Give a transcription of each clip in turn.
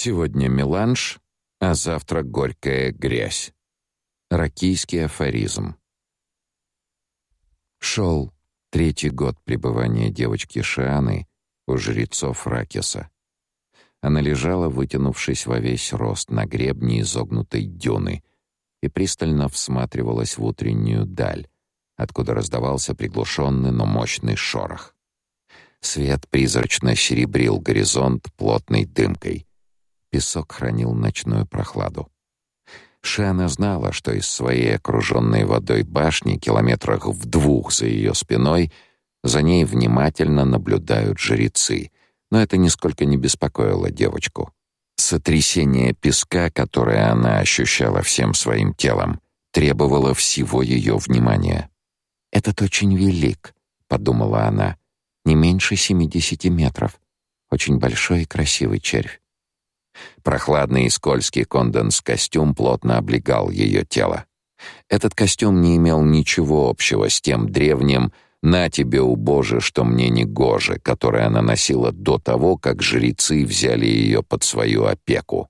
Сегодня меланж, а завтра горькая грязь. Ракийский афоризм. Шел третий год пребывания девочки Шианы у жрецов Ракиса. Она лежала, вытянувшись во весь рост на гребне изогнутой дюны, и пристально всматривалась в утреннюю даль, откуда раздавался приглушенный, но мощный шорох. Свет призрачно серебрил горизонт плотной дымкой. Песок хранил ночную прохладу. Шана знала, что из своей окруженной водой башни, километрах в двух за ее спиной, за ней внимательно наблюдают жрецы, но это нисколько не беспокоило девочку. Сотрясение песка, которое она ощущала всем своим телом, требовало всего ее внимания. «Этот очень велик», — подумала она, — «не меньше семидесяти метров. Очень большой и красивый червь. Прохладный и скользкий конденс-костюм плотно облегал ее тело. Этот костюм не имел ничего общего с тем древним «на тебе, у Боже, что мне не гоже», которое она носила до того, как жрецы взяли ее под свою опеку.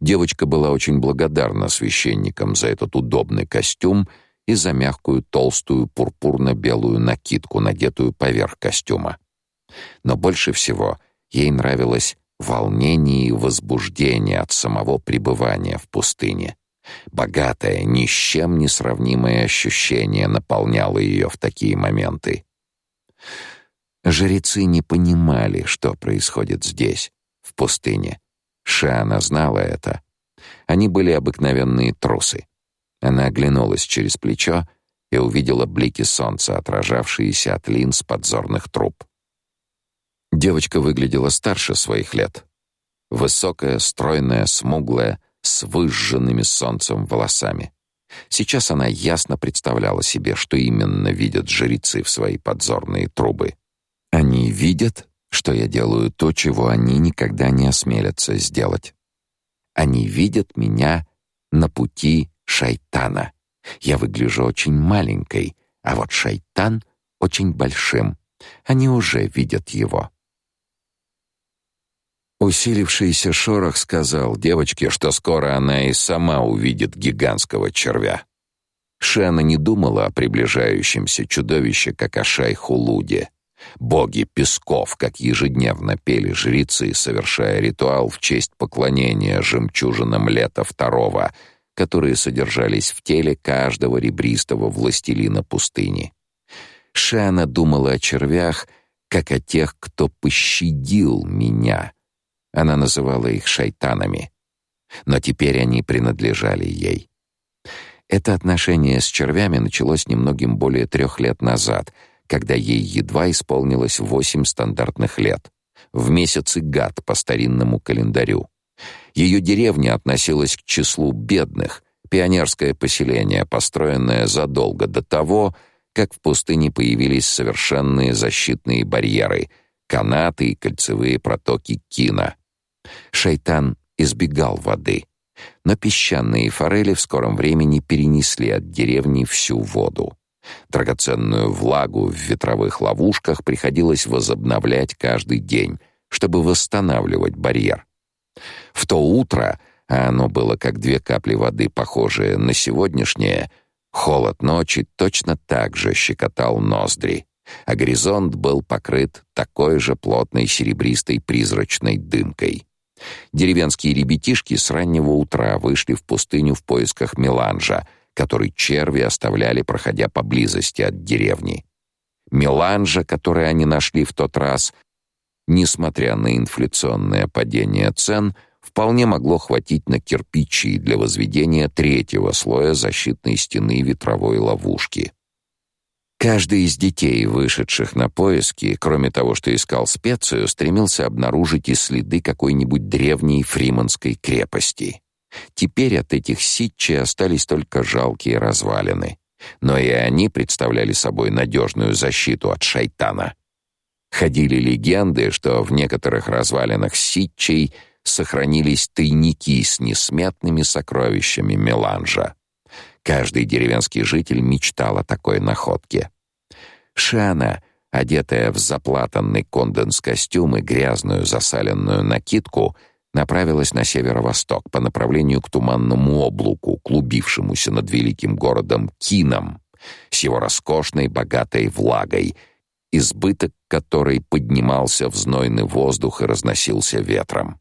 Девочка была очень благодарна священникам за этот удобный костюм и за мягкую толстую пурпурно-белую накидку, надетую поверх костюма. Но больше всего ей нравилось волнение и возбуждение от самого пребывания в пустыне. Богатое, ни с чем не сравнимое ощущение наполняло ее в такие моменты. Жрецы не понимали, что происходит здесь, в пустыне. Шана знала это. Они были обыкновенные трусы. Она оглянулась через плечо и увидела блики солнца, отражавшиеся от линз подзорных труб. Девочка выглядела старше своих лет. Высокая, стройная, смуглая, с выжженными солнцем волосами. Сейчас она ясно представляла себе, что именно видят жрецы в свои подзорные трубы. Они видят, что я делаю то, чего они никогда не осмелятся сделать. Они видят меня на пути шайтана. Я выгляжу очень маленькой, а вот шайтан очень большим. Они уже видят его. Усилившийся шорох сказал девочке, что скоро она и сама увидит гигантского червя. Шана не думала о приближающемся чудовище Какашай-Хулуде. Боги песков, как ежедневно пели жрецы, совершая ритуал в честь поклонения жемчужинам лета второго, которые содержались в теле каждого ребристого властелина пустыни. Шана думала о червях, как о тех, кто пощадил меня — она называла их шайтанами. Но теперь они принадлежали ей. Это отношение с червями началось немногим более трех лет назад, когда ей едва исполнилось восемь стандартных лет, в месяце гад по старинному календарю. Ее деревня относилась к числу бедных, пионерское поселение, построенное задолго до того, как в пустыне появились совершенные защитные барьеры, канаты и кольцевые протоки Кина. Шайтан избегал воды, но песчаные форели в скором времени перенесли от деревни всю воду. Драгоценную влагу в ветровых ловушках приходилось возобновлять каждый день, чтобы восстанавливать барьер. В то утро, а оно было как две капли воды, похожие на сегодняшнее, холод ночи точно так же щекотал ноздри, а горизонт был покрыт такой же плотной серебристой призрачной дымкой. Деревенские ребятишки с раннего утра вышли в пустыню в поисках меланжа, который черви оставляли, проходя поблизости от деревни. Меланжа, который они нашли в тот раз, несмотря на инфляционное падение цен, вполне могло хватить на кирпичи для возведения третьего слоя защитной стены ветровой ловушки. Каждый из детей, вышедших на поиски, кроме того, что искал специю, стремился обнаружить и следы какой-нибудь древней фриманской крепости. Теперь от этих ситчей остались только жалкие развалины, но и они представляли собой надежную защиту от шайтана. Ходили легенды, что в некоторых развалинах ситчей сохранились тайники с несметными сокровищами меланжа. Каждый деревенский житель мечтал о такой находке. Шана, одетая в заплатанный конденс-костюм и грязную засаленную накидку, направилась на северо-восток по направлению к туманному облаку, клубившемуся над великим городом Кином, с его роскошной, богатой влагой, избыток которой поднимался в знойный воздух и разносился ветром.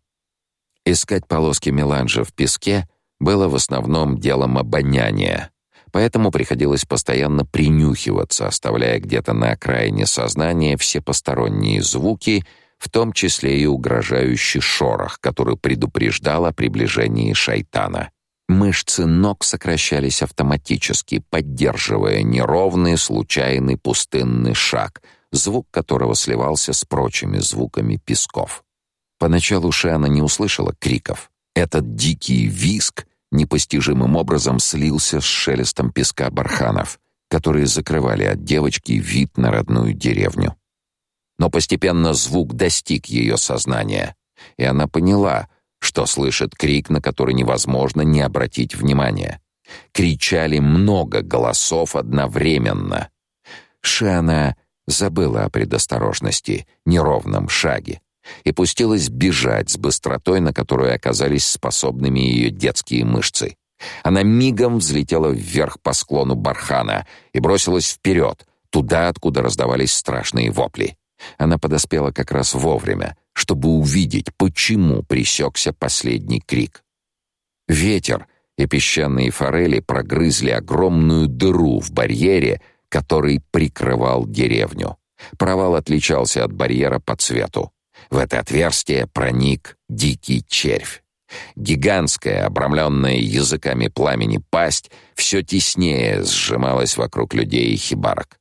Искать полоски меланжа в песке было в основном делом обоняния, поэтому приходилось постоянно принюхиваться, оставляя где-то на окраине сознания все посторонние звуки, в том числе и угрожающий шорох, который предупреждал о приближении шайтана. Мышцы ног сокращались автоматически, поддерживая неровный, случайный пустынный шаг, звук которого сливался с прочими звуками песков. Поначалу Шиана не услышала криков. Этот дикий визг непостижимым образом слился с шелестом песка барханов, которые закрывали от девочки вид на родную деревню. Но постепенно звук достиг ее сознания, и она поняла, что слышит крик, на который невозможно не обратить внимания. Кричали много голосов одновременно. Шана забыла о предосторожности, неровном шаге и пустилась бежать с быстротой, на которую оказались способными ее детские мышцы. Она мигом взлетела вверх по склону бархана и бросилась вперед, туда, откуда раздавались страшные вопли. Она подоспела как раз вовремя, чтобы увидеть, почему пресекся последний крик. Ветер и песчаные форели прогрызли огромную дыру в барьере, который прикрывал деревню. Провал отличался от барьера по цвету. В это отверстие проник дикий червь. Гигантская, обрамленная языками пламени пасть все теснее сжималась вокруг людей и хибарок.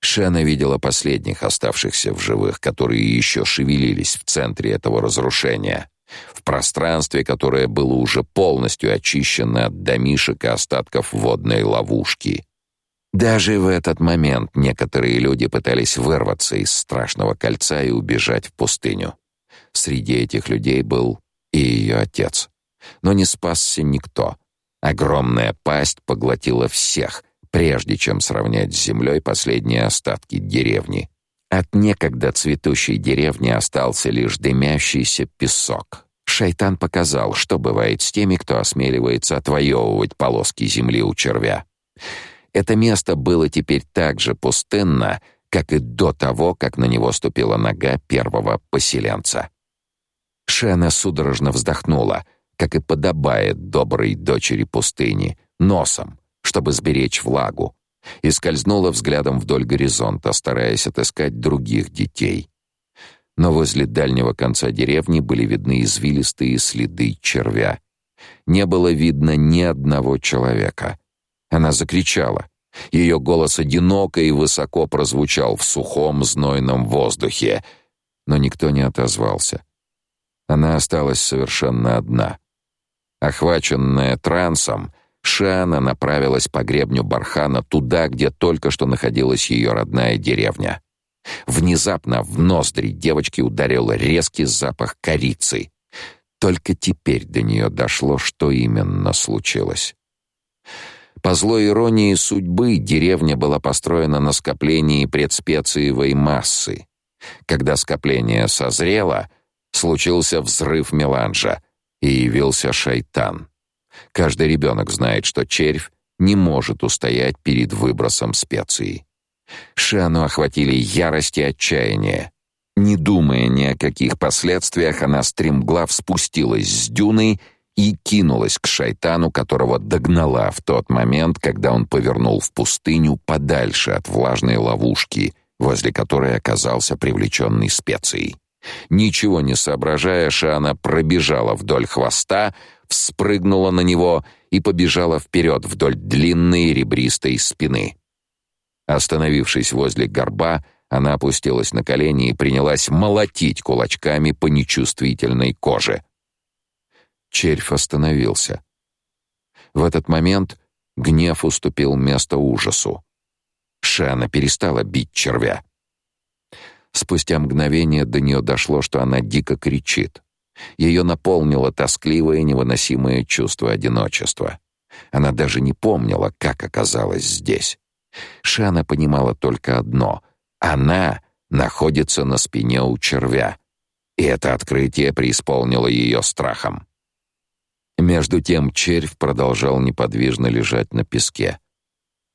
Шена видела последних оставшихся в живых, которые еще шевелились в центре этого разрушения, в пространстве, которое было уже полностью очищено от домишек и остатков водной ловушки. Даже в этот момент некоторые люди пытались вырваться из страшного кольца и убежать в пустыню. Среди этих людей был и ее отец. Но не спасся никто. Огромная пасть поглотила всех, прежде чем сравнять с землей последние остатки деревни. От некогда цветущей деревни остался лишь дымящийся песок. Шайтан показал, что бывает с теми, кто осмеливается отвоевывать полоски земли у червя. Это место было теперь так же пустынно, как и до того, как на него ступила нога первого поселенца. Шена судорожно вздохнула, как и подобает доброй дочери пустыни, носом, чтобы сберечь влагу, и скользнула взглядом вдоль горизонта, стараясь отыскать других детей. Но возле дальнего конца деревни были видны извилистые следы червя. Не было видно ни одного человека — она закричала. Ее голос одиноко и высоко прозвучал в сухом знойном воздухе, но никто не отозвался. Она осталась совершенно одна. Охваченная трансом, Шана направилась по гребню бархана туда, где только что находилась ее родная деревня. Внезапно в ноздри девочки ударил резкий запах корицы. Только теперь до нее дошло, что именно случилось. По злой иронии судьбы деревня была построена на скоплении предспециевой массы. Когда скопление созрело, случился взрыв меланжа, и явился шайтан. Каждый ребенок знает, что червь не может устоять перед выбросом специй. Шану охватили ярость и отчаяние. Не думая ни о каких последствиях, она стремглав спустилась с дюны и кинулась к шайтану, которого догнала в тот момент, когда он повернул в пустыню подальше от влажной ловушки, возле которой оказался привлеченный специей. Ничего не соображая, Шана пробежала вдоль хвоста, вспрыгнула на него и побежала вперед вдоль длинной ребристой спины. Остановившись возле горба, она опустилась на колени и принялась молотить кулачками по нечувствительной коже. Червь остановился. В этот момент гнев уступил место ужасу. Шана перестала бить червя. Спустя мгновение до нее дошло, что она дико кричит. Ее наполнило тоскливое невыносимое чувство одиночества. Она даже не помнила, как оказалась здесь. Шана понимала только одно — она находится на спине у червя. И это открытие преисполнило ее страхом. Между тем червь продолжал неподвижно лежать на песке.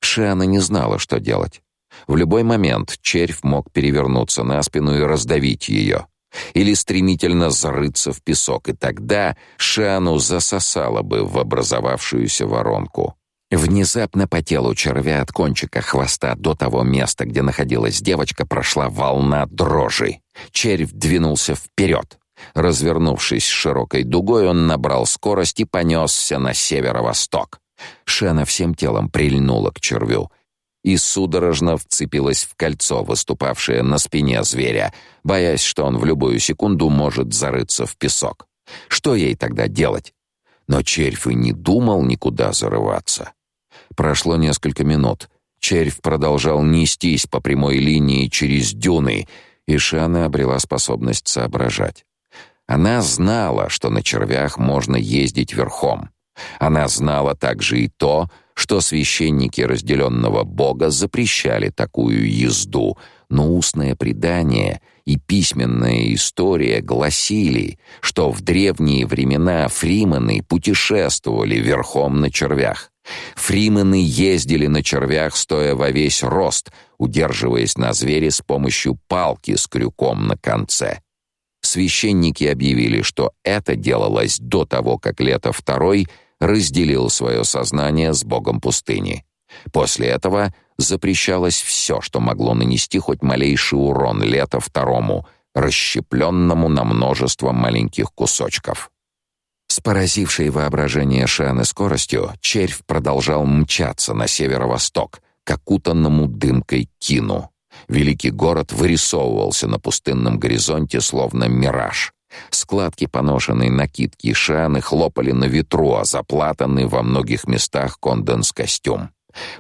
Шиана не знала, что делать. В любой момент червь мог перевернуться на спину и раздавить ее, или стремительно зарыться в песок, и тогда Шиану засосало бы в образовавшуюся воронку. Внезапно по телу червя от кончика хвоста до того места, где находилась девочка, прошла волна дрожи. Червь двинулся вперед. Развернувшись широкой дугой, он набрал скорость и понесся на северо-восток. Шена всем телом прильнула к червю и судорожно вцепилась в кольцо, выступавшее на спине зверя, боясь, что он в любую секунду может зарыться в песок. Что ей тогда делать? Но червь и не думал никуда зарываться. Прошло несколько минут. Червь продолжал нестись по прямой линии через дюны, и Шана обрела способность соображать. Она знала, что на червях можно ездить верхом. Она знала также и то, что священники разделенного Бога запрещали такую езду, но устное предание и письменная история гласили, что в древние времена фримены путешествовали верхом на червях. Фримены ездили на червях, стоя во весь рост, удерживаясь на звере с помощью палки с крюком на конце. Священники объявили, что это делалось до того, как Лето II разделил свое сознание с богом пустыни. После этого запрещалось все, что могло нанести хоть малейший урон Лето II, расщепленному на множество маленьких кусочков. С поразившей воображение Шаны скоростью червь продолжал мчаться на северо-восток, к окутанному дымкой кину. Великий город вырисовывался на пустынном горизонте словно мираж. Складки поношенной накидки Шаны хлопали на ветру, а заплатанный во многих местах конденс-костюм.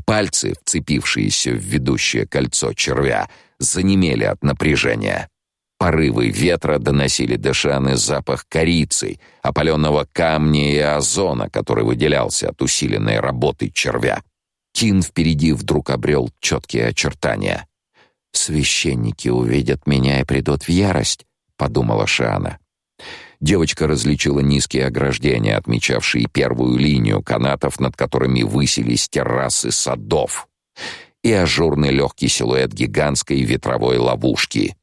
Пальцы, вцепившиеся в ведущее кольцо червя, занемели от напряжения. Порывы ветра доносили до Шаны запах корицы, опаленного камня и озона, который выделялся от усиленной работы червя. Кин впереди вдруг обрел четкие очертания. Священники увидят меня и придут в ярость, подумала Шана. Девочка различила низкие ограждения, отмечавшие первую линию канатов, над которыми высились террасы садов, и ажурный легкий силуэт гигантской ветровой ловушки.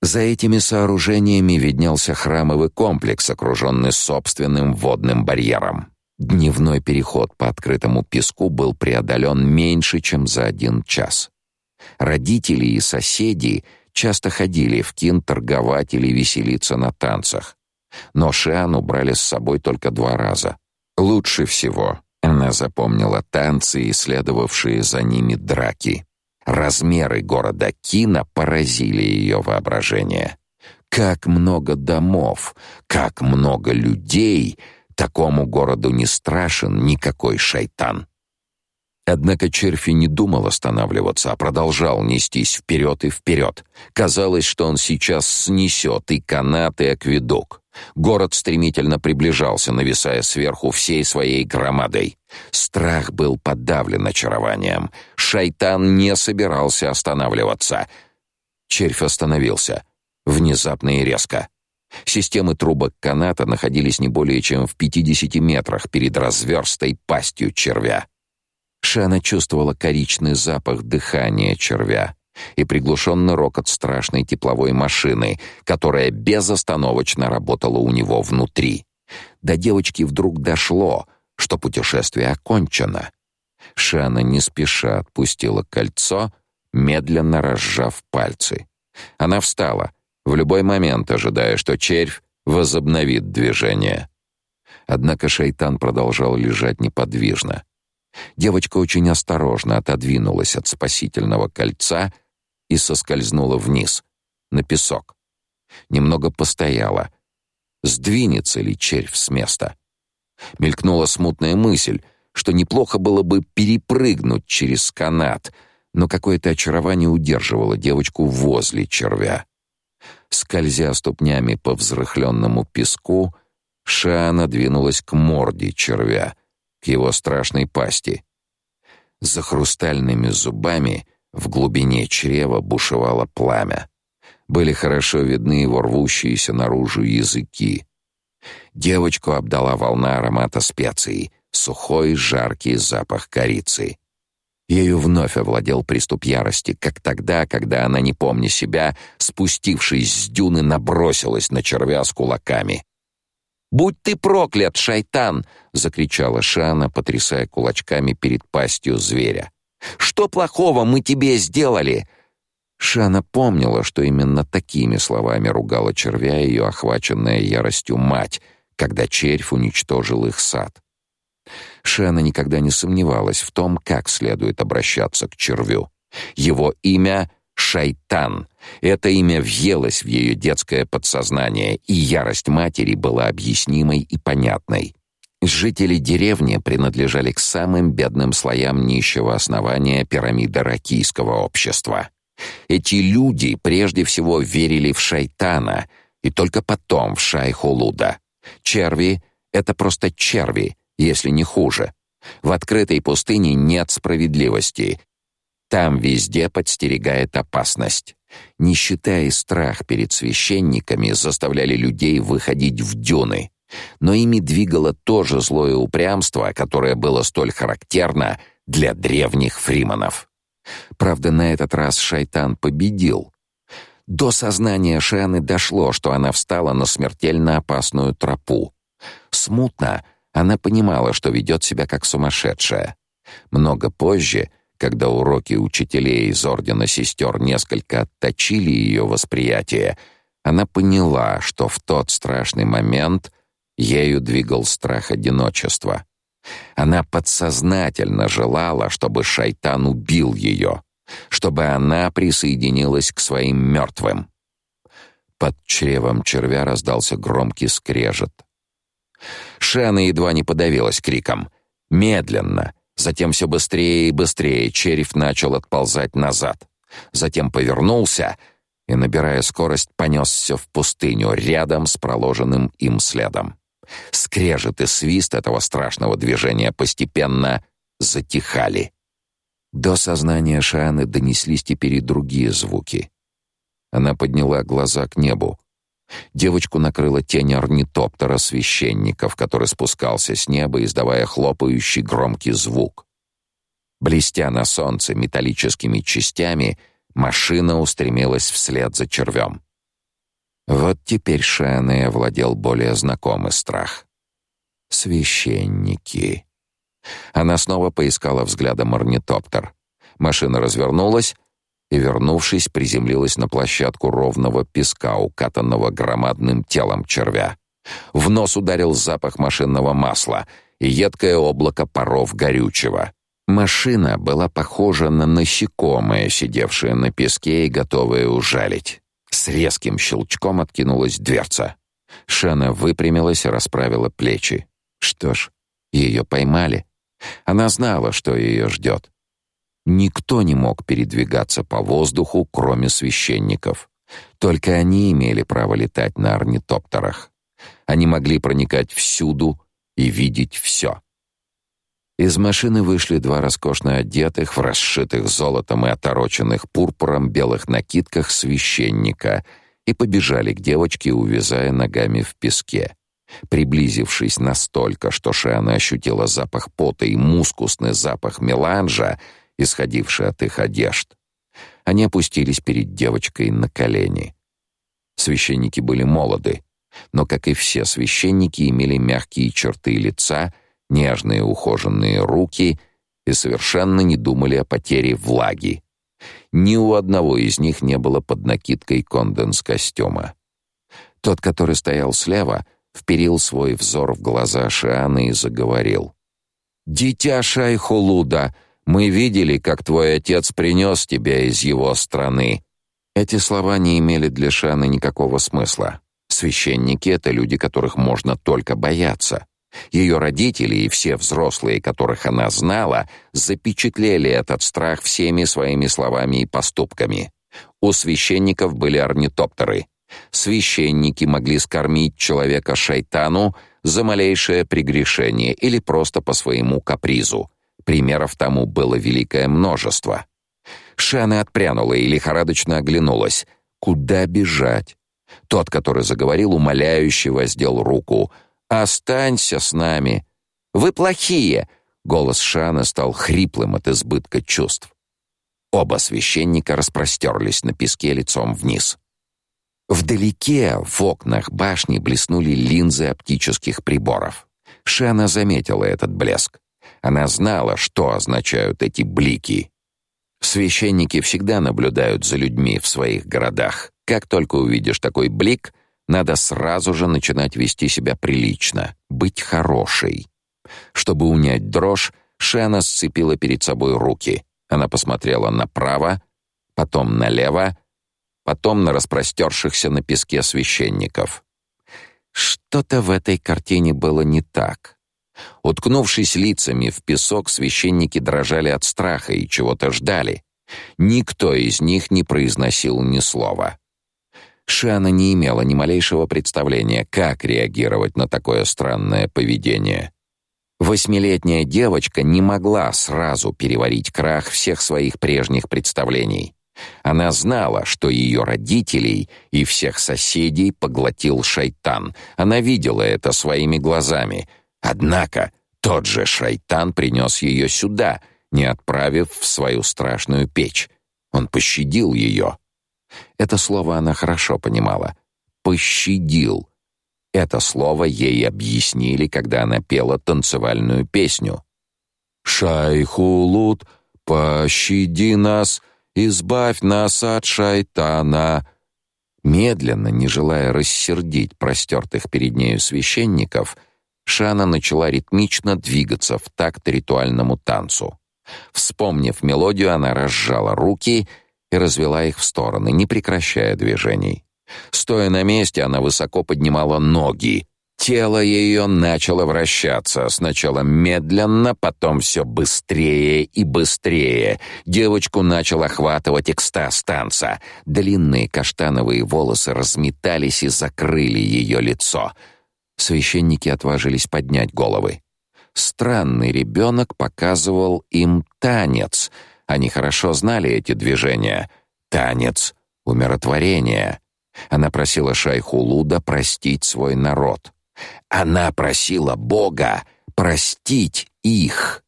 За этими сооружениями виднелся храмовый комплекс, окруженный собственным водным барьером. Дневной переход по открытому песку был преодолен меньше, чем за один час. Родители и соседи часто ходили в кин торговать или веселиться на танцах. Но Шиану брали с собой только два раза. Лучше всего она запомнила танцы и следовавшие за ними драки. Размеры города Кина поразили ее воображение. Как много домов, как много людей, такому городу не страшен никакой шайтан. Однако червь и не думал останавливаться, а продолжал нестись вперед и вперед. Казалось, что он сейчас снесет и канат, и акведук. Город стремительно приближался, нависая сверху всей своей громадой. Страх был подавлен очарованием. Шайтан не собирался останавливаться. Червь остановился, внезапно и резко. Системы трубок каната находились не более чем в 50 метрах перед разверстой пастью червя. Шана чувствовала коричный запах дыхания червя и приглушенный рокот страшной тепловой машины, которая безостановочно работала у него внутри. До девочки вдруг дошло, что путешествие окончено. Шана не спеша отпустила кольцо, медленно разжав пальцы. Она встала, в любой момент ожидая, что червь возобновит движение. Однако шайтан продолжал лежать неподвижно. Девочка очень осторожно отодвинулась от спасительного кольца и соскользнула вниз, на песок. Немного постояла. Сдвинется ли червь с места? Мелькнула смутная мысль, что неплохо было бы перепрыгнуть через канат, но какое-то очарование удерживало девочку возле червя. Скользя ступнями по взрыхленному песку, Шана двинулась к морде червя — к его страшной пасти. За хрустальными зубами в глубине чрева бушевало пламя. Были хорошо видны его рвущиеся наружу языки. Девочку обдала волна аромата специй, сухой жаркий запах корицы. Ею вновь овладел приступ ярости, как тогда, когда она, не помня себя, спустившись с дюны, набросилась на червя с кулаками. «Будь ты проклят, шайтан!» — закричала Шана, потрясая кулачками перед пастью зверя. «Что плохого мы тебе сделали?» Шана помнила, что именно такими словами ругала червя ее охваченная яростью мать, когда червь уничтожил их сад. Шена никогда не сомневалась в том, как следует обращаться к червю. Его имя — Шайтан. Это имя въелось в ее детское подсознание, и ярость матери была объяснимой и понятной. Жители деревни принадлежали к самым бедным слоям нищего основания пирамиды ракийского общества. Эти люди прежде всего верили в шайтана и только потом в шайхулуда. Черви — это просто черви, если не хуже. В открытой пустыне нет справедливости. Там везде подстерегает опасность. Нищета и страх перед священниками заставляли людей выходить в дюны. Но ими двигало то же злое упрямство, которое было столь характерно для древних фриманов. Правда, на этот раз шайтан победил. До сознания Шаны дошло, что она встала на смертельно опасную тропу. Смутно она понимала, что ведет себя как сумасшедшая. Много позже, когда уроки учителей из ордена сестер несколько отточили ее восприятие, она поняла, что в тот страшный момент ею двигал страх одиночества. Она подсознательно желала, чтобы шайтан убил ее, чтобы она присоединилась к своим мертвым. Под чревом червя раздался громкий скрежет. Шена едва не подавилась криком. Медленно, затем все быстрее и быстрее червь начал отползать назад. Затем повернулся и, набирая скорость, понесся в пустыню рядом с проложенным им следом. Скрежет и свист этого страшного движения постепенно затихали. До сознания Шаны донеслись теперь и другие звуки. Она подняла глаза к небу. Девочку накрыла тень орнитоптера священников, который спускался с неба, издавая хлопающий громкий звук. Блестя на солнце металлическими частями, машина устремилась вслед за червем. Вот теперь Шэной овладел более знакомый страх. Священники. Она снова поискала взглядом орнитоптер. Машина развернулась и, вернувшись, приземлилась на площадку ровного песка, укатанного громадным телом червя. В нос ударил запах машинного масла и едкое облако паров горючего. Машина была похожа на насекомое, сидевшее на песке и готовое ужалить. С резким щелчком откинулась дверца. Шена выпрямилась и расправила плечи. Что ж, ее поймали. Она знала, что ее ждет. Никто не мог передвигаться по воздуху, кроме священников. Только они имели право летать на орнитоптерах. Они могли проникать всюду и видеть все. Из машины вышли два роскошно одетых, в расшитых золотом и отороченных пурпуром белых накидках священника и побежали к девочке, увязая ногами в песке. Приблизившись настолько, что Шиана ощутила запах пота и мускусный запах меланжа, исходивший от их одежд, они опустились перед девочкой на колени. Священники были молоды, но, как и все священники, имели мягкие черты лица — нежные ухоженные руки и совершенно не думали о потере влаги. Ни у одного из них не было под накидкой конденс-костюма. Тот, который стоял слева, вперил свой взор в глаза Шианы и заговорил. «Дитя Шайхулуда, мы видели, как твой отец принес тебя из его страны». Эти слова не имели для Шаны никакого смысла. Священники — это люди, которых можно только бояться. Ее родители и все взрослые, которых она знала, запечатлели этот страх всеми своими словами и поступками. У священников были орнитоптеры. Священники могли скормить человека шайтану за малейшее прегрешение или просто по своему капризу. Примеров тому было великое множество. Шана отпрянула и лихорадочно оглянулась. Куда бежать? Тот, который заговорил, умоляюще воздел руку. «Останься с нами! Вы плохие!» Голос Шана стал хриплым от избытка чувств. Оба священника распростерлись на песке лицом вниз. Вдалеке в окнах башни блеснули линзы оптических приборов. Шана заметила этот блеск. Она знала, что означают эти блики. Священники всегда наблюдают за людьми в своих городах. Как только увидишь такой блик, надо сразу же начинать вести себя прилично, быть хорошей. Чтобы унять дрожь, Шена сцепила перед собой руки. Она посмотрела направо, потом налево, потом на распростершихся на песке священников. Что-то в этой картине было не так. Уткнувшись лицами в песок, священники дрожали от страха и чего-то ждали. Никто из них не произносил ни слова. Шана не имела ни малейшего представления, как реагировать на такое странное поведение. Восьмилетняя девочка не могла сразу переварить крах всех своих прежних представлений. Она знала, что ее родителей и всех соседей поглотил шайтан. Она видела это своими глазами. Однако тот же шайтан принес ее сюда, не отправив в свою страшную печь. Он пощадил ее. Это слово она хорошо понимала. Пощадил. Это слово ей объяснили, когда она пела танцевальную песню. Шайхулут, пощади нас, избавь нас от шайтана. Медленно, не желая рассердить простертых перед нею священников, Шана начала ритмично двигаться в такт ритуальному танцу. Вспомнив мелодию, она разжала руки и развела их в стороны, не прекращая движений. Стоя на месте, она высоко поднимала ноги. Тело ее начало вращаться, сначала медленно, потом все быстрее и быстрее. Девочку начал охватывать экстаз танца. Длинные каштановые волосы разметались и закрыли ее лицо. Священники отважились поднять головы. Странный ребенок показывал им танец. Они хорошо знали эти движения. Танец умиротворения. Она просила шайху Луда простить свой народ. Она просила Бога простить их.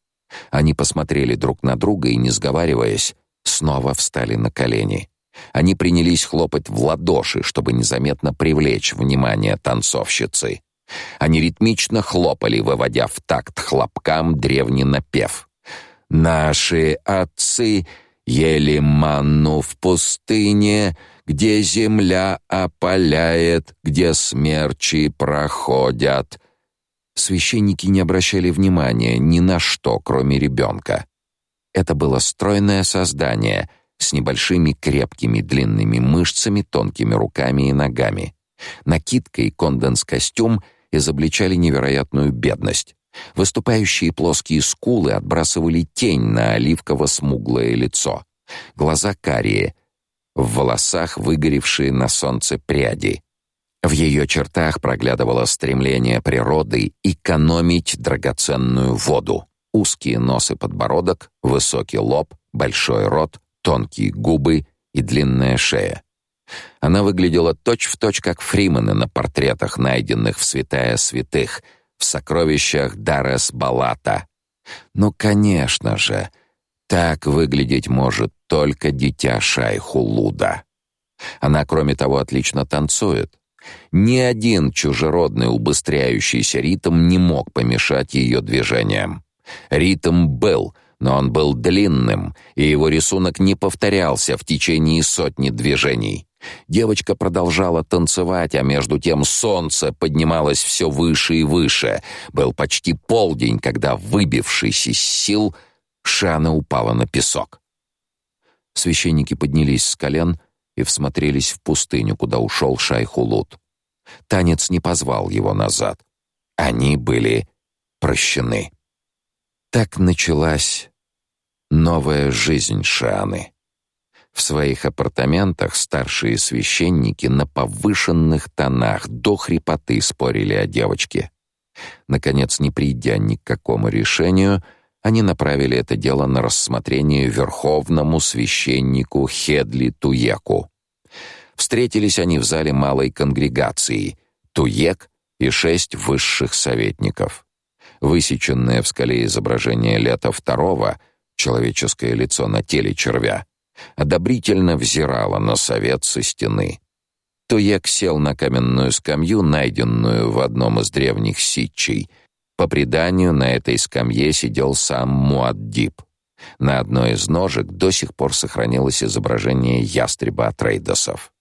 Они посмотрели друг на друга и, не сговариваясь, снова встали на колени. Они принялись хлопать в ладоши, чтобы незаметно привлечь внимание танцовщицы. Они ритмично хлопали, выводя в такт хлопкам древний напев. «Наши отцы ели манну в пустыне, где земля опаляет, где смерчи проходят». Священники не обращали внимания ни на что, кроме ребенка. Это было стройное создание с небольшими крепкими длинными мышцами, тонкими руками и ногами. Накидка и конденс-костюм — изобличали невероятную бедность. Выступающие плоские скулы отбрасывали тень на оливково-смуглое лицо. Глаза карие, в волосах выгоревшие на солнце пряди. В ее чертах проглядывало стремление природы экономить драгоценную воду. Узкие нос и подбородок, высокий лоб, большой рот, тонкие губы и длинная шея. Она выглядела точь-в-точь точь как Фримены на портретах, найденных в святая святых, в сокровищах Дарес Балата. Ну, конечно же, так выглядеть может только дитя Шайху Луда. Она, кроме того, отлично танцует. Ни один чужеродный убыстряющийся ритм не мог помешать ее движениям. Ритм был, но он был длинным, и его рисунок не повторялся в течение сотни движений. Девочка продолжала танцевать, а между тем солнце поднималось все выше и выше. Был почти полдень, когда, выбившись из сил, Шана упала на песок. Священники поднялись с колен и всмотрелись в пустыню, куда ушел Шайхулут. Танец не позвал его назад. Они были прощены. Так началась новая жизнь Шаны. В своих апартаментах старшие священники на повышенных тонах до хрипоты спорили о девочке. Наконец, не придя ни к какому решению, они направили это дело на рассмотрение верховному священнику Хедли Туеку. Встретились они в зале малой конгрегации, Туек и шесть высших советников. Высеченное в скале изображение Лета II, человеческое лицо на теле червя, одобрительно взирало на совет со стены. Туек сел на каменную скамью, найденную в одном из древних ситчей. По преданию, на этой скамье сидел сам Муаддиб. На одной из ножек до сих пор сохранилось изображение ястреба Атрейдосов.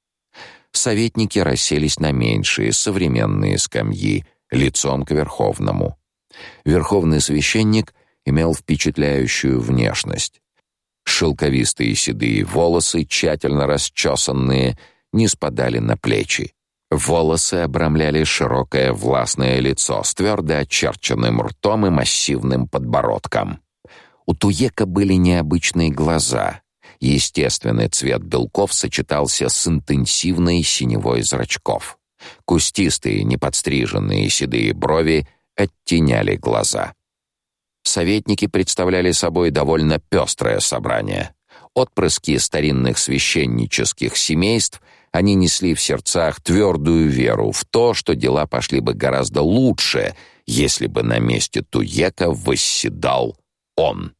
Советники расселись на меньшие, современные скамьи, лицом к верховному. Верховный священник имел впечатляющую внешность. Шелковистые седые волосы, тщательно расчесанные, не спадали на плечи. Волосы обрамляли широкое властное лицо с твердо очерченным ртом и массивным подбородком. У Туека были необычные глаза. Естественный цвет белков сочетался с интенсивной синевой зрачков. Кустистые, неподстриженные седые брови оттеняли глаза. Советники представляли собой довольно пестрое собрание. Отпрыски старинных священнических семейств, они несли в сердцах твердую веру в то, что дела пошли бы гораздо лучше, если бы на месте Туека восседал он.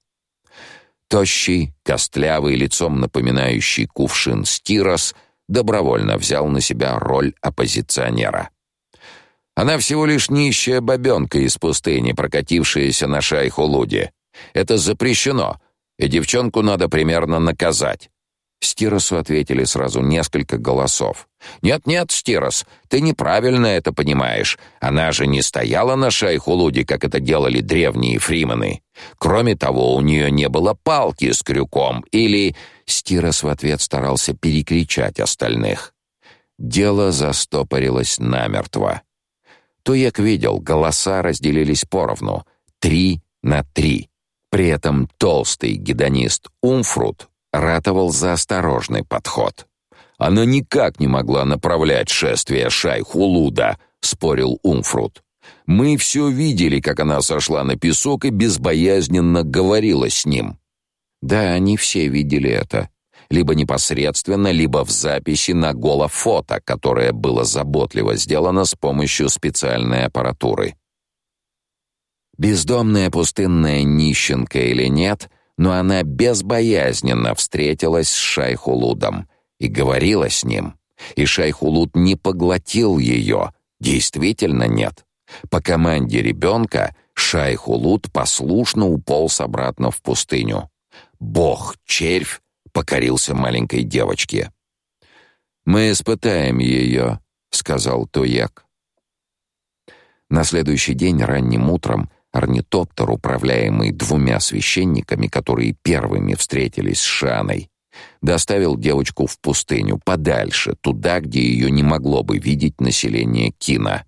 Тощий, костлявый, лицом напоминающий кувшин стирос, добровольно взял на себя роль оппозиционера. Она всего лишь нищая бабенка из пустыни, прокатившаяся на шайху-луде. Это запрещено, и девчонку надо примерно наказать. Стиросу ответили сразу несколько голосов. «Нет-нет, Стирос, ты неправильно это понимаешь. Она же не стояла на шайху-луде, как это делали древние фримены. Кроме того, у нее не было палки с крюком или...» Стирос в ответ старался перекричать остальных. Дело застопорилось намертво. Туек видел, голоса разделились поровну, три на три. При этом толстый гедонист Умфрут ратовал за осторожный подход. Она никак не могла направлять шествие Шайхулуда, спорил Умфрут. Мы все видели, как она сошла на песок и безбоязненно говорила с ним. Да, они все видели это либо непосредственно, либо в записи на голофото, которое было заботливо сделано с помощью специальной аппаратуры. Бездомная пустынная нищенка или нет, но она безбоязненно встретилась с Шайхулудом и говорила с ним. И Шайхулуд не поглотил ее, действительно нет. По команде ребенка Шайхулуд послушно уполз обратно в пустыню. Бог, червь, покорился маленькой девочке. Мы испытаем ее», — сказал Туяк. На следующий день ранним утром орнитоптер, управляемый двумя священниками, которые первыми встретились с Шаной, доставил девочку в пустыню, подальше, туда, где ее не могло бы видеть население Кина.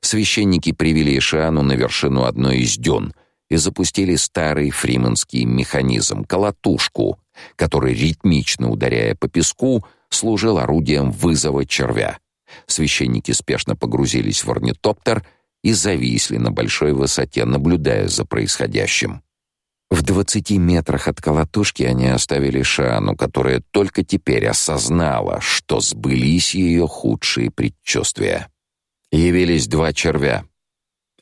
Священники привели Шану на вершину одной из дюн и запустили старый фриманский механизм колотушку, который ритмично ударяя по песку, служил орудием вызова червя. Священники спешно погрузились в орнитоптер и зависли на большой высоте, наблюдая за происходящим. В двадцати метрах от колотушки они оставили Шану, которая только теперь осознала, что сбылись ее худшие предчувствия. Явились два червя.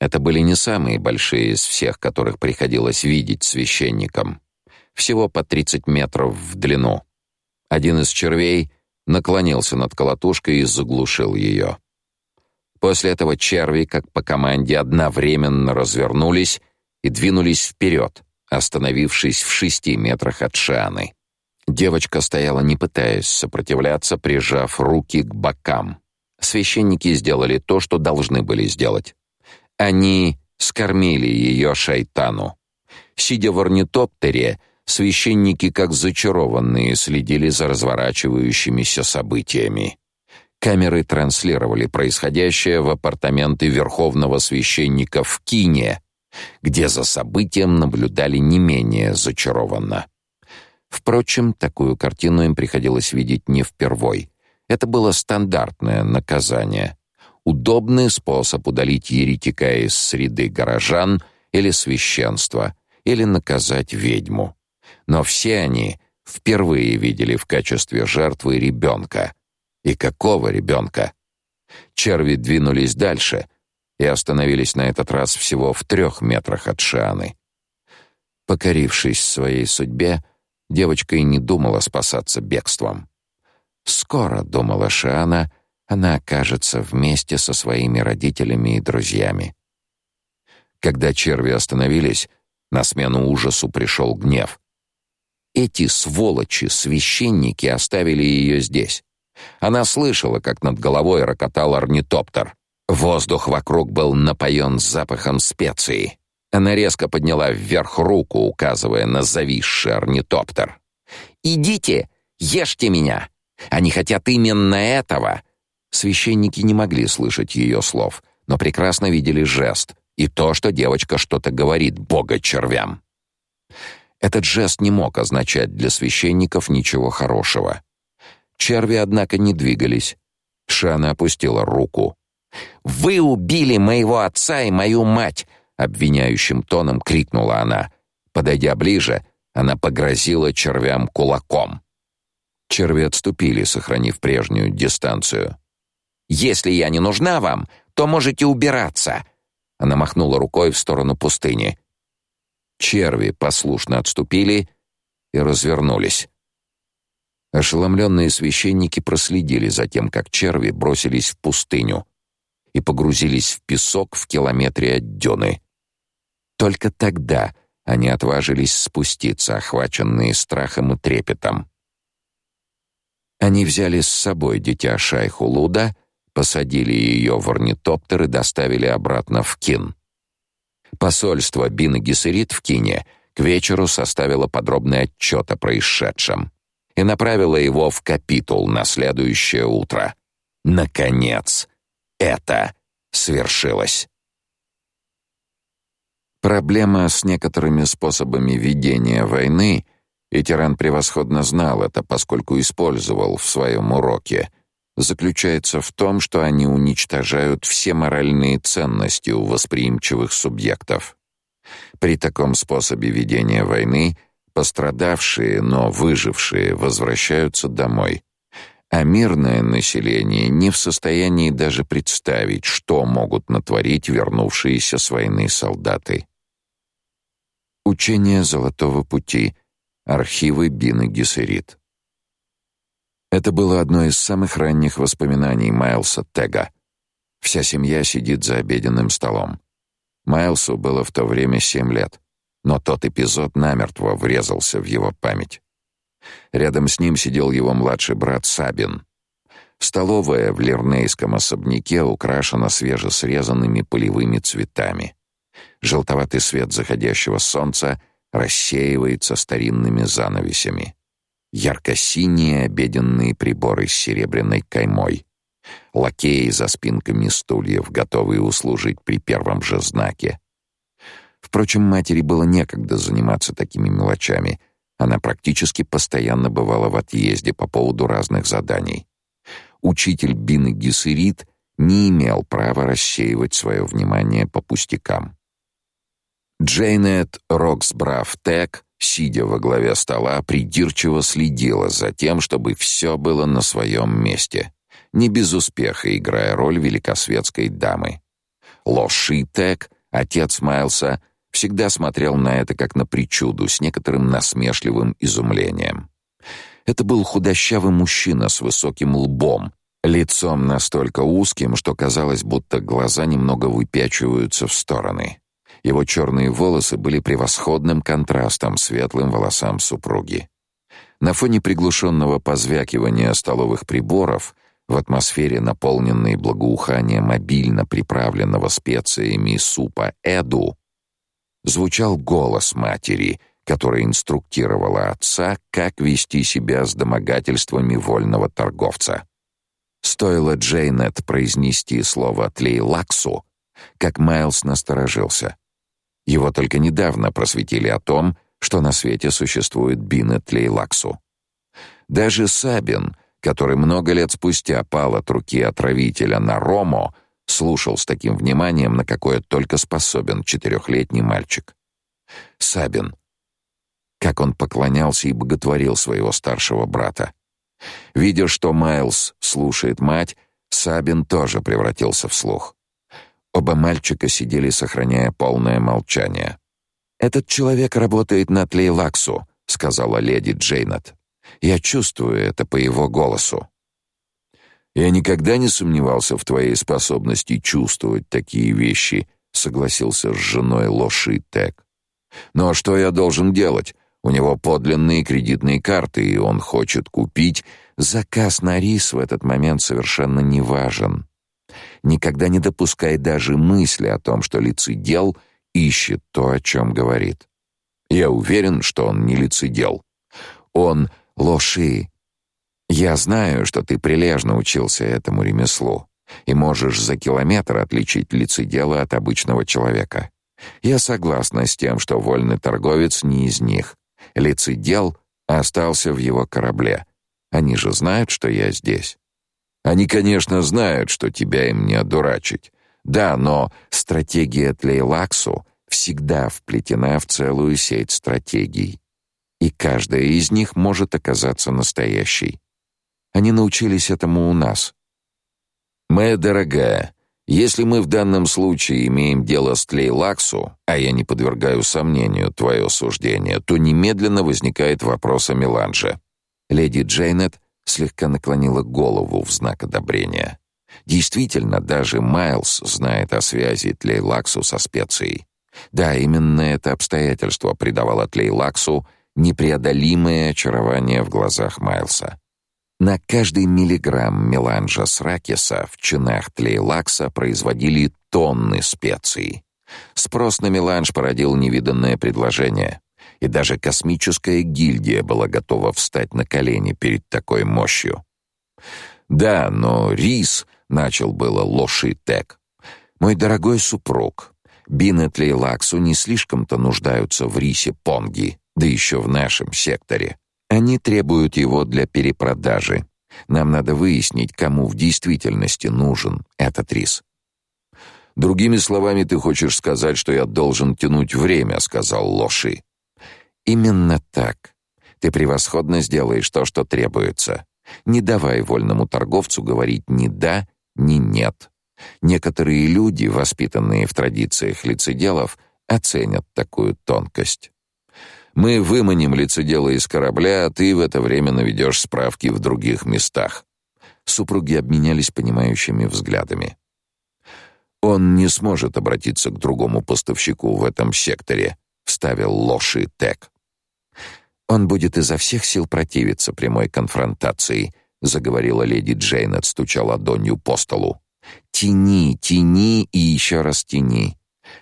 Это были не самые большие из всех, которых приходилось видеть священникам всего по 30 метров в длину. Один из червей наклонился над колотушкой и заглушил ее. После этого черви, как по команде, одновременно развернулись и двинулись вперед, остановившись в шести метрах от Шаны. Девочка стояла, не пытаясь сопротивляться, прижав руки к бокам. Священники сделали то, что должны были сделать. Они скормили ее шайтану. Сидя в орнитоптере, Священники, как зачарованные, следили за разворачивающимися событиями. Камеры транслировали происходящее в апартаменты верховного священника в Кине, где за событием наблюдали не менее зачарованно. Впрочем, такую картину им приходилось видеть не впервой. Это было стандартное наказание. Удобный способ удалить еретика из среды горожан или священства, или наказать ведьму но все они впервые видели в качестве жертвы ребенка, И какого ребенка? Черви двинулись дальше и остановились на этот раз всего в трех метрах от Шианы. Покорившись своей судьбе, девочка и не думала спасаться бегством. Скоро, думала Шиана, она окажется вместе со своими родителями и друзьями. Когда черви остановились, на смену ужасу пришел гнев. Эти сволочи, священники, оставили ее здесь. Она слышала, как над головой рокотал орнитоптер. Воздух вокруг был напоен запахом специй. Она резко подняла вверх руку, указывая на зависший орнитоптер. «Идите, ешьте меня! Они хотят именно этого!» Священники не могли слышать ее слов, но прекрасно видели жест и то, что девочка что-то говорит бога червям. Этот жест не мог означать для священников ничего хорошего. Черви, однако, не двигались. Шана опустила руку. «Вы убили моего отца и мою мать!» — обвиняющим тоном крикнула она. Подойдя ближе, она погрозила червям кулаком. Черви отступили, сохранив прежнюю дистанцию. «Если я не нужна вам, то можете убираться!» Она махнула рукой в сторону пустыни. Черви послушно отступили и развернулись. Ошеломленные священники проследили за тем, как черви бросились в пустыню и погрузились в песок в километре от Дёны. Только тогда они отважились спуститься, охваченные страхом и трепетом. Они взяли с собой дитя Шайху Луда, посадили ее в орнитоптер и доставили обратно в Кин. Посольство Бин Гессерит в Кине к вечеру составило подробный отчет о происшедшем и направила его в капитул на следующее утро. Наконец, это свершилось. Проблема с некоторыми способами ведения войны, и тиран превосходно знал это, поскольку использовал в своем уроке, заключается в том, что они уничтожают все моральные ценности у восприимчивых субъектов. При таком способе ведения войны Пострадавшие, но выжившие возвращаются домой. А мирное население не в состоянии даже представить, что могут натворить вернувшиеся с войны солдаты. Учение Золотого пути. Архивы Бины Гессерит. Это было одно из самых ранних воспоминаний Майлса Тега. Вся семья сидит за обеденным столом. Майлсу было в то время семь лет но тот эпизод намертво врезался в его память. Рядом с ним сидел его младший брат Сабин. Столовая в Лернейском особняке украшена свежесрезанными полевыми цветами. Желтоватый свет заходящего солнца рассеивается старинными занавесями. Ярко-синие обеденные приборы с серебряной каймой. Лакеи за спинками стульев, готовые услужить при первом же знаке. Впрочем, матери было некогда заниматься такими мелочами. Она практически постоянно бывала в отъезде по поводу разных заданий. Учитель Бины Гессерит не имел права рассеивать свое внимание по пустякам. Джейнет Роксбраф Тек, сидя во главе стола, придирчиво следила за тем, чтобы все было на своем месте, не без успеха играя роль великосветской дамы. Лоши Тек, отец Майлса, всегда смотрел на это как на причуду с некоторым насмешливым изумлением. Это был худощавый мужчина с высоким лбом, лицом настолько узким, что казалось, будто глаза немного выпячиваются в стороны. Его черные волосы были превосходным контрастом светлым волосам супруги. На фоне приглушенного позвякивания столовых приборов в атмосфере, наполненной благоуханием обильно приправленного специями супа эду, звучал голос матери, которая инструктировала отца, как вести себя с домогательствами вольного торговца. Стоило Джейнет произнести слово «тлейлаксу», как Майлз насторожился. Его только недавно просветили о том, что на свете существует Бина Тлейлаксу. Даже Сабин, который много лет спустя пал от руки отравителя на Ромо, слушал с таким вниманием, на какое только способен четырехлетний мальчик. Сабин. Как он поклонялся и боготворил своего старшего брата. Видя, что Майлз слушает мать, Сабин тоже превратился в слух. Оба мальчика сидели, сохраняя полное молчание. «Этот человек работает на Тлейлаксу», — сказала леди Джейнет. «Я чувствую это по его голосу». «Я никогда не сомневался в твоей способности чувствовать такие вещи», — согласился с женой Лоши Тек. «Но что я должен делать? У него подлинные кредитные карты, и он хочет купить. Заказ на рис в этот момент совершенно не важен. Никогда не допускай даже мысли о том, что лицедел ищет то, о чем говорит. Я уверен, что он не лицедел. Он лоши. Я знаю, что ты прилежно учился этому ремеслу и можешь за километр отличить лицедела от обычного человека. Я согласна с тем, что вольный торговец не из них. Лицедел остался в его корабле. Они же знают, что я здесь. Они, конечно, знают, что тебя им не одурачить. Да, но стратегия Тлейлаксу всегда вплетена в целую сеть стратегий. И каждая из них может оказаться настоящей. Они научились этому у нас. Моя дорогая, если мы в данном случае имеем дело с Тлейлаксу, а я не подвергаю сомнению твое суждение, то немедленно возникает вопрос о меланже. Леди Джейнет слегка наклонила голову в знак одобрения. Действительно, даже Майлз знает о связи Тлейлаксу со специей. Да, именно это обстоятельство придавало Тлейлаксу непреодолимое очарование в глазах Майлса. На каждый миллиграмм меланжа сракиса в чинах тлейлакса производили тонны специй. Спрос на меланж породил невиданное предложение, и даже космическая гильдия была готова встать на колени перед такой мощью. Да, но рис начал было Лоши Тек. Мой дорогой супруг, Бин и Тлейлаксу не слишком-то нуждаются в рисе Понги, да еще в нашем секторе. Они требуют его для перепродажи. Нам надо выяснить, кому в действительности нужен этот рис. Другими словами, ты хочешь сказать, что я должен тянуть время, сказал Лоши. Именно так. Ты превосходно сделаешь то, что требуется. Не давай вольному торговцу говорить ни да, ни нет. Некоторые люди, воспитанные в традициях лицеделов, оценят такую тонкость. Мы выманим лицедела из корабля, а ты в это время наведешь справки в других местах. Супруги обменялись понимающими взглядами. Он не сможет обратиться к другому поставщику в этом секторе, вставил Лоши Тек. Он будет изо всех сил противиться прямой конфронтации, заговорила леди Джейн, отстучала ладонью по столу. Тяни, тяни и еще раз тяни.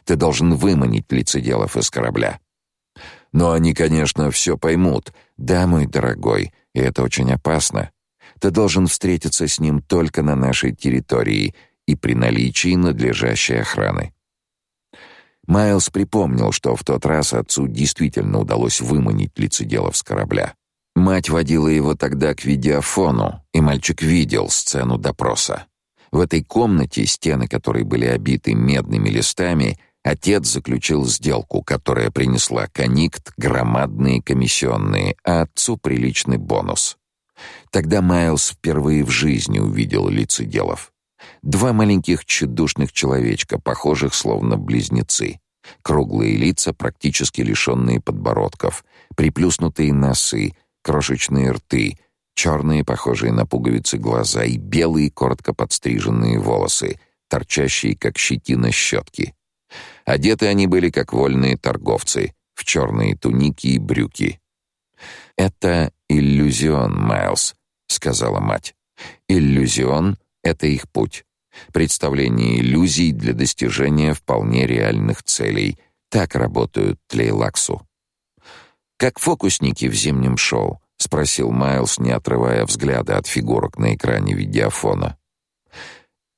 Ты должен выманить лицеделов из корабля. Но они, конечно, все поймут. Да, мой дорогой, и это очень опасно. Ты должен встретиться с ним только на нашей территории и при наличии надлежащей охраны. Майлз припомнил, что в тот раз отцу действительно удалось выманить лицеделов с корабля. Мать водила его тогда к видеофону, и мальчик видел сцену допроса. В этой комнате, стены которой были обиты медными листами, Отец заключил сделку, которая принесла конникт громадные комиссионные, а отцу приличный бонус. Тогда Майлз впервые в жизни увидел лицеделов. Два маленьких тщедушных человечка, похожих словно близнецы. Круглые лица, практически лишенные подбородков, приплюснутые носы, крошечные рты, черные, похожие на пуговицы глаза и белые, коротко подстриженные волосы, торчащие, как щетина щетки. Одеты они были как вольные торговцы, в черные туники и брюки. «Это иллюзион, Майлз», — сказала мать. «Иллюзион — это их путь. Представление иллюзий для достижения вполне реальных целей. Так работают Тлейлаксу». «Как фокусники в зимнем шоу», — спросил Майлз, не отрывая взгляда от фигурок на экране видеофона.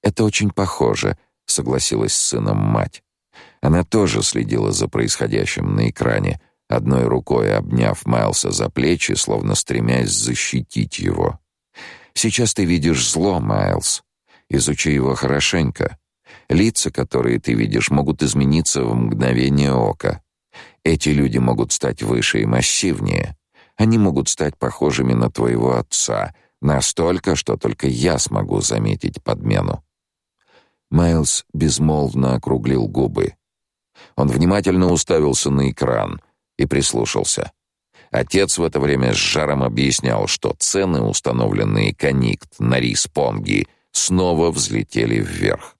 «Это очень похоже», — согласилась с сыном мать. Она тоже следила за происходящим на экране, одной рукой обняв Майлса за плечи, словно стремясь защитить его. Сейчас ты видишь зло, Майлз. Изучи его хорошенько. Лица, которые ты видишь, могут измениться в мгновение ока. Эти люди могут стать выше и массивнее. Они могут стать похожими на твоего отца, Настолько, что только я смогу заметить подмену. Майлз безмолвно округлил губы. Он внимательно уставился на экран и прислушался. Отец в это время с жаром объяснял, что цены, установленные Коникт на рис Понги, снова взлетели вверх.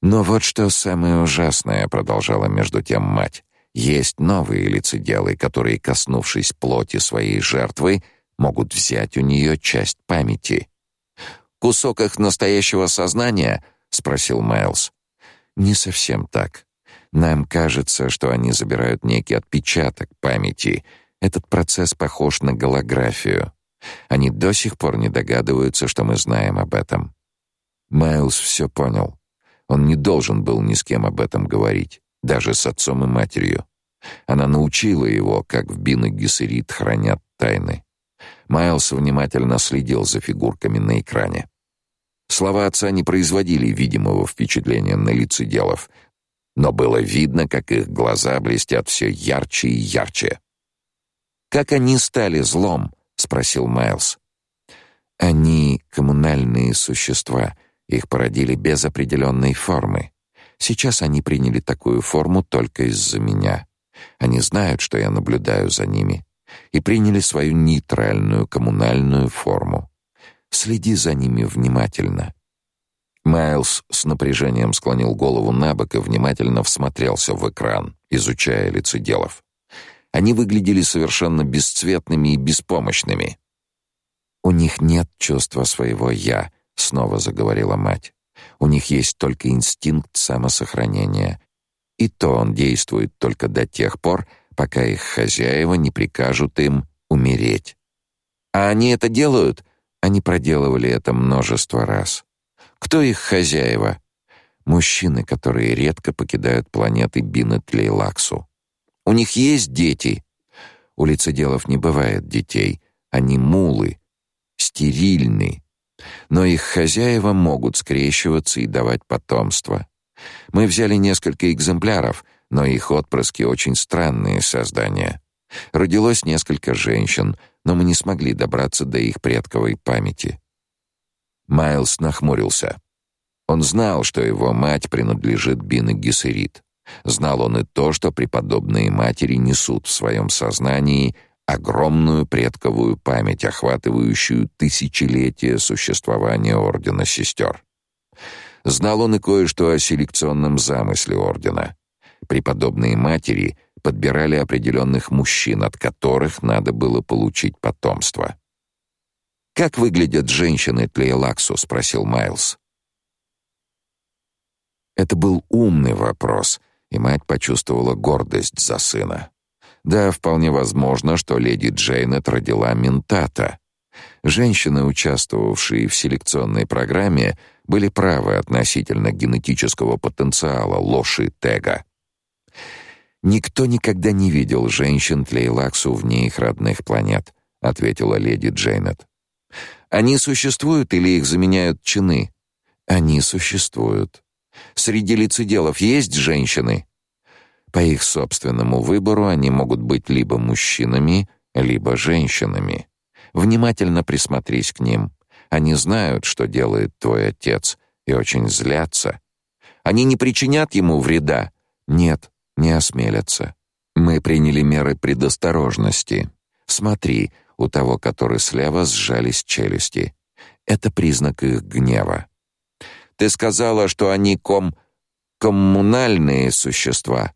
Но вот что самое ужасное, продолжала между тем мать. Есть новые лицеделы, которые, коснувшись плоти своей жертвы, могут взять у нее часть памяти. Кусок их настоящего сознания, спросил Майлз. Не совсем так. Нам кажется, что они забирают некий отпечаток памяти. Этот процесс похож на голографию. Они до сих пор не догадываются, что мы знаем об этом. Майлз все понял. Он не должен был ни с кем об этом говорить, даже с отцом и матерью. Она научила его, как в Бин Гессерит хранят тайны. Майлз внимательно следил за фигурками на экране. Слова отца не производили видимого впечатления на лицеделов, но было видно, как их глаза блестят все ярче и ярче. «Как они стали злом?» — спросил Майлз. «Они коммунальные существа. Их породили без определенной формы. Сейчас они приняли такую форму только из-за меня. Они знают, что я наблюдаю за ними, и приняли свою нейтральную коммунальную форму. Следи за ними внимательно. Майлз с напряжением склонил голову набок и внимательно всмотрелся в экран, изучая лицеделов. Они выглядели совершенно бесцветными и беспомощными. У них нет чувства своего я, снова заговорила мать. У них есть только инстинкт самосохранения. И то он действует только до тех пор, пока их хозяева не прикажут им умереть. А они это делают? Они проделывали это множество раз. Кто их хозяева? Мужчины, которые редко покидают планеты Бинет-Лейлаксу. У них есть дети. У лицеделов не бывает детей. Они мулы, стерильны. Но их хозяева могут скрещиваться и давать потомство. Мы взяли несколько экземпляров, но их отпрыски очень странные создания. Родилось несколько женщин, но мы не смогли добраться до их предковой памяти. Майлз нахмурился. Он знал, что его мать принадлежит Бин Гессерит. Знал он и то, что преподобные матери несут в своем сознании огромную предковую память, охватывающую тысячелетия существования ордена сестер. Знал он и кое-что о селекционном замысле ордена. Преподобные матери подбирали определенных мужчин, от которых надо было получить потомство. Как выглядят женщины Тлейлаксу, спросил Майлз. Это был умный вопрос, и мать почувствовала гордость за сына. Да, вполне возможно, что леди Джейнет родила ментата. Женщины, участвовавшие в селекционной программе, были правы относительно генетического потенциала Лоши Тега. Никто никогда не видел женщин Тлейлаксу вне их родных планет, ответила леди Джейнет. Они существуют или их заменяют чины? Они существуют. Среди лицеделов есть женщины. По их собственному выбору они могут быть либо мужчинами, либо женщинами. Внимательно присмотрись к ним. Они знают, что делает твой отец, и очень злятся. Они не причинят ему вреда. Нет, не осмелятся. Мы приняли меры предосторожности. Смотри, у того, который слева, сжались челюсти. Это признак их гнева. Ты сказала, что они ком коммунальные существа.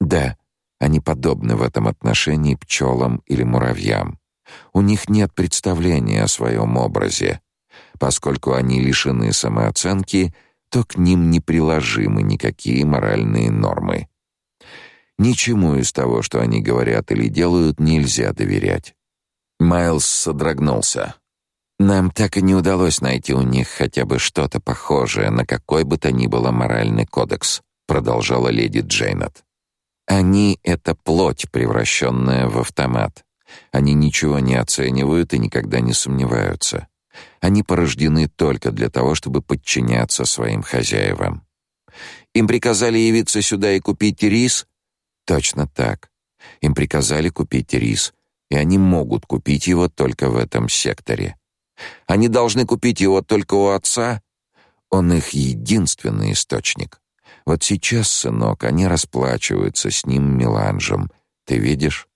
Да, они подобны в этом отношении пчелам или муравьям. У них нет представления о своем образе. Поскольку они лишены самооценки, то к ним не приложимы никакие моральные нормы. Ничему из того, что они говорят или делают, нельзя доверять. Майлз содрогнулся. Нам так и не удалось найти у них хотя бы что-то похожее на какой бы то ни было моральный кодекс, продолжала леди Джейнет. Они это плоть, превращенная в автомат. Они ничего не оценивают и никогда не сомневаются. Они порождены только для того, чтобы подчиняться своим хозяевам. Им приказали явиться сюда и купить рис? Точно так. Им приказали купить рис, и они могут купить его только в этом секторе. Они должны купить его только у отца. Он их единственный источник. Вот сейчас, сынок, они расплачиваются с ним меланжем. Ты видишь?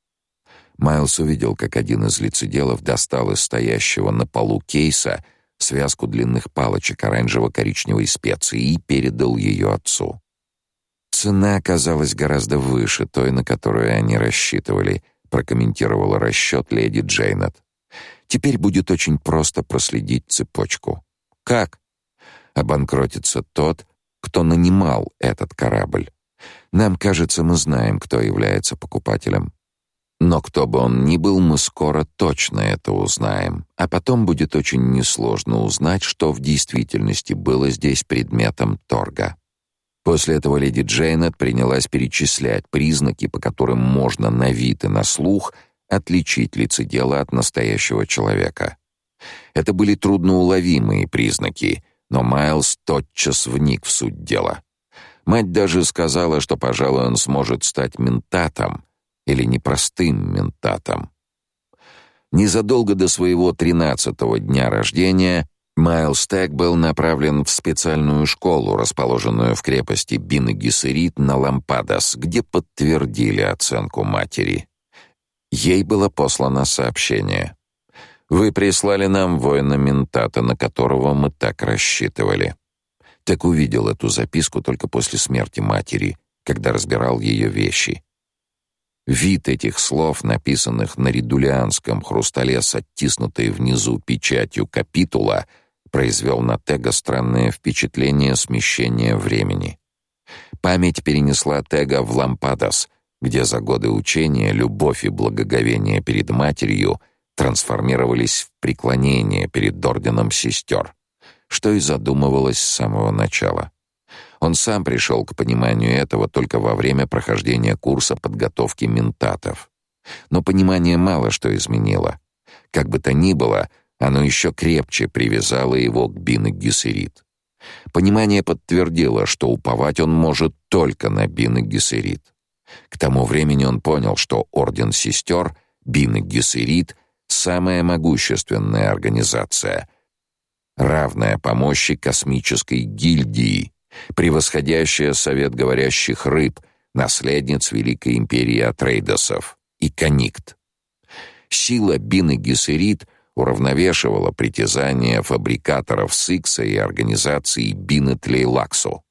Майлз увидел, как один из лицеделов достал из стоящего на полу кейса связку длинных палочек оранжево-коричневой специи и передал ее отцу. Цена оказалась гораздо выше той, на которую они рассчитывали, прокомментировала расчет леди Джейнет. Теперь будет очень просто проследить цепочку. Как? Обанкротится тот, кто нанимал этот корабль. Нам кажется, мы знаем, кто является покупателем. Но кто бы он ни был, мы скоро точно это узнаем. А потом будет очень несложно узнать, что в действительности было здесь предметом торга. После этого леди Джейнет принялась перечислять признаки, по которым можно на вид и на слух отличить лицедела от настоящего человека. Это были трудноуловимые признаки, но Майлз тотчас вник в суть дела. Мать даже сказала, что, пожалуй, он сможет стать ментатом или непростым ментатом. Незадолго до своего тринадцатого дня рождения Майлз Тек был направлен в специальную школу, расположенную в крепости Бин-Гессерит на Лампадас, где подтвердили оценку матери. Ей было послано сообщение. «Вы прислали нам воина-ментата, на которого мы так рассчитывали». Так увидел эту записку только после смерти матери, когда разбирал ее вещи. Вид этих слов, написанных на редулианском хрустале с оттиснутой внизу печатью капитула, произвел на Тега странное впечатление смещения времени. Память перенесла Тега в Лампадас, где за годы учения любовь и благоговение перед матерью трансформировались в преклонение перед орденом сестер, что и задумывалось с самого начала. Он сам пришел к пониманию этого только во время прохождения курса подготовки ментатов. Но понимание мало что изменило. Как бы то ни было, оно еще крепче привязало его к Бин Гессерит. Понимание подтвердило, что уповать он может только на Бин Гессерит. К тому времени он понял, что Орден Сестер, Бин Гессерит — самая могущественная организация, равная по космической гильдии, превосходящая совет говорящих рыб, наследниц Великой империи Атрейдосов, и Каникт. Сила Бин Гессерит уравновешивала притязания фабрикаторов Сикса и организации Бин Тлейлаксу.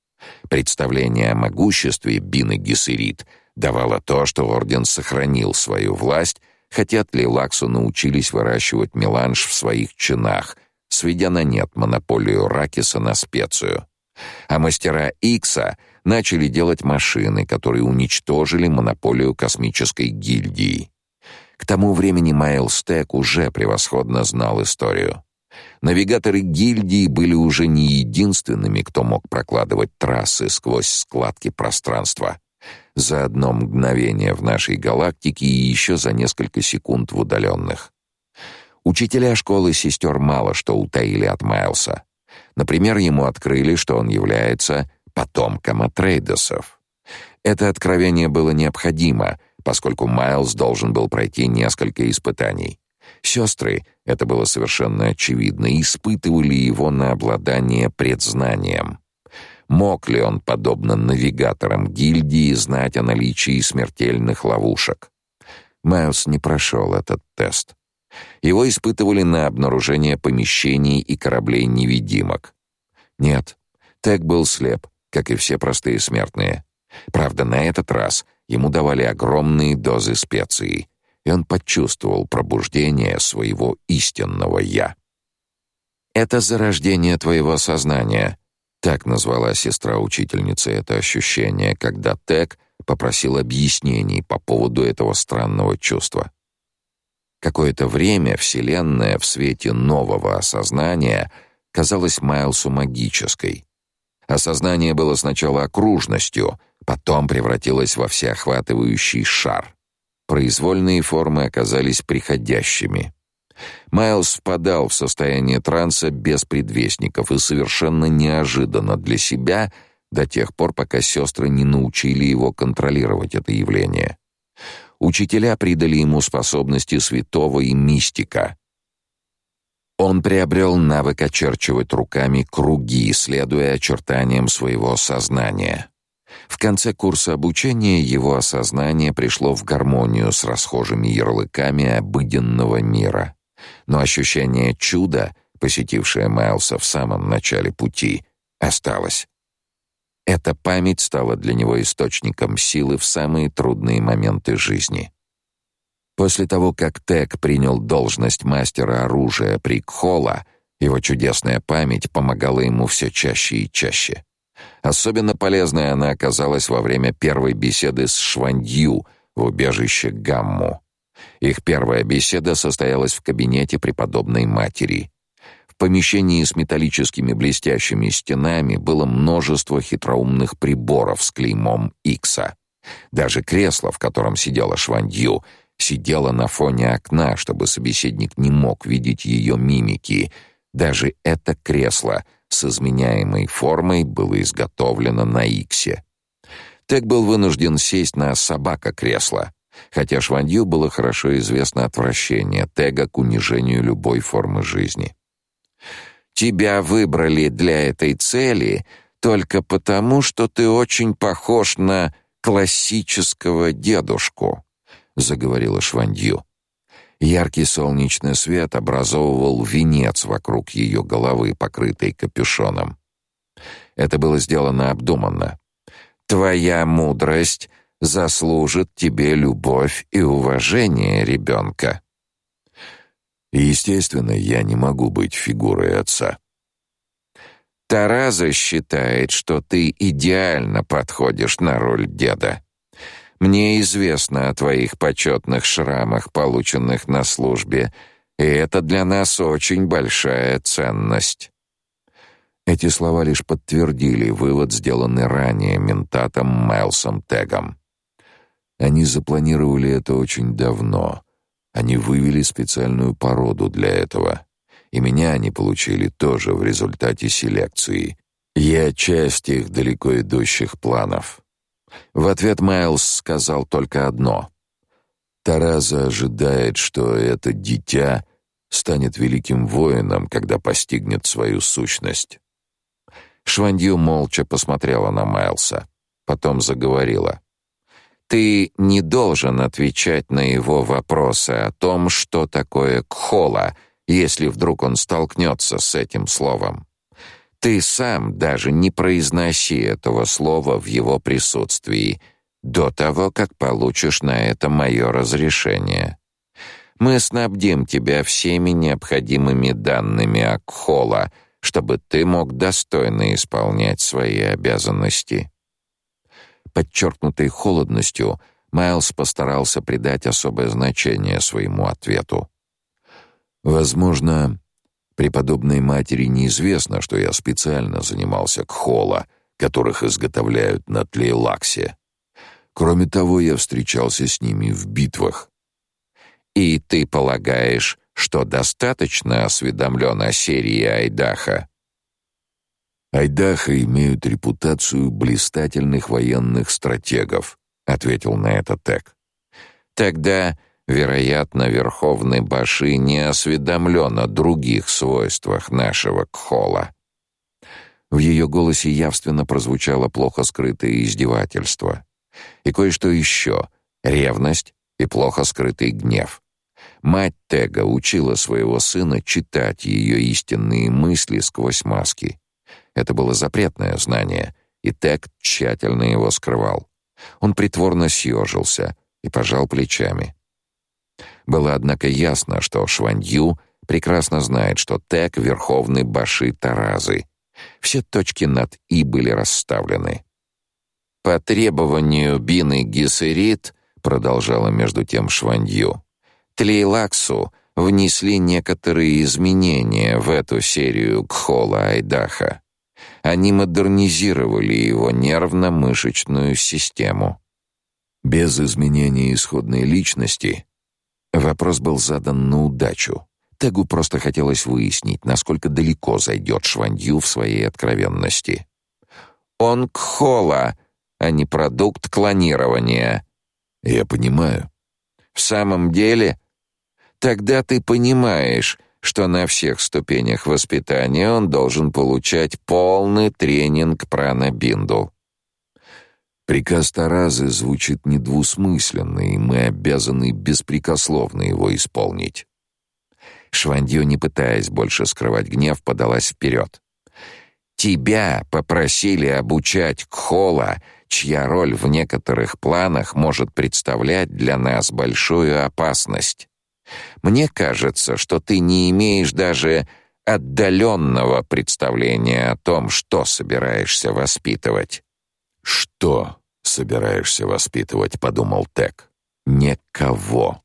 Представление о могуществе Бин Гессерит — давало то, что орден сохранил свою власть, хотя Тлилаксу научились выращивать меланж в своих чинах, сведя на нет монополию Ракиса на специю. А мастера Икса начали делать машины, которые уничтожили монополию космической гильдии. К тому времени Майлз Тек уже превосходно знал историю. Навигаторы гильдии были уже не единственными, кто мог прокладывать трассы сквозь складки пространства за одно мгновение в нашей галактике и еще за несколько секунд в удаленных. Учителя школы сестер мало что утаили от Майлса. Например, ему открыли, что он является потомком Атрейдосов. Это откровение было необходимо, поскольку Майлз должен был пройти несколько испытаний. Сестры, это было совершенно очевидно, испытывали его на обладание предзнанием. Мог ли он, подобно навигаторам гильдии, знать о наличии смертельных ловушек? Майлз не прошел этот тест. Его испытывали на обнаружение помещений и кораблей-невидимок. Нет, Тек был слеп, как и все простые смертные. Правда, на этот раз ему давали огромные дозы специй, и он почувствовал пробуждение своего истинного «я». «Это зарождение твоего сознания», так назвала сестра-учительница это ощущение, когда Тек попросил объяснений по поводу этого странного чувства. Какое-то время Вселенная в свете нового осознания казалась Майлсу магической. Осознание было сначала окружностью, потом превратилось во всеохватывающий шар. Произвольные формы оказались приходящими. Майлз впадал в состояние транса без предвестников и совершенно неожиданно для себя до тех пор, пока сестры не научили его контролировать это явление. Учителя придали ему способности святого и мистика. Он приобрел навык очерчивать руками круги, следуя очертаниям своего сознания. В конце курса обучения его осознание пришло в гармонию с расхожими ярлыками обыденного мира. Но ощущение чуда, посетившее Майлса в самом начале пути, осталось. Эта память стала для него источником силы в самые трудные моменты жизни. После того, как Тек принял должность мастера оружия при Кхола, его чудесная память помогала ему все чаще и чаще. Особенно полезной она оказалась во время первой беседы с Швандью в убежище Гамму. Их первая беседа состоялась в кабинете преподобной матери. В помещении с металлическими блестящими стенами было множество хитроумных приборов с клеймом Икса. Даже кресло, в котором сидела Швандью, сидела на фоне окна, чтобы собеседник не мог видеть ее мимики. Даже это кресло с изменяемой формой было изготовлено на Иксе. Тек был вынужден сесть на собака-кресло, хотя Швандью было хорошо известно отвращение Тега к унижению любой формы жизни. «Тебя выбрали для этой цели только потому, что ты очень похож на классического дедушку», заговорила Швандью. Яркий солнечный свет образовывал венец вокруг ее головы, покрытой капюшоном. Это было сделано обдуманно. Твоя мудрость заслужит тебе любовь и уважение ребенка. Естественно, я не могу быть фигурой отца. Тараза считает, что ты идеально подходишь на роль деда. Мне известно о твоих почетных шрамах, полученных на службе, и это для нас очень большая ценность. Эти слова лишь подтвердили вывод, сделанный ранее ментатом Майлсом Тегом. Они запланировали это очень давно. Они вывели специальную породу для этого. И меня они получили тоже в результате селекции. Я часть их далеко идущих планов. В ответ Майлз сказал только одно. Тараза ожидает, что это дитя станет великим воином, когда постигнет свою сущность. Швандью молча посмотрела на Майлса, потом заговорила. Ты не должен отвечать на его вопросы о том, что такое кхола, если вдруг он столкнется с этим словом. Ты сам даже не произноси этого слова в его присутствии до того, как получишь на это мое разрешение. Мы снабдим тебя всеми необходимыми данными о Кхола, чтобы ты мог достойно исполнять свои обязанности. Подчеркнутой холодностью Майлз постарался придать особое значение своему ответу. Возможно, Преподобной матери неизвестно, что я специально занимался кхола, которых изготовляют на Тлейлаксе. Кроме того, я встречался с ними в битвах. И ты полагаешь, что достаточно осведомлен о серии Айдаха? Айдаха имеют репутацию блистательных военных стратегов, ответил на это Тек. Тогда Вероятно, Верховный Баши не осведомлен о других свойствах нашего Кхола. В ее голосе явственно прозвучало плохо скрытое издевательство. И кое-что еще — ревность и плохо скрытый гнев. Мать Тега учила своего сына читать ее истинные мысли сквозь маски. Это было запретное знание, и Тег тщательно его скрывал. Он притворно съежился и пожал плечами. Было, однако, ясно, что Шванью прекрасно знает, что Тек — верховный баши Таразы. Все точки над «и» были расставлены. «По требованию Бины Гессерит», — продолжала между тем Шванью, «Тлейлаксу внесли некоторые изменения в эту серию Кхола Айдаха. Они модернизировали его нервно-мышечную систему». Без изменения исходной личности Вопрос был задан на удачу. Тегу просто хотелось выяснить, насколько далеко зайдет Швандью в своей откровенности. «Он кхола, а не продукт клонирования». «Я понимаю». «В самом деле? Тогда ты понимаешь, что на всех ступенях воспитания он должен получать полный тренинг пранабинду. Приказ Таразы звучит недвусмысленно, и мы обязаны беспрекословно его исполнить. Швандью, не пытаясь больше скрывать гнев, подалась вперед. «Тебя попросили обучать Кхола, чья роль в некоторых планах может представлять для нас большую опасность. Мне кажется, что ты не имеешь даже отдаленного представления о том, что собираешься воспитывать. Что собираешься воспитывать, подумал Тек. Никого.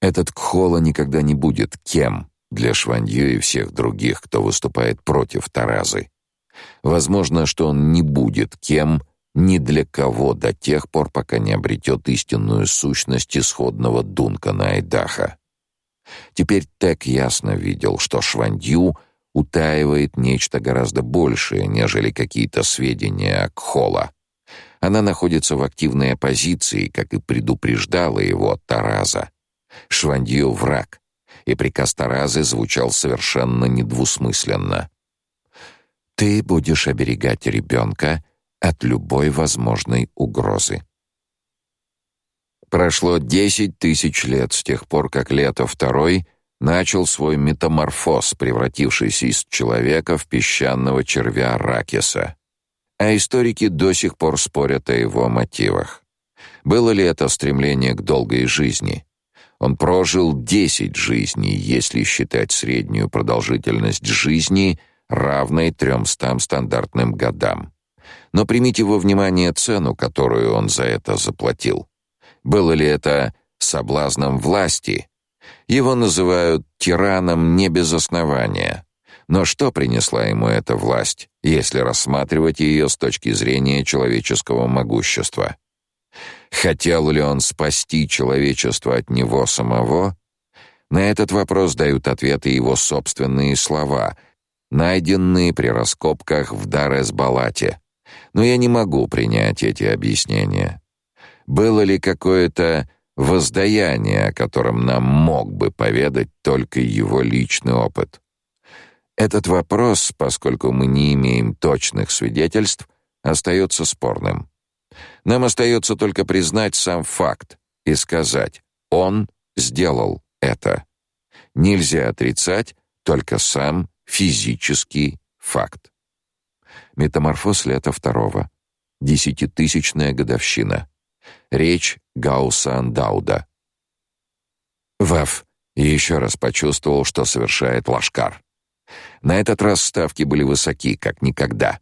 Этот Кхола никогда не будет кем для Шваньё и всех других, кто выступает против Таразы. Возможно, что он не будет кем ни для кого до тех пор, пока не обретет истинную сущность исходного Дункана Айдаха. Теперь Тек ясно видел, что Швандью утаивает нечто гораздо большее, нежели какие-то сведения о Кхола. Она находится в активной оппозиции, как и предупреждала его Тараза. Швандью враг, и приказ Таразы звучал совершенно недвусмысленно. «Ты будешь оберегать ребенка от любой возможной угрозы». Прошло десять тысяч лет с тех пор, как Лето второй начал свой метаморфоз, превратившийся из человека в песчаного червя Ракеса. А историки до сих пор спорят о его мотивах. Было ли это стремление к долгой жизни? Он прожил десять жизней, если считать среднюю продолжительность жизни равной тремстам стандартным годам. Но примите во внимание цену, которую он за это заплатил. Было ли это соблазном власти? Его называют тираном не без основания. Но что принесла ему эта власть, если рассматривать ее с точки зрения человеческого могущества? Хотел ли он спасти человечество от него самого? На этот вопрос дают ответы его собственные слова, найденные при раскопках в Дар-эс-Балате. Но я не могу принять эти объяснения. Было ли какое-то воздаяние, о котором нам мог бы поведать только его личный опыт? Этот вопрос, поскольку мы не имеем точных свидетельств, остается спорным. Нам остается только признать сам факт и сказать: он сделал это. Нельзя отрицать только сам физический факт. Метаморфоз лета второго. Десятитысячная годовщина. Речь Гаусса Андауда. Ваф еще раз почувствовал, что совершает лашкар. На этот раз ставки были высоки, как никогда.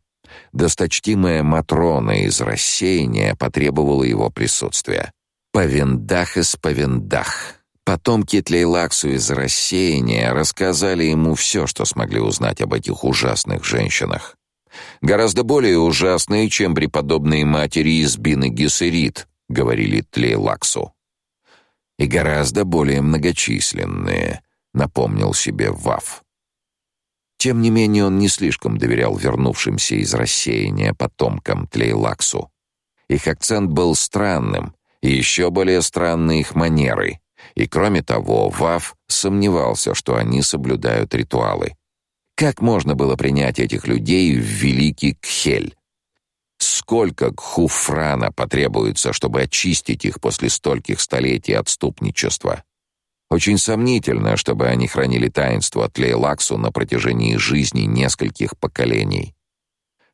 Досточтимая Матрона из рассеяния потребовала его присутствия. Повендах из Повендах. Потомки Тлейлаксу из рассеяния рассказали ему все, что смогли узнать об этих ужасных женщинах. Гораздо более ужасные, чем преподобные матери из Бины Гессерит, — говорили Тлейлаксу. «И гораздо более многочисленные», — напомнил себе Ваф. Тем не менее он не слишком доверял вернувшимся из рассеяния потомкам Тлейлаксу. Их акцент был странным, и еще более странны их манеры. И кроме того, Ваф сомневался, что они соблюдают ритуалы. Как можно было принять этих людей в великий Кхель? Сколько гхуфрана потребуется, чтобы очистить их после стольких столетий отступничества? Очень сомнительно, чтобы они хранили таинство от Лейлаксу на протяжении жизни нескольких поколений.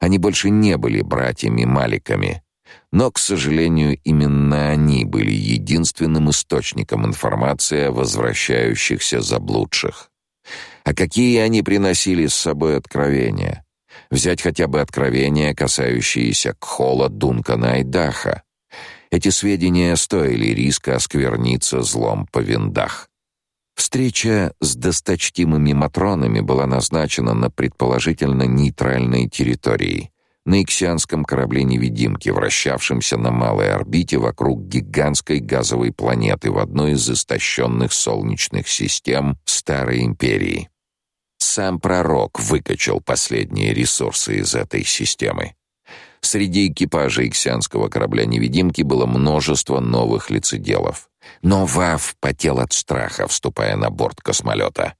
Они больше не были братьями-маликами, но, к сожалению, именно они были единственным источником информации о возвращающихся заблудших. А какие они приносили с собой откровения? Взять хотя бы откровения, касающиеся Кхола Дункана и Даха. Эти сведения стоили риска оскверниться злом по виндах. Встреча с досточтимыми матронами была назначена на предположительно нейтральной территории, на иксианском корабле-невидимке, вращавшемся на малой орбите вокруг гигантской газовой планеты в одной из истощенных солнечных систем Старой Империи. Сам пророк выкачал последние ресурсы из этой системы. Среди экипажа иксианского корабля-невидимки было множество новых лицеделов. Но Вав потел от страха, вступая на борт космолета.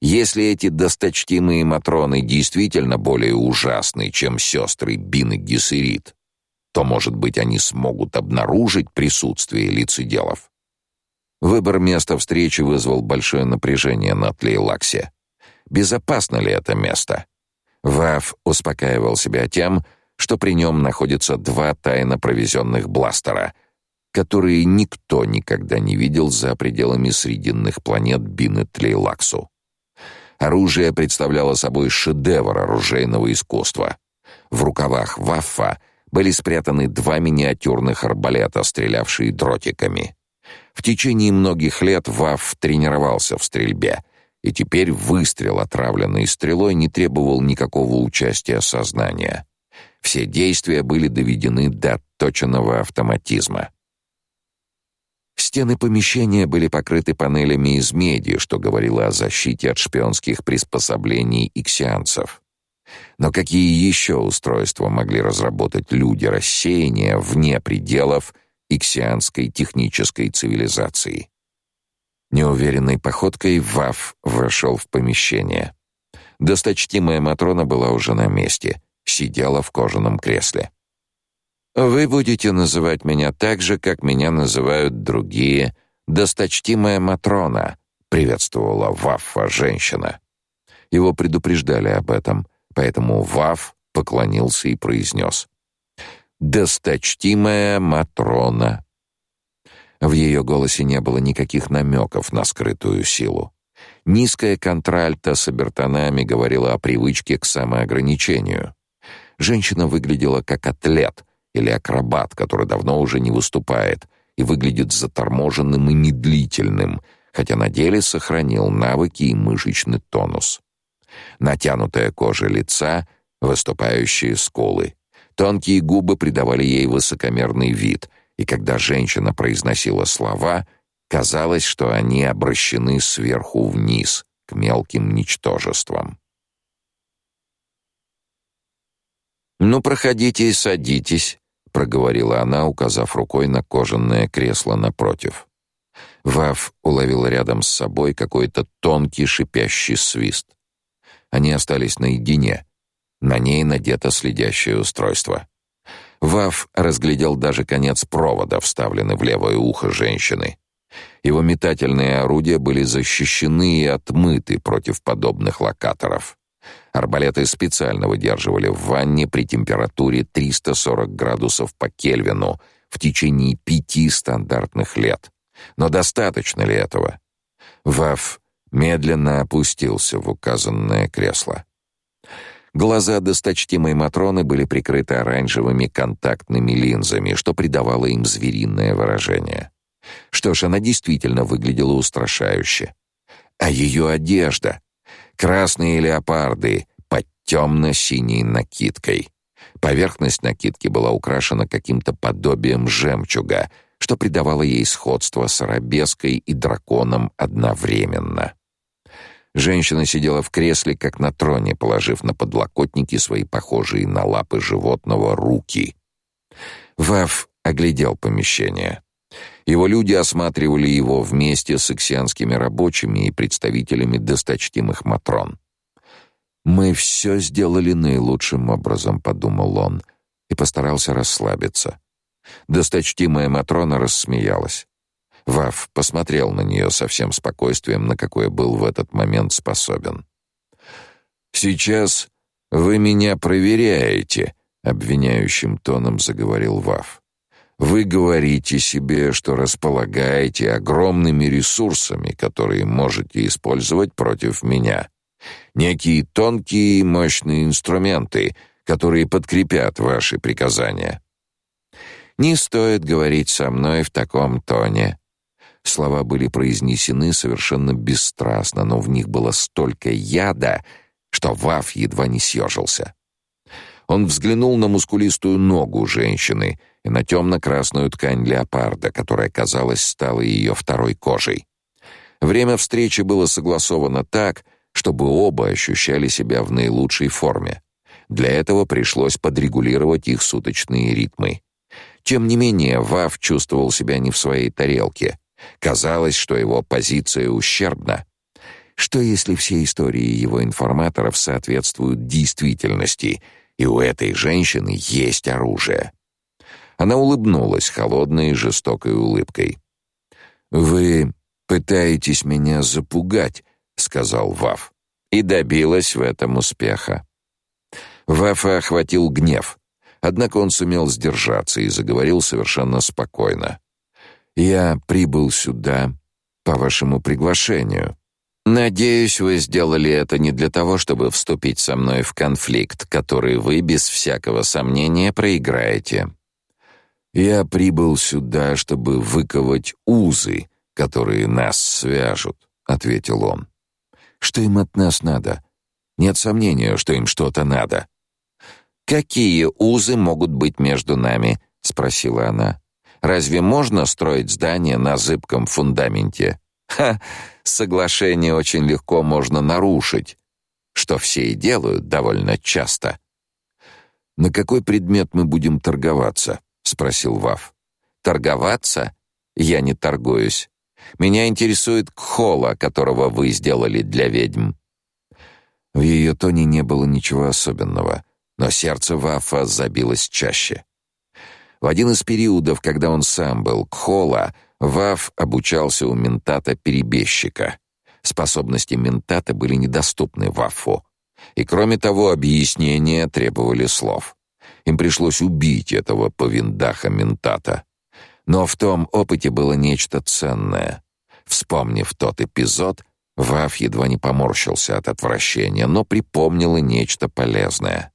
Если эти досточтимые матроны действительно более ужасны, чем сестры Бин и Гессерит, то, может быть, они смогут обнаружить присутствие лицеделов. Выбор места встречи вызвал большое напряжение на Тлейлаксе. Безопасно ли это место? Вав успокаивал себя тем, что при нем находятся два тайно провезенных бластера, которые никто никогда не видел за пределами срединных планет Бины Тлейлаксу. Оружие представляло собой шедевр оружейного искусства. В рукавах Ваффа были спрятаны два миниатюрных арбалета, стрелявшие дротиками. В течение многих лет Ваф тренировался в стрельбе, и теперь выстрел, отравленный стрелой, не требовал никакого участия сознания. Все действия были доведены до точного автоматизма. Стены помещения были покрыты панелями из меди, что говорило о защите от шпионских приспособлений иксианцев. Но какие еще устройства могли разработать люди рассеяния вне пределов иксианской технической цивилизации? Неуверенной походкой Ваф вошел в помещение. Досточтимая Матрона была уже на месте, сидела в кожаном кресле. «Вы будете называть меня так же, как меня называют другие. Досточтимая Матрона», — приветствовала Ваффа женщина. Его предупреждали об этом, поэтому Ваф поклонился и произнес. «Досточтимая Матрона». В ее голосе не было никаких намеков на скрытую силу. Низкая контральта с обертонами говорила о привычке к самоограничению. Женщина выглядела как атлет или акробат, который давно уже не выступает и выглядит заторможенным и медлительным, хотя на деле сохранил навыки и мышечный тонус. Натянутая кожа лица, выступающие скулы. Тонкие губы придавали ей высокомерный вид — и когда женщина произносила слова, казалось, что они обращены сверху вниз, к мелким ничтожествам. «Ну, проходите и садитесь», — проговорила она, указав рукой на кожаное кресло напротив. Вав уловил рядом с собой какой-то тонкий шипящий свист. Они остались наедине. На ней надето следящее устройство. Вав разглядел даже конец провода, вставленный в левое ухо женщины. Его метательные орудия были защищены и отмыты против подобных локаторов. Арбалеты специально выдерживали в ванне при температуре 340 градусов по Кельвину в течение пяти стандартных лет. Но достаточно ли этого? Вав медленно опустился в указанное кресло. Глаза досточтимой Матроны были прикрыты оранжевыми контактными линзами, что придавало им звериное выражение. Что ж, она действительно выглядела устрашающе. А ее одежда? Красные леопарды под темно-синей накидкой. Поверхность накидки была украшена каким-то подобием жемчуга, что придавало ей сходство с арабеской и драконом одновременно. Женщина сидела в кресле, как на троне, положив на подлокотники свои похожие на лапы животного руки. Вав оглядел помещение. Его люди осматривали его вместе с иксианскими рабочими и представителями досточтимых матрон. «Мы все сделали наилучшим образом», — подумал он, и постарался расслабиться. Досточтимая Матрона рассмеялась. Вав посмотрел на нее со всем спокойствием, на какое был в этот момент способен. «Сейчас вы меня проверяете», — обвиняющим тоном заговорил Вав. «Вы говорите себе, что располагаете огромными ресурсами, которые можете использовать против меня. Некие тонкие и мощные инструменты, которые подкрепят ваши приказания». «Не стоит говорить со мной в таком тоне», Слова были произнесены совершенно бесстрастно, но в них было столько яда, что Вав едва не съежился. Он взглянул на мускулистую ногу женщины и на темно-красную ткань леопарда, которая, казалось, стала ее второй кожей. Время встречи было согласовано так, чтобы оба ощущали себя в наилучшей форме. Для этого пришлось подрегулировать их суточные ритмы. Тем не менее, Вав чувствовал себя не в своей тарелке — Казалось, что его позиция ущербна. Что если все истории его информаторов соответствуют действительности, и у этой женщины есть оружие? Она улыбнулась холодной жестокой улыбкой. Вы пытаетесь меня запугать, сказал Вав, и добилась в этом успеха. Вафа охватил гнев. Однако он сумел сдержаться и заговорил совершенно спокойно. Я прибыл сюда по вашему приглашению. Надеюсь, вы сделали это не для того, чтобы вступить со мной в конфликт, который вы без всякого сомнения проиграете. Я прибыл сюда, чтобы выковать узы, которые нас свяжут, ответил он. Что им от нас надо? Нет сомнения, что им что-то надо. Какие узы могут быть между нами? спросила она. Разве можно строить здание на зыбком фундаменте? Ха, соглашение очень легко можно нарушить, что все и делают довольно часто. На какой предмет мы будем торговаться? спросил Вав. Торговаться? Я не торгуюсь. Меня интересует кхола, которого вы сделали для ведьм. В ее тоне не было ничего особенного, но сердце Вафа забилось чаще. В один из периодов, когда он сам был кхола, Ваф обучался у ментата-перебежчика. Способности ментата были недоступны Вафу. И кроме того, объяснения требовали слов. Им пришлось убить этого повиндаха ментата. Но в том опыте было нечто ценное. Вспомнив тот эпизод, Вав едва не поморщился от отвращения, но припомнил и нечто полезное.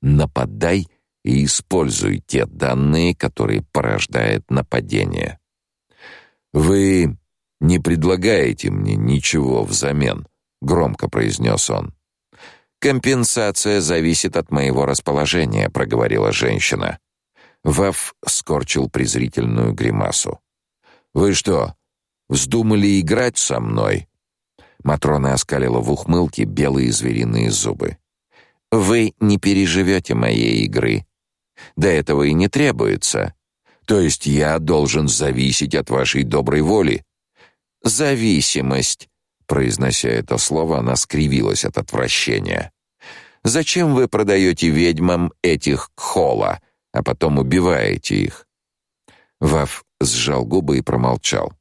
«Нападай и используй те данные, которые порождает нападение». «Вы не предлагаете мне ничего взамен», — громко произнес он. «Компенсация зависит от моего расположения», — проговорила женщина. Вав скорчил презрительную гримасу. «Вы что, вздумали играть со мной?» Матрона оскалила в ухмылке белые звериные зубы. «Вы не переживете моей игры. До этого и не требуется. То есть я должен зависеть от вашей доброй воли?» «Зависимость», — произнося это слово, она скривилась от отвращения. «Зачем вы продаете ведьмам этих кхола?» а потом убиваете их. Вав сжал губы и промолчал.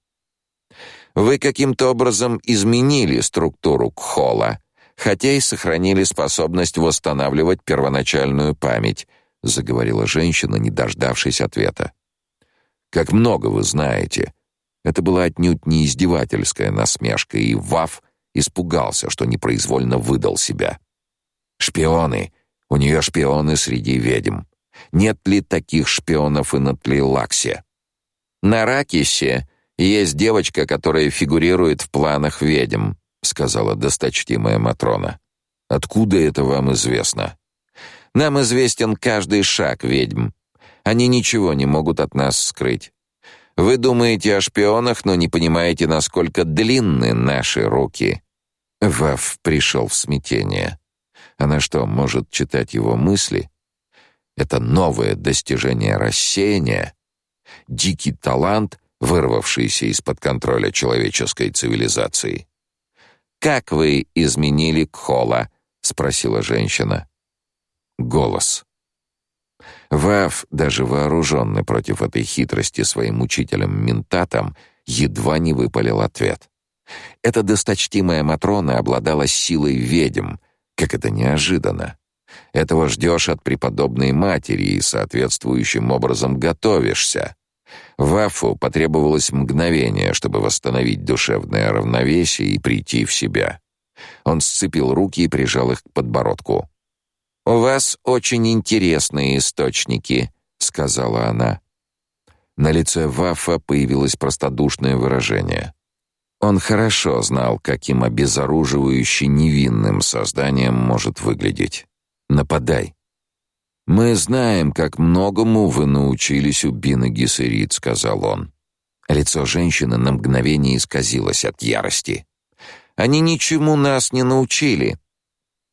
Вы каким-то образом изменили структуру Кхола, хотя и сохранили способность восстанавливать первоначальную память, заговорила женщина, не дождавшись ответа. Как много вы знаете. Это была отнюдь не издевательская насмешка, и Вав испугался, что непроизвольно выдал себя. Шпионы. У нее шпионы среди ведьм. Нет ли таких шпионов и на Тлейлаксе? На Ракисе есть девочка, которая фигурирует в планах ведьм, сказала досточтимая матрона. Откуда это вам известно? Нам известен каждый шаг ведьм. Они ничего не могут от нас скрыть. Вы думаете о шпионах, но не понимаете, насколько длинны наши руки. Вав пришел в смятение. Она что, может читать его мысли? Это новое достижение рассеяния, дикий талант, вырвавшийся из-под контроля человеческой цивилизации. Как вы изменили Кхола? спросила женщина. Голос. Вав, даже вооруженный против этой хитрости своим учителем ментатом, едва не выпалил ответ. Эта досточтимая матрона обладала силой ведьм, как это неожиданно. Этого ждешь от преподобной матери и соответствующим образом готовишься. Вафу потребовалось мгновение, чтобы восстановить душевное равновесие и прийти в себя. Он сцепил руки и прижал их к подбородку. «У вас очень интересные источники», — сказала она. На лице Вафа появилось простодушное выражение. Он хорошо знал, каким обезоруживающе невинным созданием может выглядеть. Нападай. Мы знаем, как многому вы научились у Бина Гессерит, сказал он. Лицо женщины на мгновение исказилось от ярости. Они ничему нас не научили.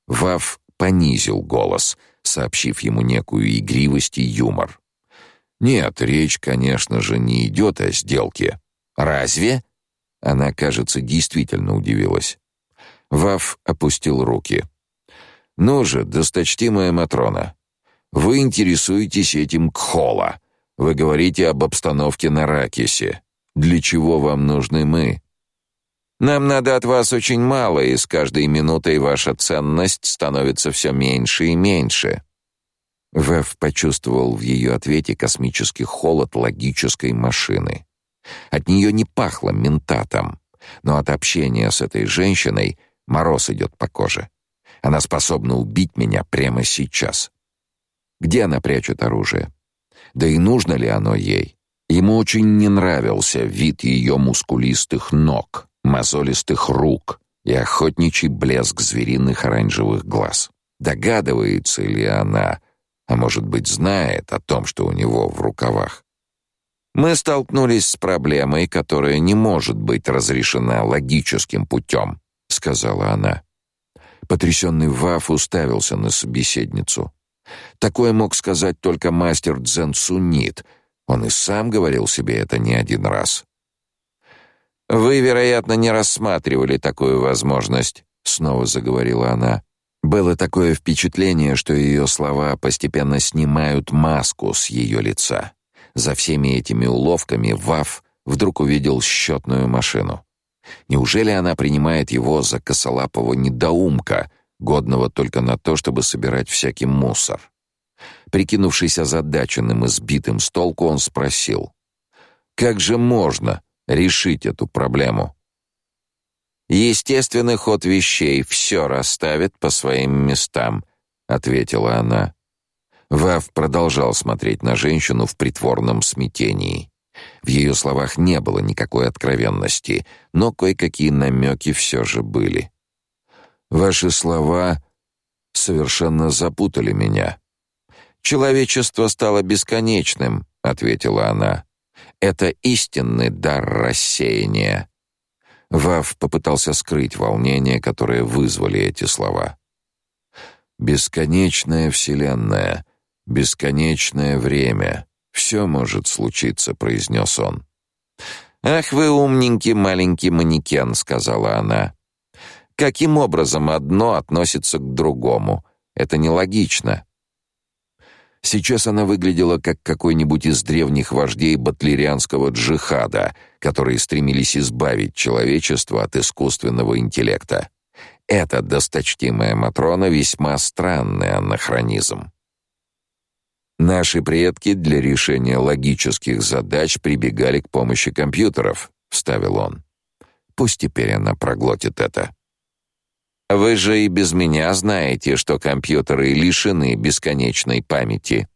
Вав понизил голос, сообщив ему некую игривость и юмор. Нет, речь, конечно же, не идет о сделке. Разве? Она, кажется, действительно удивилась. Вав опустил руки. «Ну же, досточтимая Матрона, вы интересуетесь этим Кхола. Вы говорите об обстановке на Ракисе. Для чего вам нужны мы?» «Нам надо от вас очень мало, и с каждой минутой ваша ценность становится все меньше и меньше». Вэв почувствовал в ее ответе космический холод логической машины. От нее не пахло ментатом, но от общения с этой женщиной мороз идет по коже. Она способна убить меня прямо сейчас. Где она прячет оружие? Да и нужно ли оно ей? Ему очень не нравился вид ее мускулистых ног, мозолистых рук и охотничий блеск звериных оранжевых глаз. Догадывается ли она, а может быть, знает о том, что у него в рукавах? Мы столкнулись с проблемой, которая не может быть разрешена логическим путем», — сказала она. Потрясенный Ваф уставился на собеседницу. Такое мог сказать только мастер Дзен Сунит. Он и сам говорил себе это не один раз. Вы, вероятно, не рассматривали такую возможность, снова заговорила она. Было такое впечатление, что ее слова постепенно снимают маску с ее лица. За всеми этими уловками Ваф вдруг увидел счетную машину. Неужели она принимает его за косолапого недоумка, годного только на то, чтобы собирать всякий мусор? Прикинувшись озадаченным и сбитым с толку, он спросил: "Как же можно решить эту проблему?" Естественный ход вещей все расставит по своим местам, ответила она. Вав продолжал смотреть на женщину в притворном смятении. В ее словах не было никакой откровенности, но кое-какие намеки все же были. Ваши слова совершенно запутали меня. Человечество стало бесконечным, ответила она. Это истинный дар рассеяния. Вав попытался скрыть волнение, которое вызвали эти слова. Бесконечная вселенная, бесконечное время. Все может случиться, произнес он. Ах вы умненький маленький манекен, сказала она. Каким образом одно относится к другому? Это нелогично. Сейчас она выглядела как какой-нибудь из древних вождей батлерианского джихада, которые стремились избавить человечество от искусственного интеллекта. Эта досточтимая Матрона весьма странный анахронизм. Наши предки для решения логических задач прибегали к помощи компьютеров, вставил он. Пусть теперь она проглотит это. Вы же и без меня знаете, что компьютеры лишены бесконечной памяти.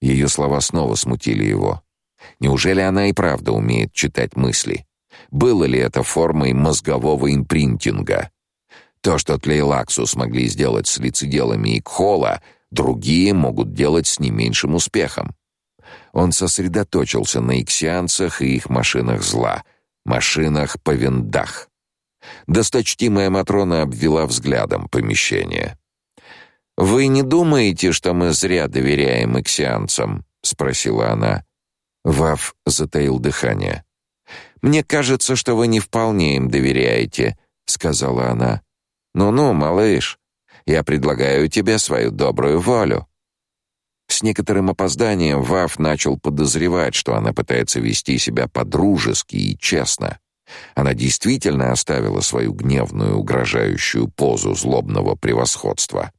Ее слова снова смутили его. Неужели она и правда умеет читать мысли? Было ли это формой мозгового импринтинга? То, что Тлейлаксу смогли сделать с лицеделами и Кхола, Другие могут делать с не меньшим успехом. Он сосредоточился на иксианцах и их машинах зла, машинах по виндах. Досточтимая Матрона обвела взглядом помещение. «Вы не думаете, что мы зря доверяем иксианцам?» — спросила она. Вав затаил дыхание. «Мне кажется, что вы не вполне им доверяете», — сказала она. «Ну-ну, малыш, я предлагаю тебе свою добрую волю». С некоторым опозданием Вав начал подозревать, что она пытается вести себя по-дружески и честно. Она действительно оставила свою гневную, угрожающую позу злобного превосходства.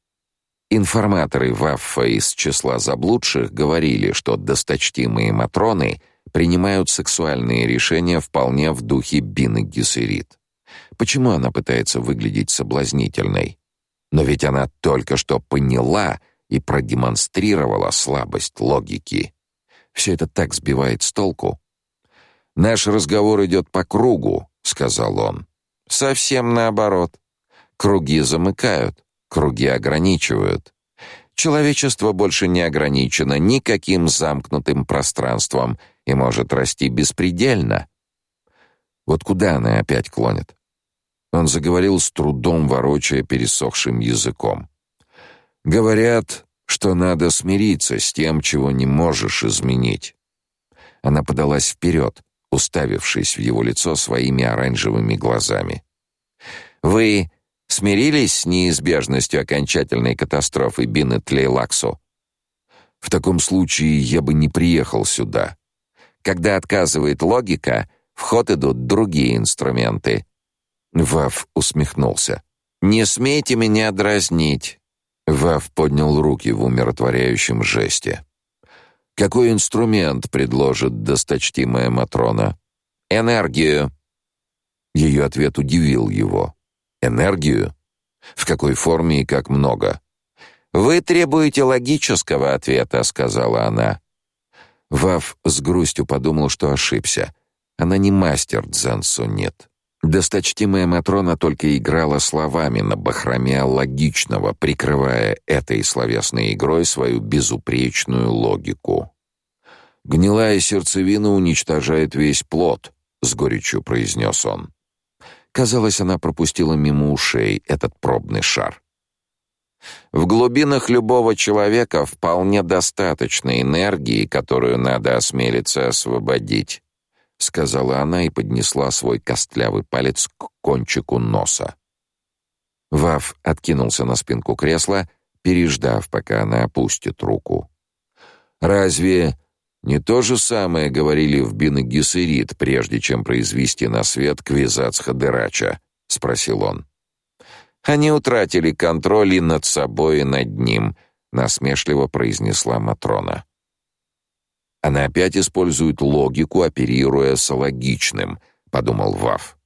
Информаторы Ваффа из числа заблудших говорили, что досточтимые матроны принимают сексуальные решения вполне в духе Бины Гессерит. Почему она пытается выглядеть соблазнительной? Но ведь она только что поняла и продемонстрировала слабость логики. Все это так сбивает с толку. Наш разговор идет по кругу, сказал он. Совсем наоборот. Круги замыкают, круги ограничивают. Человечество больше не ограничено никаким замкнутым пространством и может расти беспредельно. Вот куда она опять клонит? Он заговорил с трудом, ворочая пересохшим языком. Говорят, что надо смириться с тем, чего не можешь изменить. Она подалась вперед, уставившись в его лицо своими оранжевыми глазами. Вы смирились с неизбежностью окончательной катастрофы Бины Тлейлаксу? В таком случае я бы не приехал сюда. Когда отказывает логика, в ход идут другие инструменты. Вав усмехнулся. Не смейте меня дразнить. Вав поднял руки в умиротворяющем жесте. Какой инструмент предложит досточтимая матрона? Энергию. Ее ответ удивил его. Энергию? В какой форме и как много? Вы требуете логического ответа, сказала она. Вав с грустью подумал, что ошибся. Она не мастер дзенсу нет. Досточтимая матрона только играла словами на бахроме логичного, прикрывая этой словесной игрой свою безупречную логику. Гнилая сердцевина уничтожает весь плод, с горечью произнес он. Казалось, она пропустила мимо ушей этот пробный шар. В глубинах любого человека вполне достаточно энергии, которую надо осмелиться освободить, сказала она и поднесла свой костлявый палец к кончику носа. Вав откинулся на спинку кресла, переждав, пока она опустит руку. Разве не то же самое говорили в Бинагисерит, прежде чем произвести на свет Квизац Хадырача, спросил он. Они утратили контроль и над собой, и над ним, насмешливо произнесла матрона. Она опять использует логику, оперируя с логичным, подумал Вав.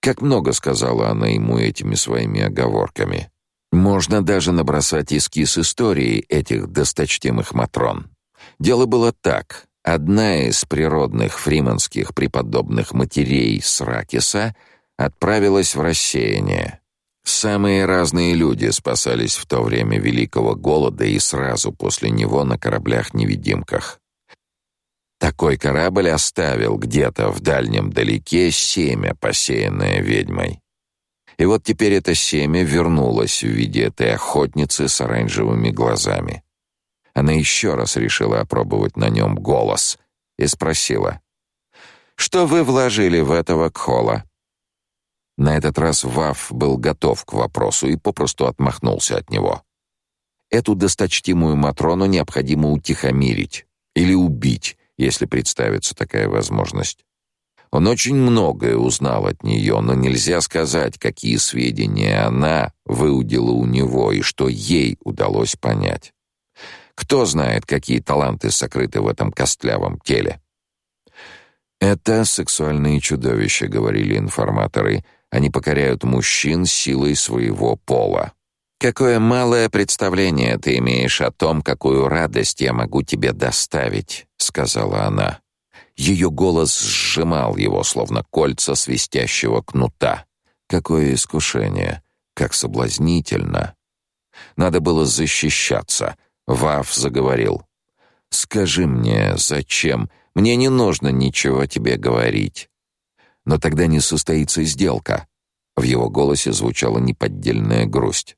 Как много сказала она ему этими своими оговорками. Можно даже набросать эскиз истории этих досточтимых матрон. Дело было так: одна из природных фриманских преподобных матерей Сракиса отправилась в рассеяние. Самые разные люди спасались в то время великого голода и сразу после него на кораблях-невидимках. Такой корабль оставил где-то в дальнем далеке семя, посеянное ведьмой. И вот теперь это семя вернулось в виде этой охотницы с оранжевыми глазами. Она еще раз решила опробовать на нем голос и спросила: "Что вы вложили в этого кхола?" На этот раз Ваф был готов к вопросу и попросту отмахнулся от него. Эту досточтимую матрону необходимо утихомирить или убить, если представится такая возможность. Он очень многое узнал от нее, но нельзя сказать, какие сведения она выудила у него и что ей удалось понять. Кто знает, какие таланты сокрыты в этом костлявом теле? Это сексуальные чудовища, говорили информаторы. Они покоряют мужчин силой своего пола. Какое малое представление ты имеешь о том, какую радость я могу тебе доставить, сказала она. Ее голос сжимал его, словно кольца свистящего кнута. Какое искушение, как соблазнительно. Надо было защищаться. Вав заговорил. Скажи мне, зачем? Мне не нужно ничего тебе говорить. Но тогда не состоится сделка. В его голосе звучала неподдельная грусть.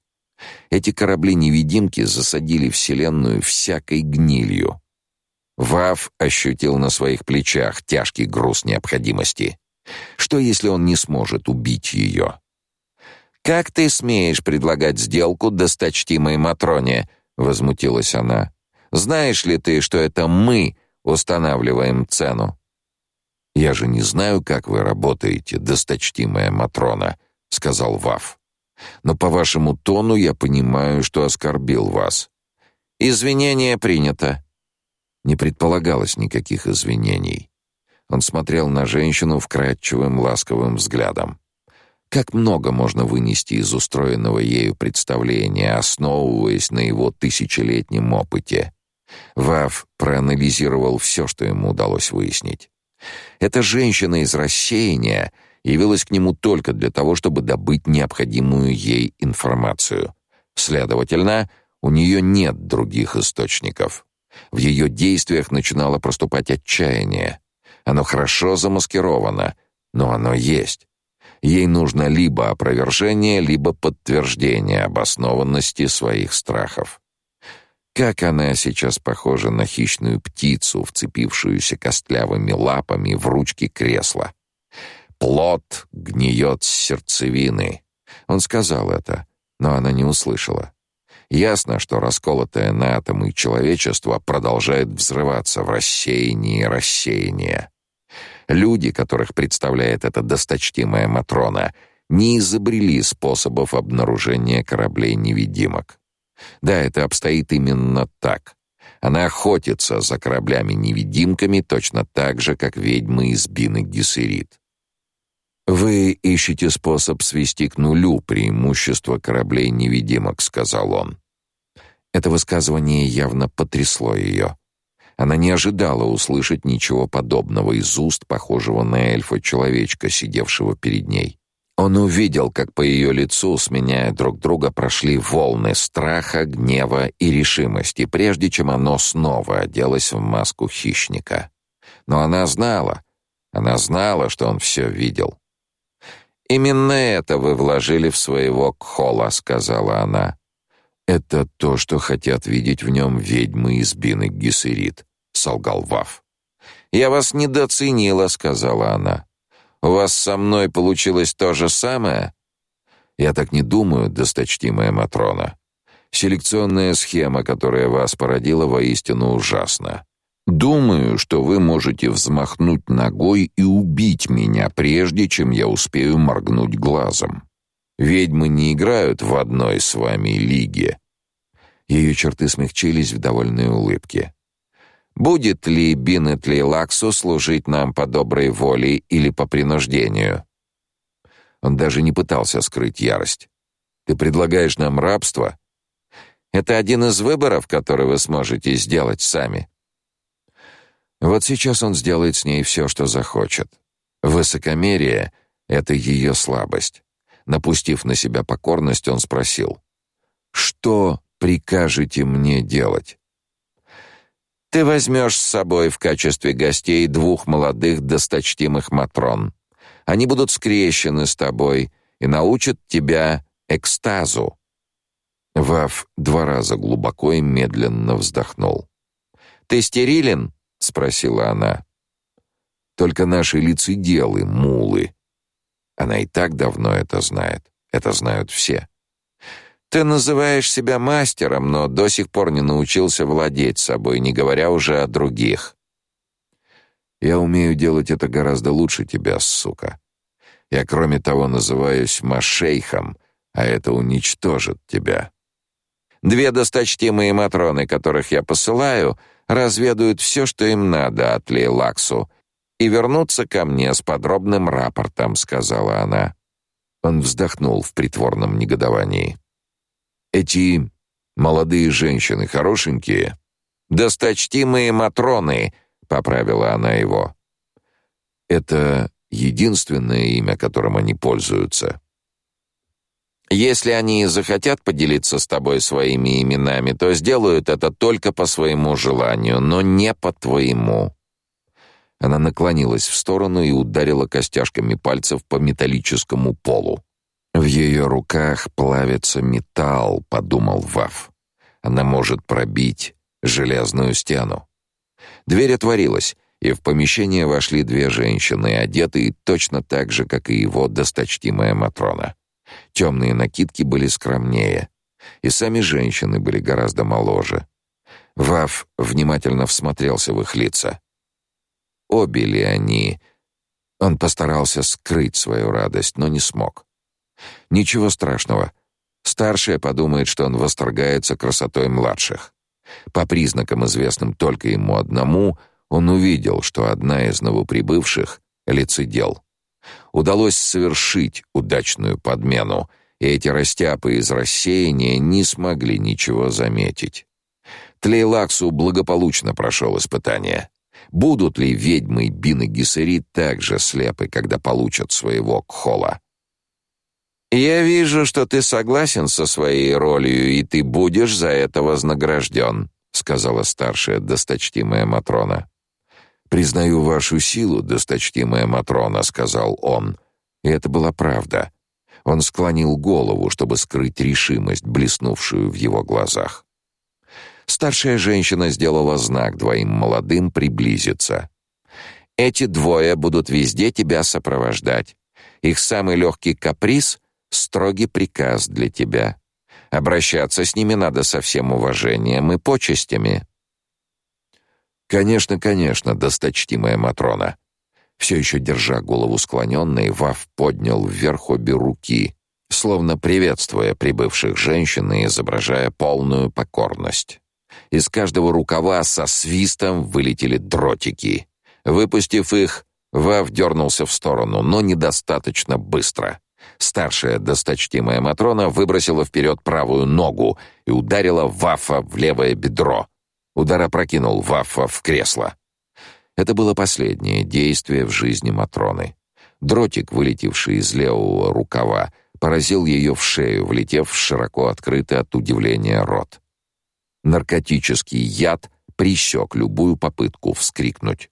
Эти корабли-невидимки засадили вселенную всякой гнилью. Вав ощутил на своих плечах тяжкий груз необходимости. Что если он не сможет убить ее? Как ты смеешь предлагать сделку досточтимой Матроне? возмутилась она. Знаешь ли ты, что это мы устанавливаем цену? Я же не знаю, как вы работаете, досточтимая матрона, сказал Вав. Но по вашему тону я понимаю, что оскорбил вас. Извинение принято. Не предполагалось никаких извинений. Он смотрел на женщину вкрадчивым, ласковым взглядом. Как много можно вынести из устроенного ею представления, основываясь на его тысячелетнем опыте. Вав проанализировал все, что ему удалось выяснить. Эта женщина из рассеяния явилась к нему только для того, чтобы добыть необходимую ей информацию. Следовательно, у нее нет других источников. В ее действиях начинало проступать отчаяние. Оно хорошо замаскировано, но оно есть. Ей нужно либо опровержение, либо подтверждение обоснованности своих страхов. Как она сейчас похожа на хищную птицу, вцепившуюся костлявыми лапами в ручки кресла. Плод гниет с сердцевины. Он сказал это, но она не услышала. Ясно, что расколотое на атомы человечество продолжает взрываться в рассеянии рассеяния. Люди, которых представляет эта досточтимая Матрона, не изобрели способов обнаружения кораблей-невидимок. Да, это обстоит именно так. Она охотится за кораблями-невидимками точно так же, как ведьмы из Бины Гессерит. Вы ищете способ свести к нулю преимущество кораблей-невидимок, сказал он. Это высказывание явно потрясло ее. Она не ожидала услышать ничего подобного из уст похожего на эльфа-человечка, сидевшего перед ней. Он увидел, как по ее лицу, сменяя друг друга, прошли волны страха, гнева и решимости, прежде чем оно снова оделось в маску хищника. Но она знала, она знала, что он все видел. «Именно это вы вложили в своего Кхола», — сказала она. «Это то, что хотят видеть в нем ведьмы из Бины Гессерит», — солгал Вав. «Я вас недооценила», — сказала она. «У вас со мной получилось то же самое?» «Я так не думаю, досточтимая Матрона. Селекционная схема, которая вас породила, воистину ужасна. Думаю, что вы можете взмахнуть ногой и убить меня, прежде чем я успею моргнуть глазом. Ведьмы не играют в одной с вами лиге. Ее черты смягчились в довольной улыбке. Будет ли Бинетли Лаксу служить нам по доброй воле или по принуждению? Он даже не пытался скрыть ярость. Ты предлагаешь нам рабство? Это один из выборов, который вы сможете сделать сами. Вот сейчас он сделает с ней все, что захочет. Высокомерие это ее слабость. Напустив на себя покорность, он спросил: "Что прикажете мне делать?" "Ты возьмешь с собой в качестве гостей двух молодых досточтимых матрон. Они будут скрещены с тобой и научат тебя экстазу." Вав два раза глубоко и медленно вздохнул. "Ты стерилен?" Спросила она. Только наши лицеделы мулы она и так давно это знает. Это знают все. Ты называешь себя мастером, но до сих пор не научился владеть собой, не говоря уже о других. Я умею делать это гораздо лучше тебя, сука. Я, кроме того, называюсь Машейхом, а это уничтожит тебя. Две досточтимые матроны, которых я посылаю, разведают все, что им надо от Лейлаксу, и вернуться ко мне с подробным рапортом, сказала она. Он вздохнул в притворном негодовании. Эти молодые женщины хорошенькие, досточтимые матроны, поправила она его. Это единственное имя, которым они пользуются. Если они захотят поделиться с тобой своими именами, то сделают это только по своему желанию, но не по твоему. Она наклонилась в сторону и ударила костяшками пальцев по металлическому полу. В ее руках плавится металл, подумал Вав. Она может пробить железную стену. Дверь отворилась, и в помещение вошли две женщины, одетые точно так же, как и его досточтимая матрона. Темные накидки были скромнее, и сами женщины были гораздо моложе. Вав внимательно всмотрелся в их лица обе ли они. Он постарался скрыть свою радость, но не смог. Ничего страшного. Старшая подумает, что он восторгается красотой младших. По признакам, известным только ему одному, он увидел, что одна из новоприбывших лицедел. Удалось совершить удачную подмену, и эти растяпы из рассеяния не смогли ничего заметить. Тлейлаксу благополучно прошел испытание. Будут ли ведьмы Бин и Гессерит так же слепы, когда получат своего Кхола? «Я вижу, что ты согласен со своей ролью, и ты будешь за это вознагражден», — сказала старшая досточтимая Матрона. «Признаю вашу силу, досточтимая Матрона», — сказал он. И это была правда. Он склонил голову, чтобы скрыть решимость, блеснувшую в его глазах. Старшая женщина сделала знак двоим молодым приблизиться. Эти двое будут везде тебя сопровождать. Их самый легкий каприз — строгий приказ для тебя. Обращаться с ними надо со всем уважением и почестями». «Конечно, конечно, досточтимая Матрона». Все еще держа голову склоненной, Вав поднял вверх обе руки, словно приветствуя прибывших женщин и изображая полную покорность. Из каждого рукава со свистом вылетели дротики. Выпустив их, Вав дернулся в сторону, но недостаточно быстро. Старшая досточтимая Матрона выбросила вперед правую ногу и ударила Вафа в левое бедро. Удар опрокинул Вафа в кресло. Это было последнее действие в жизни Матроны. Дротик, вылетевший из левого рукава, поразил ее в шею, влетев в широко открытый от удивления рот. Наркотический яд пресек любую попытку вскрикнуть.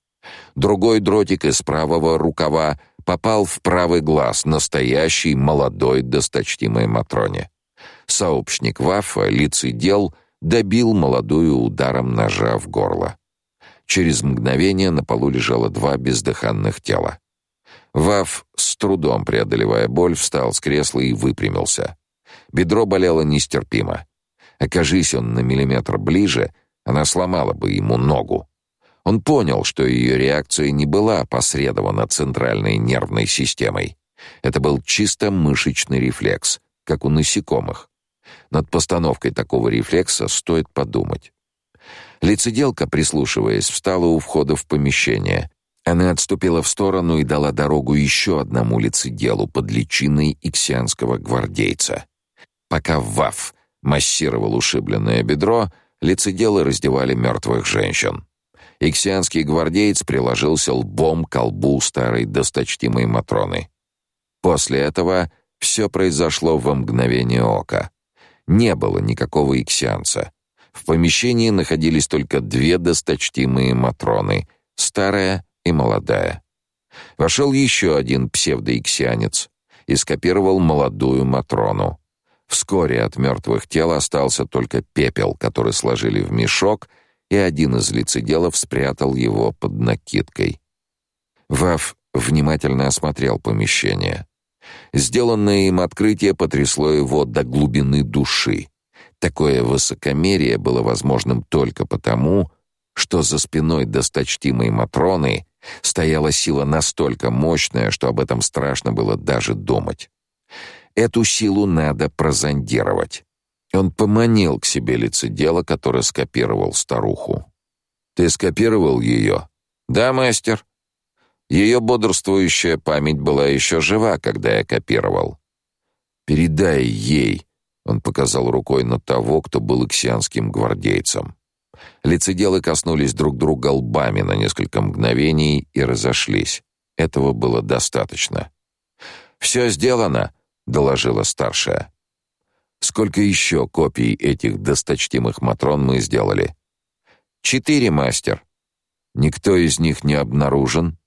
Другой дротик из правого рукава попал в правый глаз настоящей молодой досточтимой Матроне. Сообщник Вафа, лицедел, добил молодую ударом ножа в горло. Через мгновение на полу лежало два бездыханных тела. Ваф, с трудом преодолевая боль, встал с кресла и выпрямился. Бедро болело нестерпимо. Окажись он на миллиметр ближе, она сломала бы ему ногу. Он понял, что ее реакция не была посредована центральной нервной системой. Это был чисто мышечный рефлекс, как у насекомых. Над постановкой такого рефлекса стоит подумать. Лицеделка, прислушиваясь, встала у входа в помещение. Она отступила в сторону и дала дорогу еще одному лицеделу под личиной иксианского гвардейца. Пока Ваф массировал ушибленное бедро, лицеделы раздевали мертвых женщин. Иксианский гвардеец приложился лбом к колбу старой досточтимой Матроны. После этого все произошло во мгновение ока. Не было никакого иксианца. В помещении находились только две досточтимые Матроны, старая и молодая. Вошел еще один псевдоиксианец и скопировал молодую Матрону. Вскоре от мертвых тел остался только пепел, который сложили в мешок и один из лицеделов спрятал его под накидкой. Вав внимательно осмотрел помещение. Сделанное им открытие потрясло его до глубины души. Такое высокомерие было возможным только потому, что за спиной досточтимой Матроны стояла сила настолько мощная, что об этом страшно было даже думать. Эту силу надо прозондировать. Он поманил к себе лицедела, который скопировал старуху. «Ты скопировал ее?» «Да, мастер». Ее бодрствующая память была еще жива, когда я копировал. «Передай ей», — он показал рукой на того, кто был иксианским гвардейцем. Лицеделы коснулись друг друга лбами на несколько мгновений и разошлись. Этого было достаточно. «Все сделано», — доложила старшая. Сколько еще копий этих досточтимых матрон мы сделали? Четыре, мастер. Никто из них не обнаружен.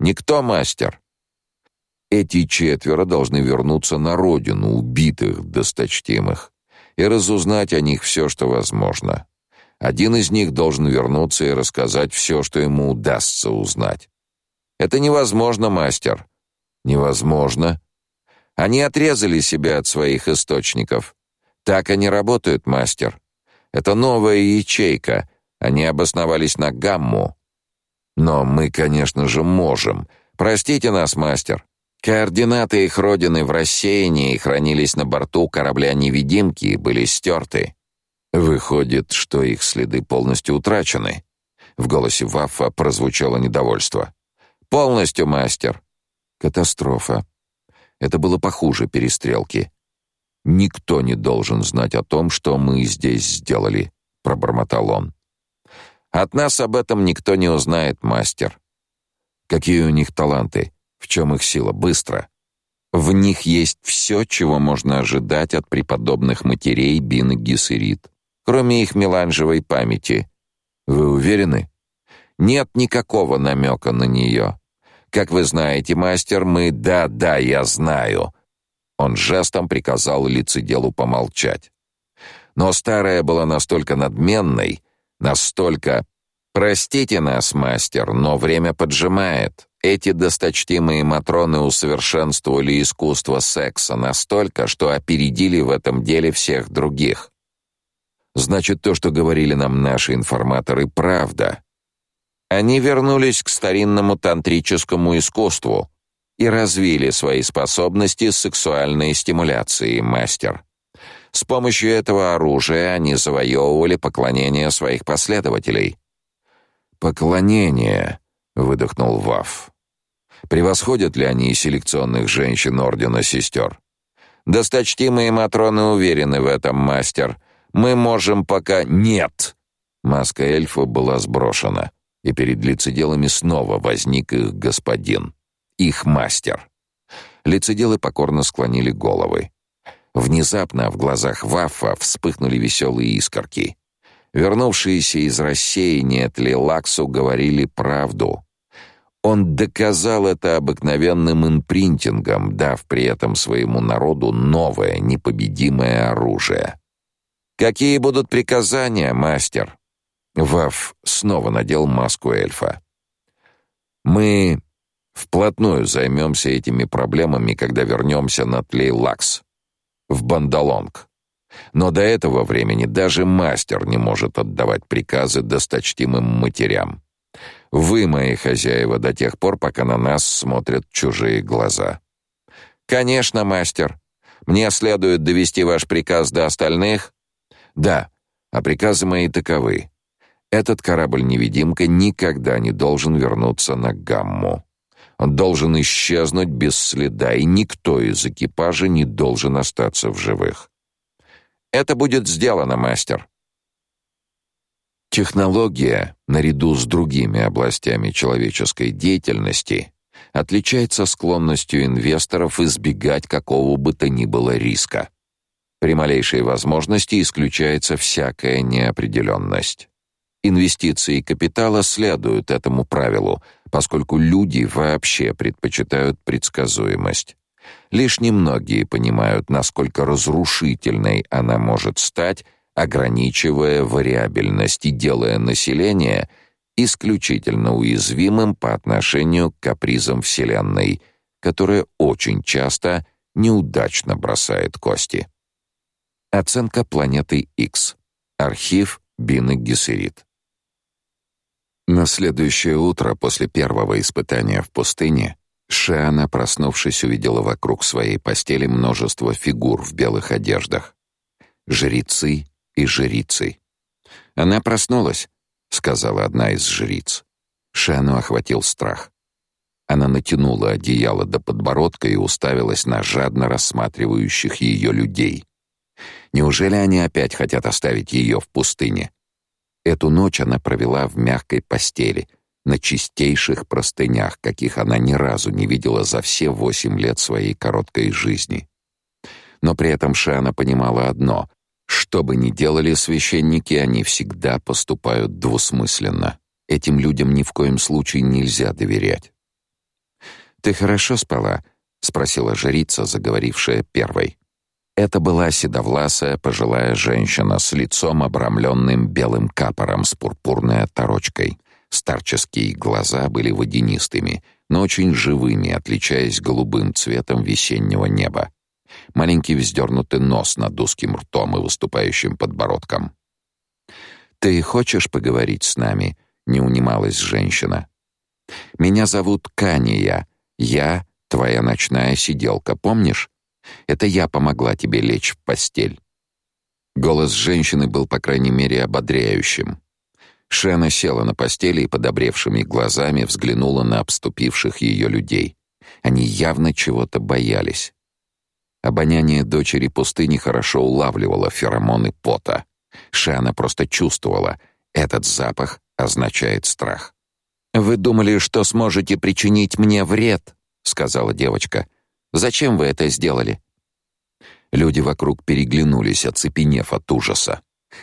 Никто, мастер. Эти четверо должны вернуться на родину убитых досточтимых и разузнать о них все, что возможно. Один из них должен вернуться и рассказать все, что ему удастся узнать. Это невозможно, мастер. Невозможно. Они отрезали себя от своих источников. Так они работают, мастер. Это новая ячейка. Они обосновались на гамму. Но мы, конечно же, можем. Простите нас, мастер. Координаты их родины в рассеянии хранились на борту корабля-невидимки и были стерты. Выходит, что их следы полностью утрачены. В голосе Ваффа прозвучало недовольство. Полностью, мастер. Катастрофа. Это было похуже перестрелки. Никто не должен знать о том, что мы здесь сделали, пробормотал он. От нас об этом никто не узнает, мастер. Какие у них таланты? В чем их сила? Быстро. В них есть все, чего можно ожидать от преподобных матерей Бин и кроме их меланжевой памяти. Вы уверены? Нет никакого намека на нее. Как вы знаете, мастер, мы да-да, я знаю. Он жестом приказал лицеделу помолчать. Но старая была настолько надменной, настолько Простите нас, мастер, но время поджимает. Эти досточтимые матроны усовершенствовали искусство секса настолько, что опередили в этом деле всех других. Значит, то, что говорили нам наши информаторы, правда. Они вернулись к старинному тантрическому искусству и развили свои способности сексуальной стимуляции, мастер. С помощью этого оружия они завоевывали поклонение своих последователей. Поклонение, выдохнул Ваф. Превосходят ли они селекционных женщин ордена сестер? Досточтимые матроны уверены в этом, мастер. Мы можем пока нет. Маска эльфа была сброшена, и перед лицеделами снова возник их господин, их мастер. Лицеделы покорно склонили головы. Внезапно в глазах Вафа вспыхнули веселые искорки. Вернувшиеся из рассеяния Тлелаксу говорили правду. Он доказал это обыкновенным импринтингом, дав при этом своему народу новое, непобедимое оружие. Какие будут приказания, мастер? Ваф снова надел маску эльфа. Мы вплотную займемся этими проблемами, когда вернемся на Тлейлакс в Бандалонг. Но до этого времени даже мастер не может отдавать приказы досточтимым матерям. Вы мои хозяева до тех пор, пока на нас смотрят чужие глаза. Конечно, мастер. Мне следует довести ваш приказ до остальных. Да, а приказы мои таковы. Этот корабль-невидимка никогда не должен вернуться на Гамму. Он должен исчезнуть без следа, и никто из экипажа не должен остаться в живых. Это будет сделано, мастер. Технология, наряду с другими областями человеческой деятельности, отличается склонностью инвесторов избегать какого бы то ни было риска. При малейшей возможности исключается всякая неопределенность. Инвестиции капитала следуют этому правилу, поскольку люди вообще предпочитают предсказуемость. Лишь немногие понимают, насколько разрушительной она может стать, ограничивая вариабельность и делая население исключительно уязвимым по отношению к капризам Вселенной, которая очень часто неудачно бросает кости. Оценка планеты X. Архив Бины Гессерит. На следующее утро после первого испытания в пустыне Шиана, проснувшись, увидела вокруг своей постели множество фигур в белых одеждах. Жрецы и жрицы. Она проснулась, сказала одна из жриц. Шиану охватил страх. Она натянула одеяло до подбородка и уставилась на жадно рассматривающих ее людей. Неужели они опять хотят оставить ее в пустыне? Эту ночь она провела в мягкой постели, на чистейших простынях, каких она ни разу не видела за все восемь лет своей короткой жизни. Но при этом Шана понимала одно: что бы ни делали священники, они всегда поступают двусмысленно. Этим людям ни в коем случае нельзя доверять. Ты хорошо спала? спросила жрица, заговорившая первой. Это была седовласая пожилая женщина с лицом обрамленным белым капором с пурпурной оторочкой. Старческие глаза были водянистыми, но очень живыми, отличаясь голубым цветом весеннего неба. Маленький вздернутый нос над узким ртом и выступающим подбородком. «Ты хочешь поговорить с нами?» — не унималась женщина. «Меня зовут Кания. Я твоя ночная сиделка, помнишь? Это я помогла тебе лечь в постель. Голос женщины был, по крайней мере, ободряющим. Шена села на постели и подобревшими глазами взглянула на обступивших ее людей. Они явно чего-то боялись. Обоняние дочери пустыни хорошо улавливало феромоны пота. Шена просто чувствовала, этот запах означает страх. «Вы думали, что сможете причинить мне вред?» — сказала девочка. Зачем вы это сделали?» Люди вокруг переглянулись, оцепенев от ужаса.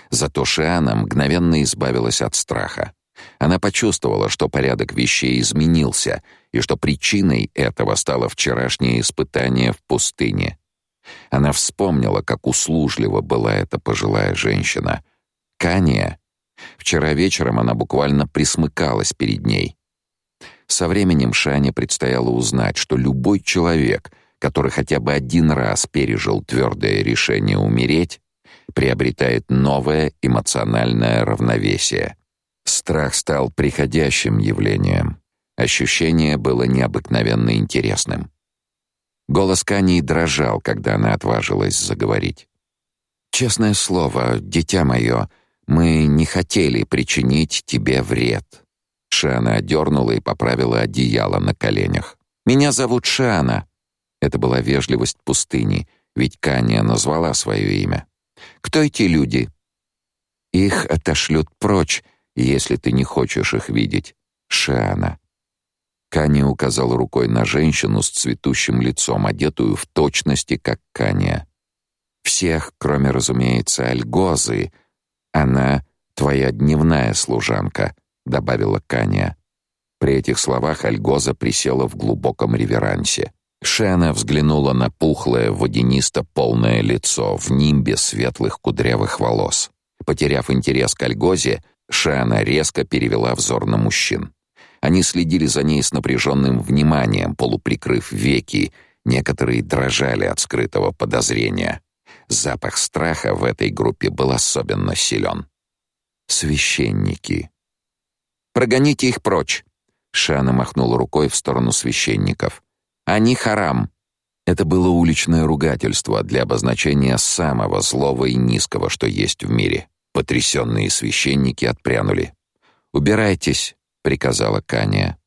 Зато Шиана мгновенно избавилась от страха. Она почувствовала, что порядок вещей изменился, и что причиной этого стало вчерашнее испытание в пустыне. Она вспомнила, как услужлива была эта пожилая женщина. Кания Вчера вечером она буквально присмыкалась перед ней. Со временем Шане предстояло узнать, что любой человек, который хотя бы один раз пережил твердое решение умереть, приобретает новое эмоциональное равновесие. Страх стал приходящим явлением. Ощущение было необыкновенно интересным. Голос Кани дрожал, когда она отважилась заговорить. «Честное слово, дитя мое, мы не хотели причинить тебе вред». Шана одернула и поправила одеяло на коленях. «Меня зовут Шана». Это была вежливость пустыни, ведь Каня назвала свое имя. «Кто эти люди?» «Их отошлют прочь, если ты не хочешь их видеть. Шана». Кани указал рукой на женщину с цветущим лицом, одетую в точности, как Каня. «Всех, кроме, разумеется, Альгозы. Она твоя дневная служанка», — добавила Каня. При этих словах Альгоза присела в глубоком реверансе. Шена взглянула на пухлое, водянисто-полное лицо в нимбе светлых кудрявых волос. Потеряв интерес к Альгозе, Шена резко перевела взор на мужчин. Они следили за ней с напряженным вниманием, полуприкрыв веки, некоторые дрожали от скрытого подозрения. Запах страха в этой группе был особенно силен. Священники. «Прогоните их прочь!» Шана махнула рукой в сторону священников. «Они харам!» Это было уличное ругательство для обозначения самого злого и низкого, что есть в мире. Потрясенные священники отпрянули. «Убирайтесь!» приказала Каня.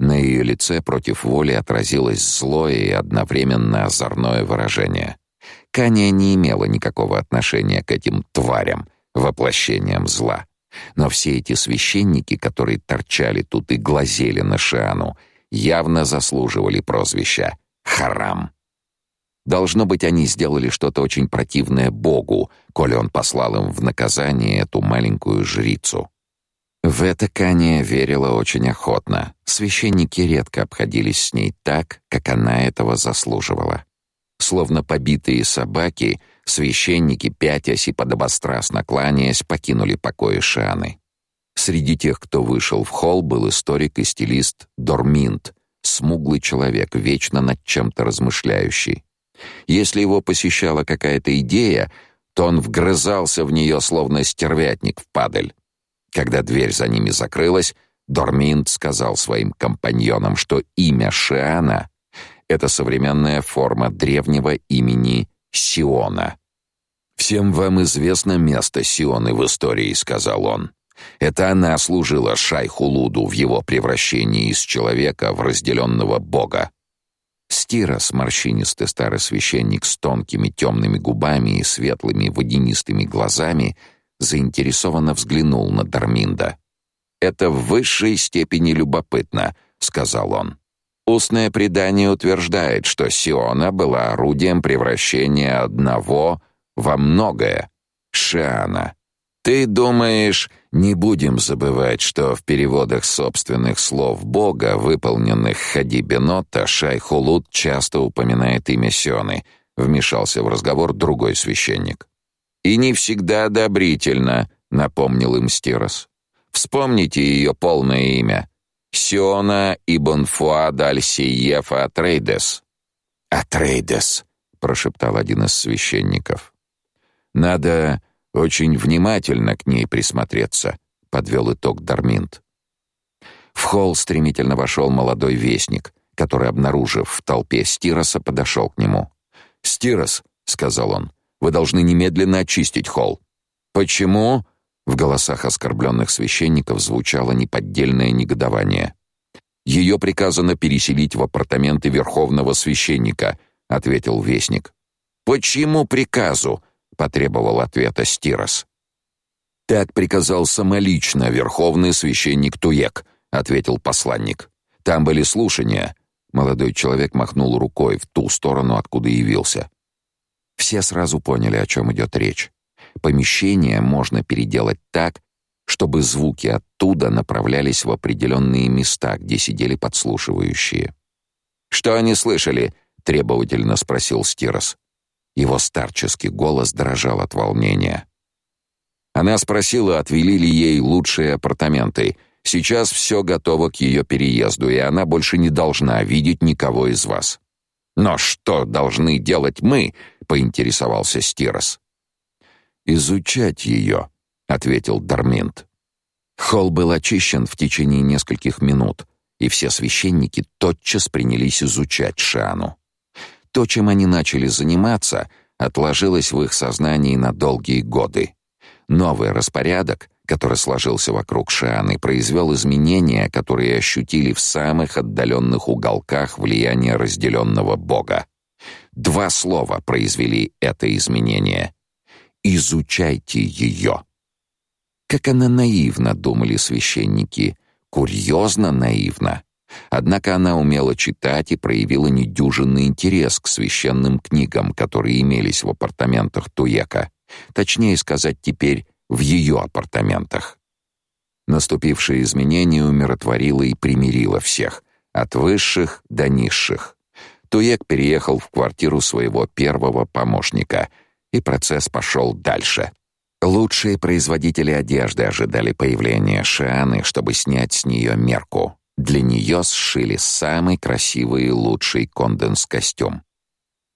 На ее лице против воли отразилось злое и одновременно озорное выражение. Каня не имела никакого отношения к этим тварям, воплощениям зла. Но все эти священники, которые торчали тут и глазели на Шиану, явно заслуживали прозвища «Харам». Должно быть, они сделали что-то очень противное Богу, коли он послал им в наказание эту маленькую жрицу. В это Кания верила очень охотно. Священники редко обходились с ней так, как она этого заслуживала. Словно побитые собаки, священники, пятясь и подобострастно кланяясь, покинули покои Шаны. Среди тех, кто вышел в холл, был историк и стилист Дорминт, смуглый человек, вечно над чем-то размышляющий. Если его посещала какая-то идея, то он вгрызался в нее, словно стервятник в падаль. Когда дверь за ними закрылась, Дорминт сказал своим компаньонам, что имя Шиана — это современная форма древнего имени Сиона. «Всем вам известно место Сионы в истории», — сказал он. «Это она служила шайху Луду в его превращении из человека в разделенного бога». Стирос, морщинистый старый священник с тонкими темными губами и светлыми водянистыми глазами — заинтересованно взглянул на Дарминда. «Это в высшей степени любопытно», — сказал он. «Устное предание утверждает, что Сиона была орудием превращения одного во многое — Шиана. Ты думаешь, не будем забывать, что в переводах собственных слов Бога, выполненных Хади Бенота, Шайхулут часто упоминает имя Сионы», — вмешался в разговор другой священник. И не всегда одобрительно, напомнил им Стирос. Вспомните ее полное имя. Сиона Ибн Фуад Аль-Сиеф Атрейдес. Атрейдес, прошептал один из священников. Надо очень внимательно к ней присмотреться, подвел итог Дарминт. В холл стремительно вошел молодой вестник, который, обнаружив в толпе Стироса, подошел к нему. "Стирос", сказал он. Вы должны немедленно очистить холл. Почему? В голосах оскорбленных священников звучало неподдельное негодование. Ее приказано переселить в апартаменты верховного священника, ответил вестник. Почему приказу? потребовал ответа Стирос. Так приказал самолично верховный священник Туек, ответил посланник. Там были слушания. Молодой человек махнул рукой в ту сторону, откуда явился. Все сразу поняли, о чем идет речь. Помещение можно переделать так, чтобы звуки оттуда направлялись в определенные места, где сидели подслушивающие. «Что они слышали?» — требовательно спросил Стирос. Его старческий голос дрожал от волнения. Она спросила, отвели ли ей лучшие апартаменты. Сейчас все готово к ее переезду, и она больше не должна видеть никого из вас. Но что должны делать мы? поинтересовался Стирос. Изучать ее», — ответил Дарминт. Холл был очищен в течение нескольких минут, и все священники тотчас принялись изучать Шану. То, чем они начали заниматься, отложилось в их сознании на долгие годы. Новый распорядок, который сложился вокруг Шаны, произвел изменения, которые ощутили в самых отдаленных уголках влияния разделенного Бога. Два слова произвели это изменение. «Изучайте ее». Как она наивно, думали священники, курьезно наивно. Однако она умела читать и проявила недюжинный интерес к священным книгам, которые имелись в апартаментах Туека. Точнее сказать, теперь в ее апартаментах. Наступившее изменение умиротворило и примирило всех, от высших до низших. Туек переехал в квартиру своего первого помощника, и процесс пошел дальше. Лучшие производители одежды ожидали появления Шианы, чтобы снять с нее мерку. Для нее сшили самый красивый и лучший конденс-костюм.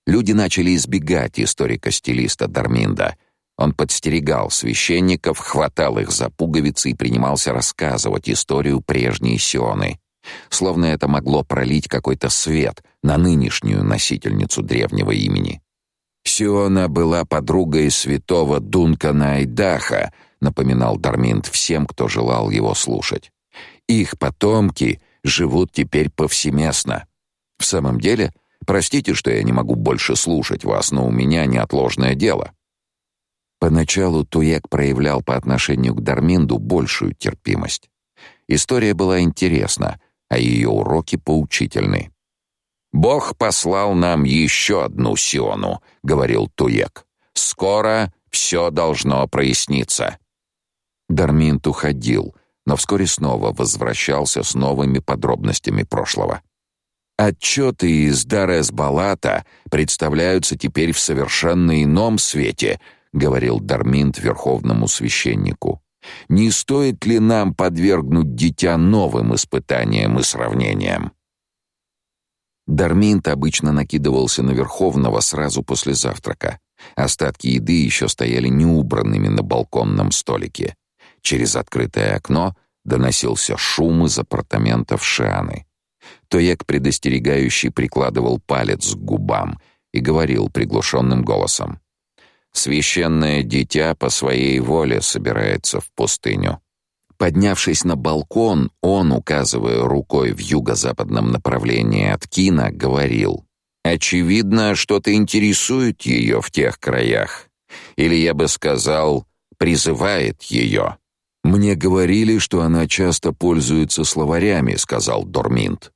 Люди начали избегать историка-стилиста Дарминда. Он подстерегал священников, хватал их за пуговицы и принимался рассказывать историю прежней Сионы. Словно это могло пролить какой-то свет на нынешнюю носительницу древнего имени. Сиона была подругой святого Дункана Айдаха, напоминал Дарминт всем, кто желал его слушать. Их потомки живут теперь повсеместно. В самом деле, простите, что я не могу больше слушать вас, но у меня неотложное дело. Поначалу Туек проявлял по отношению к Дарминду большую терпимость. История была интересна, а ее уроки поучительны. Бог послал нам еще одну Сиону, говорил Туек. Скоро все должно проясниться. Дарминт уходил, но вскоре снова возвращался с новыми подробностями прошлого. Отчеты из Дарес-Балата представляются теперь в совершенно ином свете, говорил Дарминт верховному священнику. Не стоит ли нам подвергнуть дитя новым испытаниям и сравнениям? Дарминт обычно накидывался на Верховного сразу после завтрака. Остатки еды еще стояли неубранными на балконном столике. Через открытое окно доносился шум из апартаментов Шианы. Тоек предостерегающий прикладывал палец к губам и говорил приглушенным голосом: "Священное дитя по своей воле собирается в пустыню. Поднявшись на балкон, он, указывая рукой в юго-западном направлении от Кина, говорил: "Очевидно, что-то интересует ее в тех краях, или я бы сказал, призывает ее. Мне говорили, что она часто пользуется словарями, сказал Дорминт.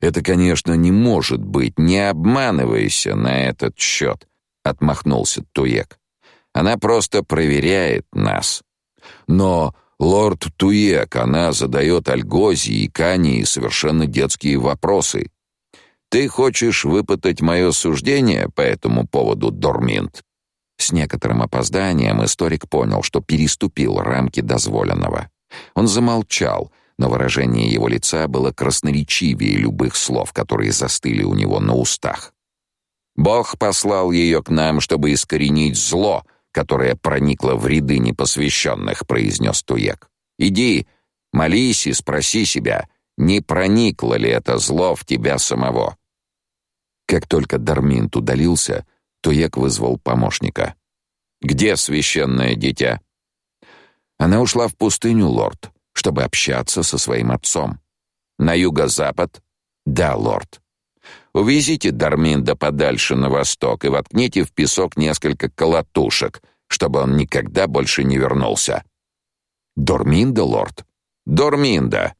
Это, конечно, не может быть, не обманывайся на этот счет», — отмахнулся Туек. Она просто проверяет нас. Но Лорд Туек, она задает Альгози и Кани совершенно детские вопросы. Ты хочешь выпытать мое суждение по этому поводу, Дорминт? С некоторым опозданием историк понял, что переступил рамки дозволенного. Он замолчал, но выражение его лица было красноречивее любых слов, которые застыли у него на устах. Бог послал ее к нам, чтобы искоренить зло, которая проникла в ряды непосвященных», — произнес Туек. «Иди, молись и спроси себя, не проникло ли это зло в тебя самого». Как только Дарминт удалился, Туек вызвал помощника. «Где священное дитя?» Она ушла в пустыню, лорд, чтобы общаться со своим отцом. На юго-запад? Да, лорд. Увезите Дарминда подальше на восток и воткните в песок несколько колотушек, чтобы он никогда больше не вернулся. Дорминда, лорд? Дорминда.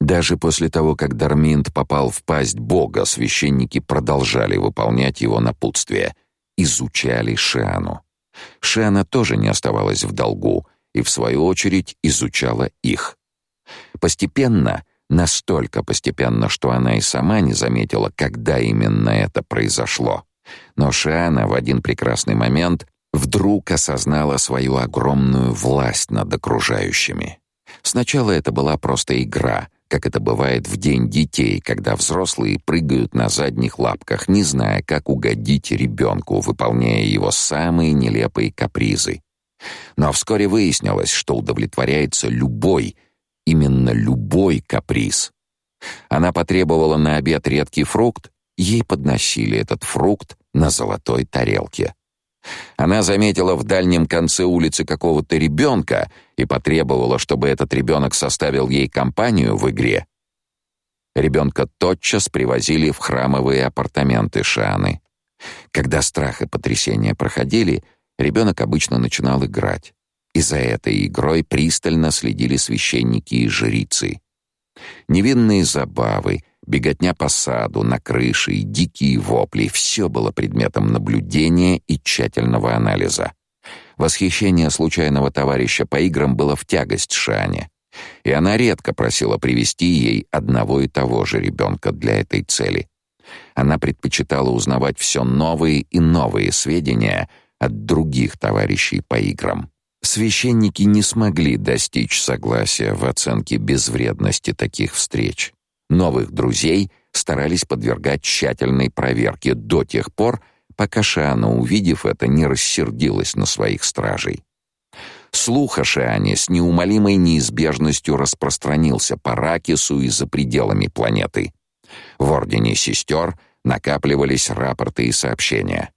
Даже после того, как Дарминд попал в пасть бога, священники продолжали выполнять его напутствие, изучали Шиану. Шиана тоже не оставалась в долгу и в свою очередь изучала их. Постепенно Настолько постепенно, что она и сама не заметила, когда именно это произошло. Но Шиана в один прекрасный момент вдруг осознала свою огромную власть над окружающими. Сначала это была просто игра, как это бывает в день детей, когда взрослые прыгают на задних лапках, не зная, как угодить ребенку, выполняя его самые нелепые капризы. Но вскоре выяснилось, что удовлетворяется любой, именно любой каприз. Она потребовала на обед редкий фрукт, ей подносили этот фрукт на золотой тарелке. Она заметила в дальнем конце улицы какого-то ребенка и потребовала, чтобы этот ребенок составил ей компанию в игре. Ребенка тотчас привозили в храмовые апартаменты Шаны. Когда страх и потрясение проходили, ребенок обычно начинал играть. И за этой игрой пристально следили священники и жрицы. Невинные забавы, беготня по саду, на крыше и дикие вопли — все было предметом наблюдения и тщательного анализа. Восхищение случайного товарища по играм было в тягость Шане, и она редко просила привести ей одного и того же ребенка для этой цели. Она предпочитала узнавать все новые и новые сведения от других товарищей по играм. Священники не смогли достичь согласия в оценке безвредности таких встреч. Новых друзей старались подвергать тщательной проверке до тех пор, пока Шиана, увидев это, не рассердилась на своих стражей. Слух о Шиане с неумолимой неизбежностью распространился по Ракису и за пределами планеты. В Ордене Сестер накапливались рапорты и сообщения.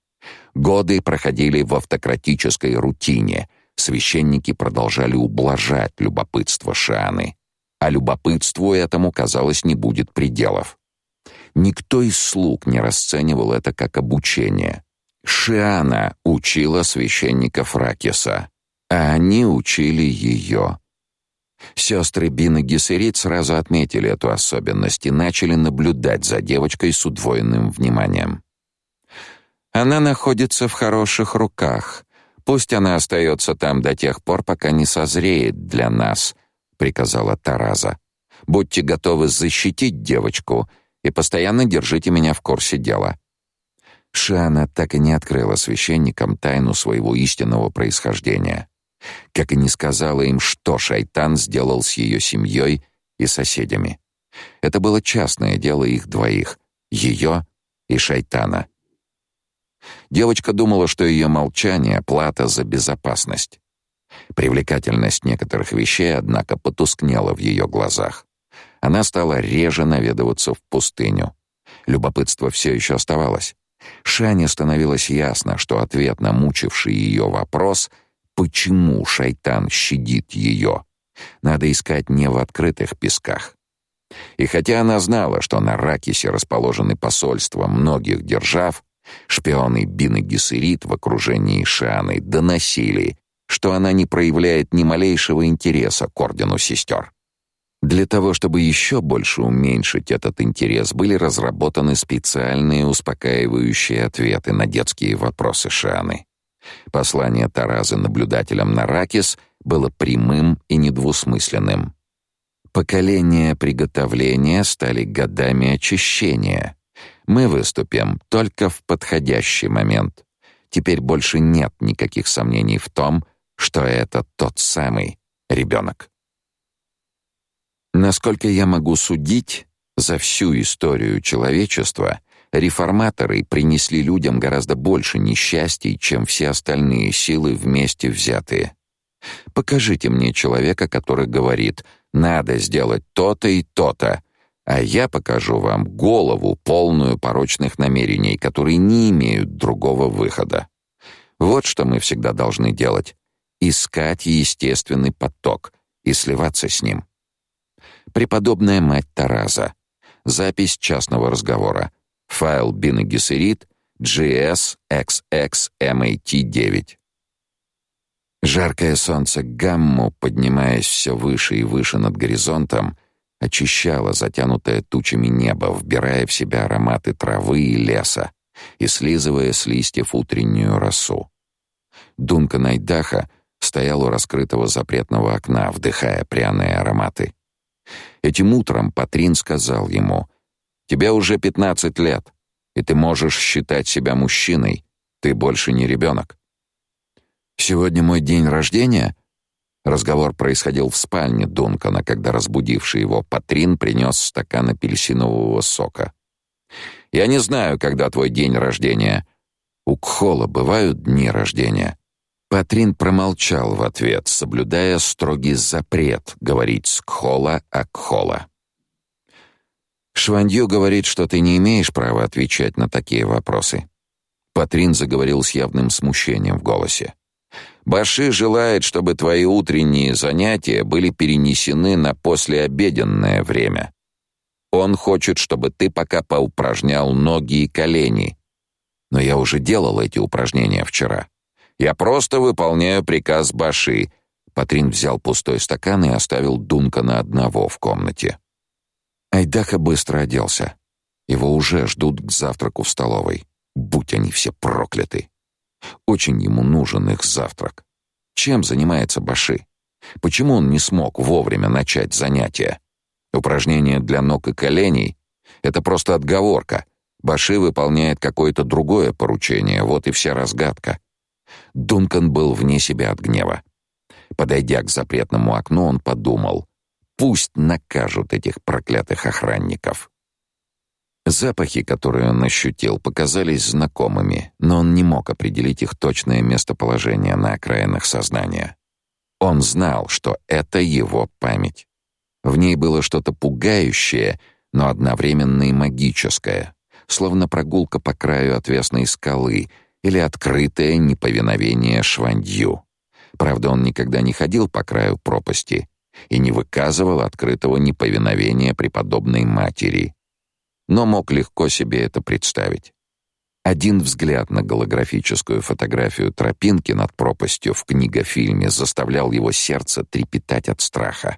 Годы проходили в автократической рутине. Священники продолжали ублажать любопытство Шианы а любопытству этому, казалось, не будет пределов. Никто из слуг не расценивал это как обучение. Шиана учила священников Ракиса, а они учили ее. Сестры Бин и Гессерит сразу отметили эту особенность и начали наблюдать за девочкой с удвоенным вниманием. Она находится в хороших руках. Пусть она остается там до тех пор, пока не созреет для нас, приказала Тараза. Будьте готовы защитить девочку и постоянно держите меня в курсе дела. Шана так и не открыла священникам тайну своего истинного происхождения, как и не сказала им, что шайтан сделал с ее семьей и соседями. Это было частное дело их двоих, ее и шайтана. Девочка думала, что ее молчание плата за безопасность. Привлекательность некоторых вещей, однако, потускнела в ее глазах. Она стала реже наведываться в пустыню. Любопытство все еще оставалось. Шане становилось ясно, что ответ на мучивший ее вопрос «почему шайтан щадит ее?» надо искать не в открытых песках. И хотя она знала, что на Ракисе расположены посольства многих держав, шпионы Бин и Гессерит в окружении Шаны доносили, что она не проявляет ни малейшего интереса к ордену сестер. Для того, чтобы еще больше уменьшить этот интерес, были разработаны специальные успокаивающие ответы на детские вопросы Шаны. Послание Таразы наблюдателям на Ракис было прямым и недвусмысленным. Поколения приготовления стали годами очищения. Мы выступим только в подходящий момент. Теперь больше нет никаких сомнений в том, что это тот самый ребенок. Насколько я могу судить, за всю историю человечества реформаторы принесли людям гораздо больше несчастий, чем все остальные силы вместе взятые. Покажите мне человека, который говорит: "Надо сделать то-то и то-то", а я покажу вам голову, полную порочных намерений, которые не имеют другого выхода. Вот что мы всегда должны делать искать естественный поток и сливаться с ним. Преподобная мать Тараза. Запись частного разговора. Файл Бин Гессерит GSXXMAT9. Жаркое солнце гамму, поднимаясь все выше и выше над горизонтом, очищало затянутое тучами небо, вбирая в себя ароматы травы и леса и слизывая с листьев утреннюю росу. Дунка Найдаха — стоял у раскрытого запретного окна, вдыхая пряные ароматы. Этим утром Патрин сказал ему: "Тебе уже пятнадцать лет, и ты можешь считать себя мужчиной. Ты больше не ребенок». Сегодня мой день рождения. Разговор происходил в спальне Дункана, когда разбудивший его Патрин принес стакан апельсинового сока. Я не знаю, когда твой день рождения. У Кхола бывают дни рождения. Патрин промолчал в ответ, соблюдая строгий запрет говорить с Кхола о Кхола. Швандью говорит, что ты не имеешь права отвечать на такие вопросы. Патрин заговорил с явным смущением в голосе. Баши желает, чтобы твои утренние занятия были перенесены на послеобеденное время. Он хочет, чтобы ты пока поупражнял ноги и колени. Но я уже делал эти упражнения вчера. Я просто выполняю приказ Баши. Патрин взял пустой стакан и оставил Дункана одного в комнате. Айдаха быстро оделся. Его уже ждут к завтраку в столовой. Будь они все прокляты. Очень ему нужен их завтрак. Чем занимается Баши? Почему он не смог вовремя начать занятия? Упражнения для ног и коленей — это просто отговорка. Баши выполняет какое-то другое поручение, вот и вся разгадка. Дункан был вне себя от гнева. Подойдя к запретному окну, он подумал — Пусть накажут этих проклятых охранников. Запахи, которые он ощутил, показались знакомыми, но он не мог определить их точное местоположение на окраинах сознания. Он знал, что это его память. В ней было что-то пугающее, но одновременно и магическое, словно прогулка по краю отвесной скалы или открытое неповиновение Швандью. Правда, он никогда не ходил по краю пропасти, и не выказывал открытого неповиновения преподобной матери, но мог легко себе это представить. Один взгляд на голографическую фотографию тропинки над пропастью в книгофильме заставлял его сердце трепетать от страха.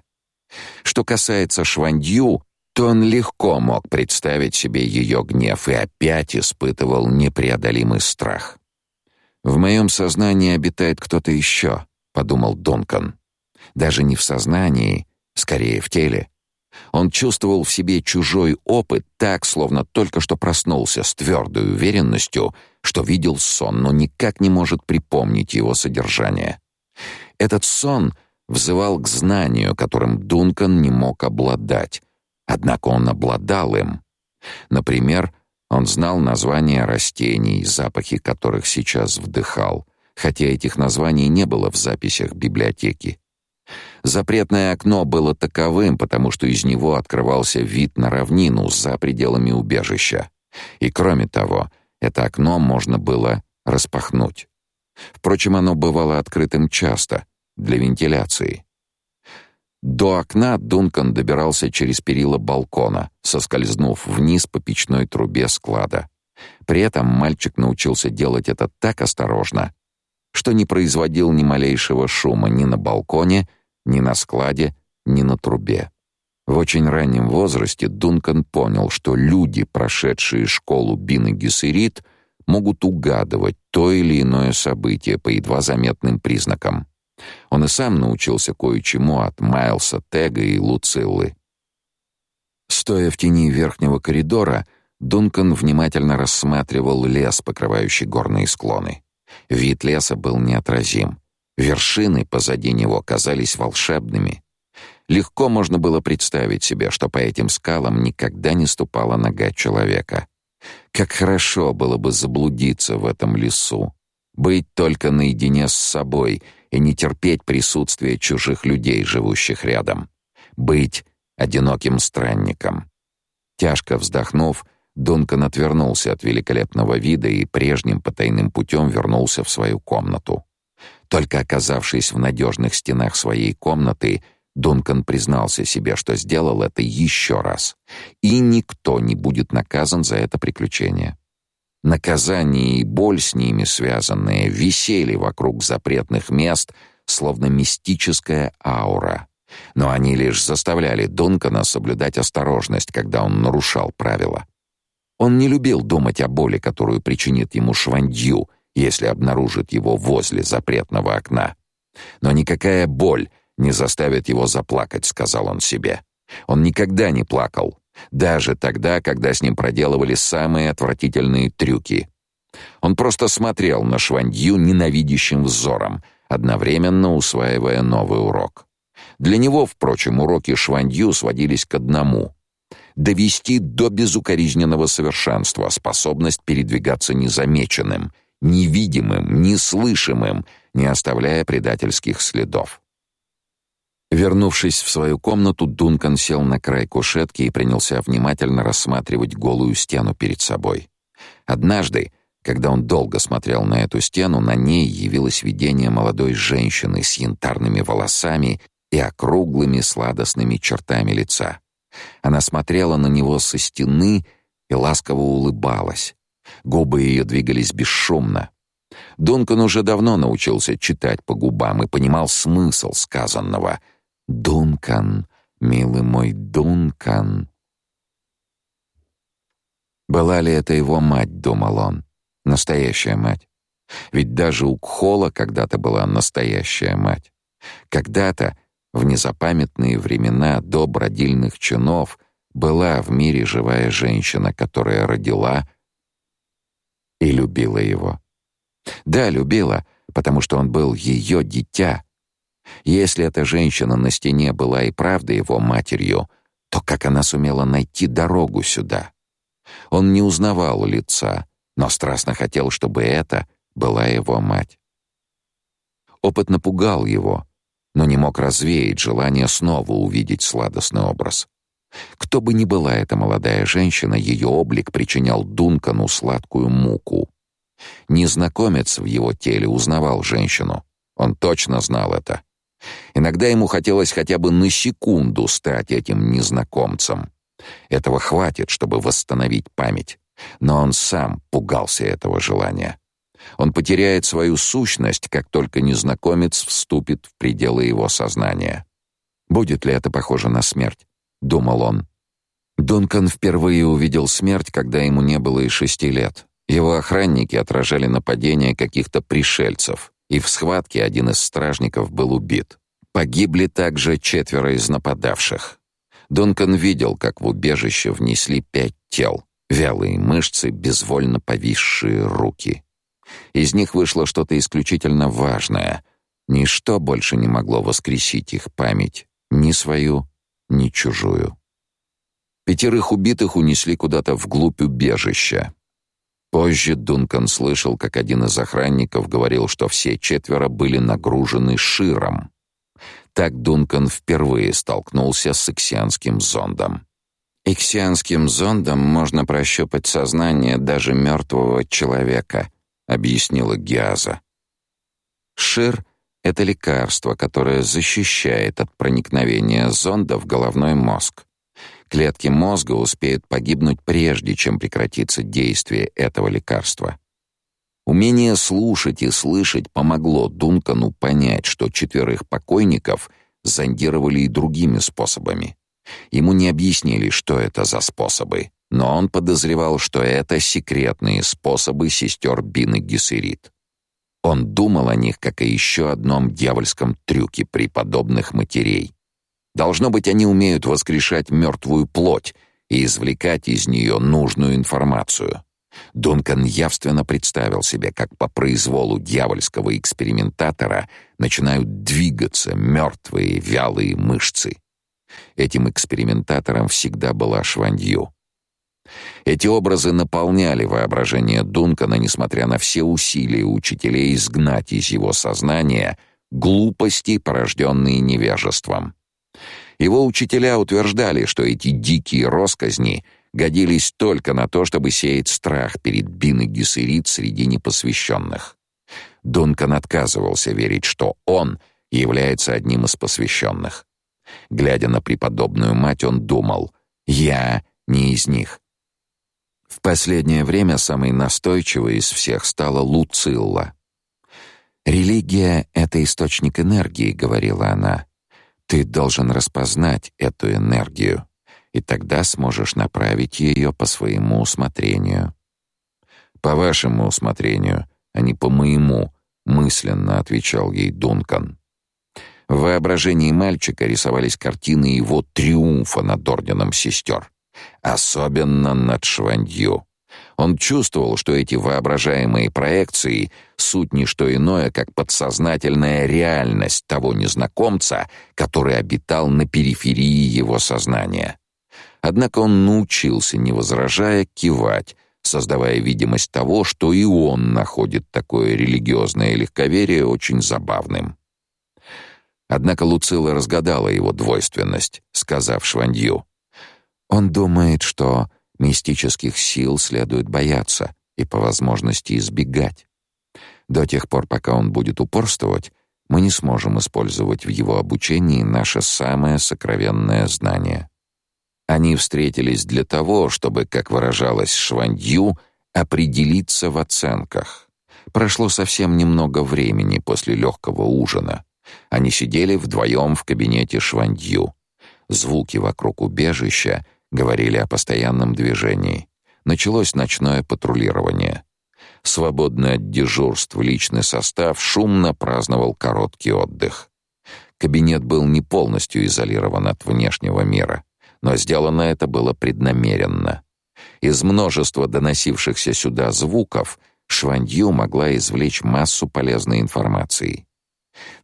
Что касается Швандью, то он легко мог представить себе ее гнев и опять испытывал непреодолимый страх. «В моем сознании обитает кто-то еще», — подумал Донкан даже не в сознании, скорее в теле. Он чувствовал в себе чужой опыт так, словно только что проснулся с твердой уверенностью, что видел сон, но никак не может припомнить его содержание. Этот сон взывал к знанию, которым Дункан не мог обладать. Однако он обладал им. Например, он знал названия растений, запахи которых сейчас вдыхал, хотя этих названий не было в записях библиотеки. Запретное окно было таковым, потому что из него открывался вид на равнину за пределами убежища. И кроме того, это окно можно было распахнуть. Впрочем, оно бывало открытым часто для вентиляции. До окна Дункан добирался через перила балкона, соскользнув вниз по печной трубе склада. При этом мальчик научился делать это так осторожно, что не производил ни малейшего шума ни на балконе, ни на складе, ни на трубе. В очень раннем возрасте Дункан понял, что люди, прошедшие школу Бин и Гессерит, могут угадывать то или иное событие по едва заметным признакам. Он и сам научился кое-чему от Майлса Тега и Луциллы. Стоя в тени верхнего коридора, Дункан внимательно рассматривал лес, покрывающий горные склоны. Вид леса был неотразим. Вершины позади него казались волшебными. Легко можно было представить себе, что по этим скалам никогда не ступала нога человека. Как хорошо было бы заблудиться в этом лесу, быть только наедине с собой и не терпеть присутствия чужих людей, живущих рядом, быть одиноким странником. Тяжко вздохнув, Дункан отвернулся от великолепного вида и прежним потайным путем вернулся в свою комнату. Только оказавшись в надежных стенах своей комнаты, Дункан признался себе, что сделал это еще раз, и никто не будет наказан за это приключение. Наказание и боль с ними связанные висели вокруг запретных мест, словно мистическая аура. Но они лишь заставляли Дункана соблюдать осторожность, когда он нарушал правила. Он не любил думать о боли, которую причинит ему Швандью, если обнаружит его возле запретного окна. Но никакая боль не заставит его заплакать, сказал он себе. Он никогда не плакал, даже тогда, когда с ним проделывали самые отвратительные трюки. Он просто смотрел на Швандью ненавидящим взором, одновременно усваивая новый урок. Для него, впрочем, уроки Швандью сводились к одному — довести до безукоризненного совершенства способность передвигаться незамеченным, невидимым, неслышимым, не оставляя предательских следов. Вернувшись в свою комнату, Дункан сел на край кушетки и принялся внимательно рассматривать голую стену перед собой. Однажды, когда он долго смотрел на эту стену, на ней явилось видение молодой женщины с янтарными волосами и округлыми сладостными чертами лица. Она смотрела на него со стены и ласково улыбалась. Губы ее двигались бесшумно. Дункан уже давно научился читать по губам и понимал смысл сказанного — Дункан, милый мой Дункан. Была ли это его мать, думал он, настоящая мать? Ведь даже у Кхола когда-то была настоящая мать. Когда-то, в незапамятные времена до бродильных чинов, была в мире живая женщина, которая родила и любила его. Да, любила, потому что он был ее дитя, если эта женщина на стене была и правда его матерью, то как она сумела найти дорогу сюда? Он не узнавал лица, но страстно хотел, чтобы это была его мать. Опыт напугал его, но не мог развеять желание снова увидеть сладостный образ. Кто бы ни была эта молодая женщина, ее облик причинял Дункану сладкую муку. Незнакомец в его теле узнавал женщину. Он точно знал это. Иногда ему хотелось хотя бы на секунду стать этим незнакомцем. Этого хватит, чтобы восстановить память, но он сам пугался этого желания. Он потеряет свою сущность, как только незнакомец вступит в пределы его сознания. Будет ли это похоже на смерть, думал он. Дункан впервые увидел смерть, когда ему не было и шести лет. Его охранники отражали нападения каких-то пришельцев и в схватке один из стражников был убит. Погибли также четверо из нападавших. Дункан видел, как в убежище внесли пять тел, вялые мышцы, безвольно повисшие руки. Из них вышло что-то исключительно важное. Ничто больше не могло воскресить их память, ни свою, ни чужую. Пятерых убитых унесли куда-то вглубь убежища, Позже Дункан слышал, как один из охранников говорил, что все четверо были нагружены широм. Так Дункан впервые столкнулся с иксианским зондом. «Иксианским зондом можно прощупать сознание даже мертвого человека», — объяснила Гиаза. Шир — это лекарство, которое защищает от проникновения зонда в головной мозг. Клетки мозга успеют погибнуть прежде, чем прекратится действие этого лекарства. Умение слушать и слышать помогло Дункану понять, что четверых покойников зондировали и другими способами. Ему не объяснили, что это за способы, но он подозревал, что это секретные способы сестер Бины Гессерит. Он думал о них как о еще одном дьявольском трюке преподобных матерей. Должно быть, они умеют воскрешать мертвую плоть и извлекать из нее нужную информацию. Дункан явственно представил себе, как по произволу дьявольского экспериментатора начинают двигаться мертвые вялые мышцы. Этим экспериментатором всегда была Шванью. Эти образы наполняли воображение Дункана, несмотря на все усилия учителей изгнать из его сознания глупости, порожденные невежеством. Его учителя утверждали, что эти дикие росказни годились только на то, чтобы сеять страх перед Бин и Гессерит среди непосвященных. Дункан отказывался верить, что он является одним из посвященных. Глядя на преподобную мать, он думал: "Я не из них". В последнее время самой настойчивой из всех стала Луцилла. Религия это источник энергии, говорила она. Ты должен распознать эту энергию, и тогда сможешь направить ее по своему усмотрению. По вашему усмотрению, а не по моему, мысленно отвечал ей Дункан. В воображении мальчика рисовались картины его триумфа над орденом сестер, особенно над Швандью. Он чувствовал, что эти воображаемые проекции суть не что иное, как подсознательная реальность того незнакомца, который обитал на периферии его сознания. Однако он научился, не возражая, кивать, создавая видимость того, что и он находит такое религиозное легковерие очень забавным. Однако Луцила разгадала его двойственность, сказав Швандью: "Он думает, что мистических сил следует бояться и по возможности избегать. До тех пор, пока он будет упорствовать, мы не сможем использовать в его обучении наше самое сокровенное знание". Они встретились для того, чтобы, как выражалась Швандью, определиться в оценках. Прошло совсем немного времени после легкого ужина. Они сидели вдвоем в кабинете Швандью. Звуки вокруг убежища говорили о постоянном движении. Началось ночное патрулирование. Свободный от дежурств личный состав шумно праздновал короткий отдых. Кабинет был не полностью изолирован от внешнего мира, но сделано это было преднамеренно. Из множества доносившихся сюда звуков Швандью могла извлечь массу полезной информации.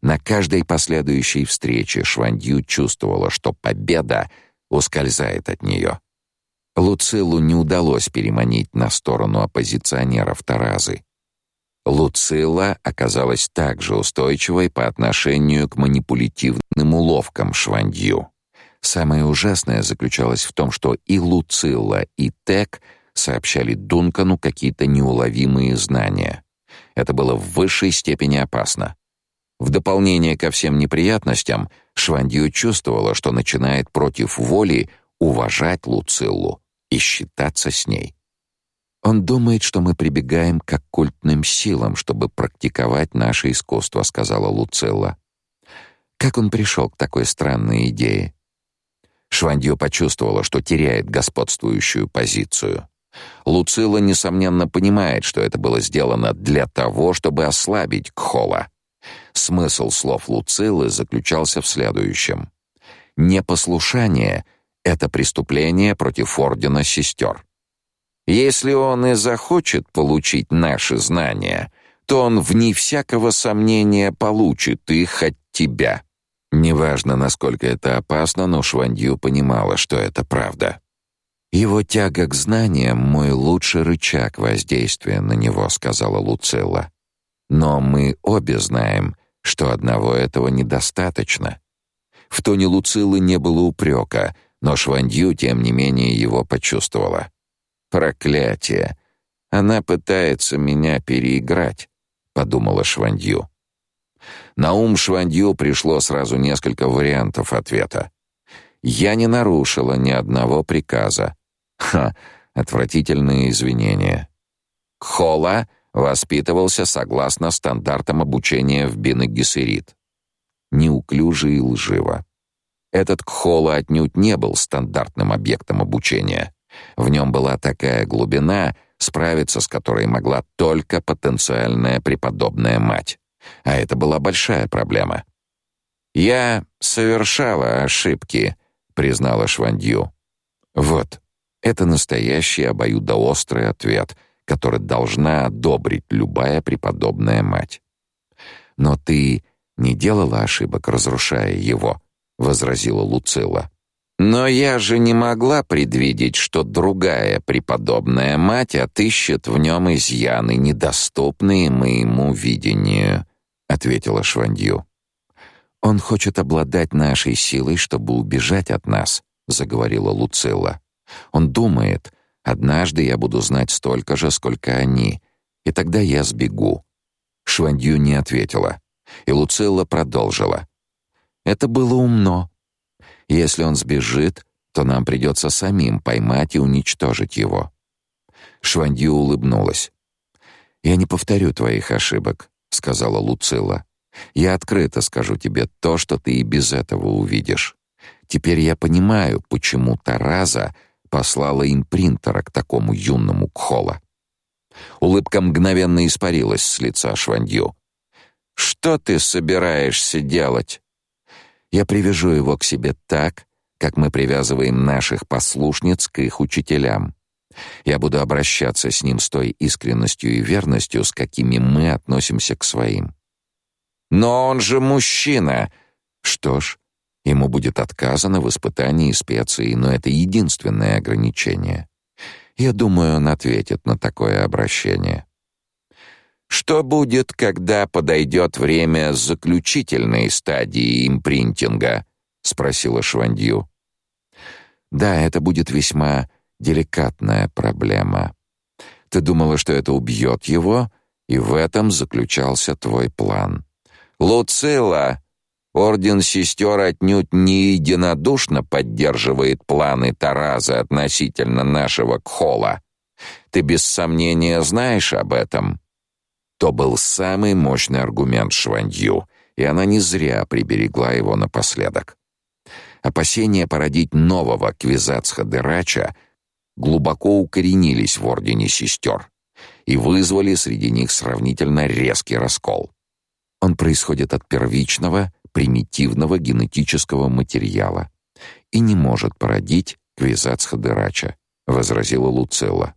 На каждой последующей встрече Швандью чувствовала, что победа ускользает от нее. Луцилу не удалось переманить на сторону оппозиционеров Таразы. Луцила оказалась также устойчивой по отношению к манипулятивным уловкам Швандью. Самое ужасное заключалось в том, что и Луцилла, и Тек сообщали Дункану какие-то неуловимые знания. Это было в высшей степени опасно. В дополнение ко всем неприятностям, Швандью чувствовала, что начинает против воли уважать Луциллу и считаться с ней. Он думает, что мы прибегаем к оккультным силам, чтобы практиковать наше искусство, сказала Луцилла. Как он пришел к такой странной идее? Швандью почувствовала, что теряет господствующую позицию. Луцилла несомненно понимает, что это было сделано для того, чтобы ослабить Кхола. Смысл слов Луцилы заключался в следующем: непослушание это преступление против ордена сестер. Если он и захочет получить наши знания, то он вне всякого сомнения получит их от тебя. Неважно, насколько это опасно, но Швандью понимала, что это правда. Его тяга к знаниям мой лучший рычаг воздействия на него, сказала Луцилла. Но мы обе знаем, что одного этого недостаточно. В тоне Луцилы не было упрека, но Швандью тем не менее его почувствовала. Проклятие. Она пытается меня переиграть, подумала Швандью. На ум Швандью пришло сразу несколько вариантов ответа. Я не нарушила ни одного приказа. Ха, отвратительные извинения. Хола воспитывался согласно стандартам обучения в Бинегисерит. Неуклюже и лживо. Этот Кхола отнюдь не был стандартным объектом обучения. В нем была такая глубина, справиться с которой могла только потенциальная преподобная мать. А это была большая проблема. «Я совершала ошибки», — признала Швандью. «Вот, это настоящий обоюдоострый ответ — который должна одобрить любая преподобная мать. Но ты не делала ошибок, разрушая его, возразила Луцилла. Но я же не могла предвидеть, что другая преподобная мать отыщет в нем изъяны, недоступные моему видению, ответила Швандью. Он хочет обладать нашей силой, чтобы убежать от нас, заговорила Луцилла. Он думает, Однажды я буду знать столько же, сколько они, и тогда я сбегу. Швандью не ответила, и Луцилла продолжила. Это было умно. Если он сбежит, то нам придется самим поймать и уничтожить его. Швандью улыбнулась. Я не повторю твоих ошибок, сказала Луцилла. Я открыто скажу тебе то, что ты и без этого увидишь. Теперь я понимаю, почему Тараза послала импринтера к такому юному Кхола. Улыбка мгновенно испарилась с лица Швандью. «Что ты собираешься делать?» «Я привяжу его к себе так, как мы привязываем наших послушниц к их учителям. Я буду обращаться с ним с той искренностью и верностью, с какими мы относимся к своим. Но он же мужчина. Что ж, ему будет отказано в испытании специй, но это единственное ограничение. Я думаю, он ответит на такое обращение. Что будет, когда подойдет время заключительной стадии импринтинга? спросила Швандью. Да, это будет весьма деликатная проблема. Ты думала, что это убьет его, и в этом заключался твой план. Луцила, орден сестер отнюдь не единодушно поддерживает планы Тараза относительно нашего Кхола. Ты без сомнения знаешь об этом. То был самый мощный аргумент Швандью, и она не зря приберегла его напоследок. Опасения породить нового Квизацха-Дерача глубоко укоренились в Ордене Сестер и вызвали среди них сравнительно резкий раскол. Он происходит от первичного, примитивного генетического материала и не может породить Квизацха-Дерача, возразила Луцилла.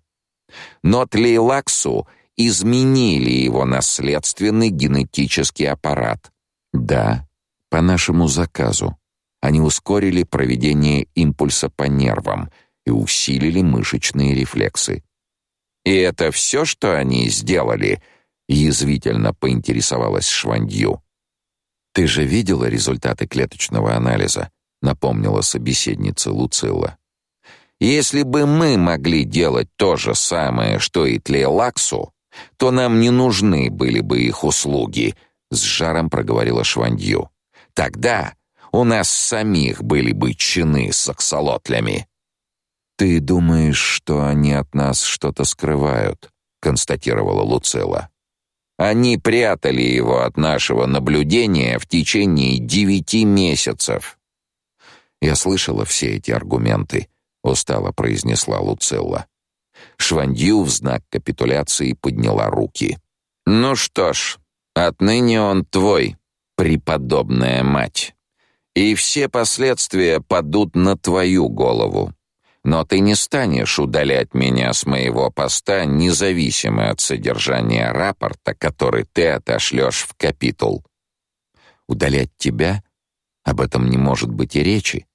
Но Тлейлаксу изменили его наследственный генетический аппарат. Да, по нашему заказу. Они ускорили проведение импульса по нервам и усилили мышечные рефлексы. И это все, что они сделали, язвительно поинтересовалась Швандью. Ты же видела результаты клеточного анализа, напомнила собеседница Луцилла. Если бы мы могли делать то же самое, что и Тлейлаксу, то нам не нужны были бы их услуги, с жаром проговорила Швандью. Тогда у нас самих были бы чины с аксолотлями. Ты думаешь, что они от нас что-то скрывают, констатировала Луцила. Они прятали его от нашего наблюдения в течение девяти месяцев. Я слышала все эти аргументы, устало произнесла Луцилла. Швандью в знак капитуляции подняла руки. «Ну что ж, отныне он твой, преподобная мать. И все последствия падут на твою голову. Но ты не станешь удалять меня с моего поста, независимо от содержания рапорта, который ты отошлешь в капитул». «Удалять тебя? Об этом не может быть и речи.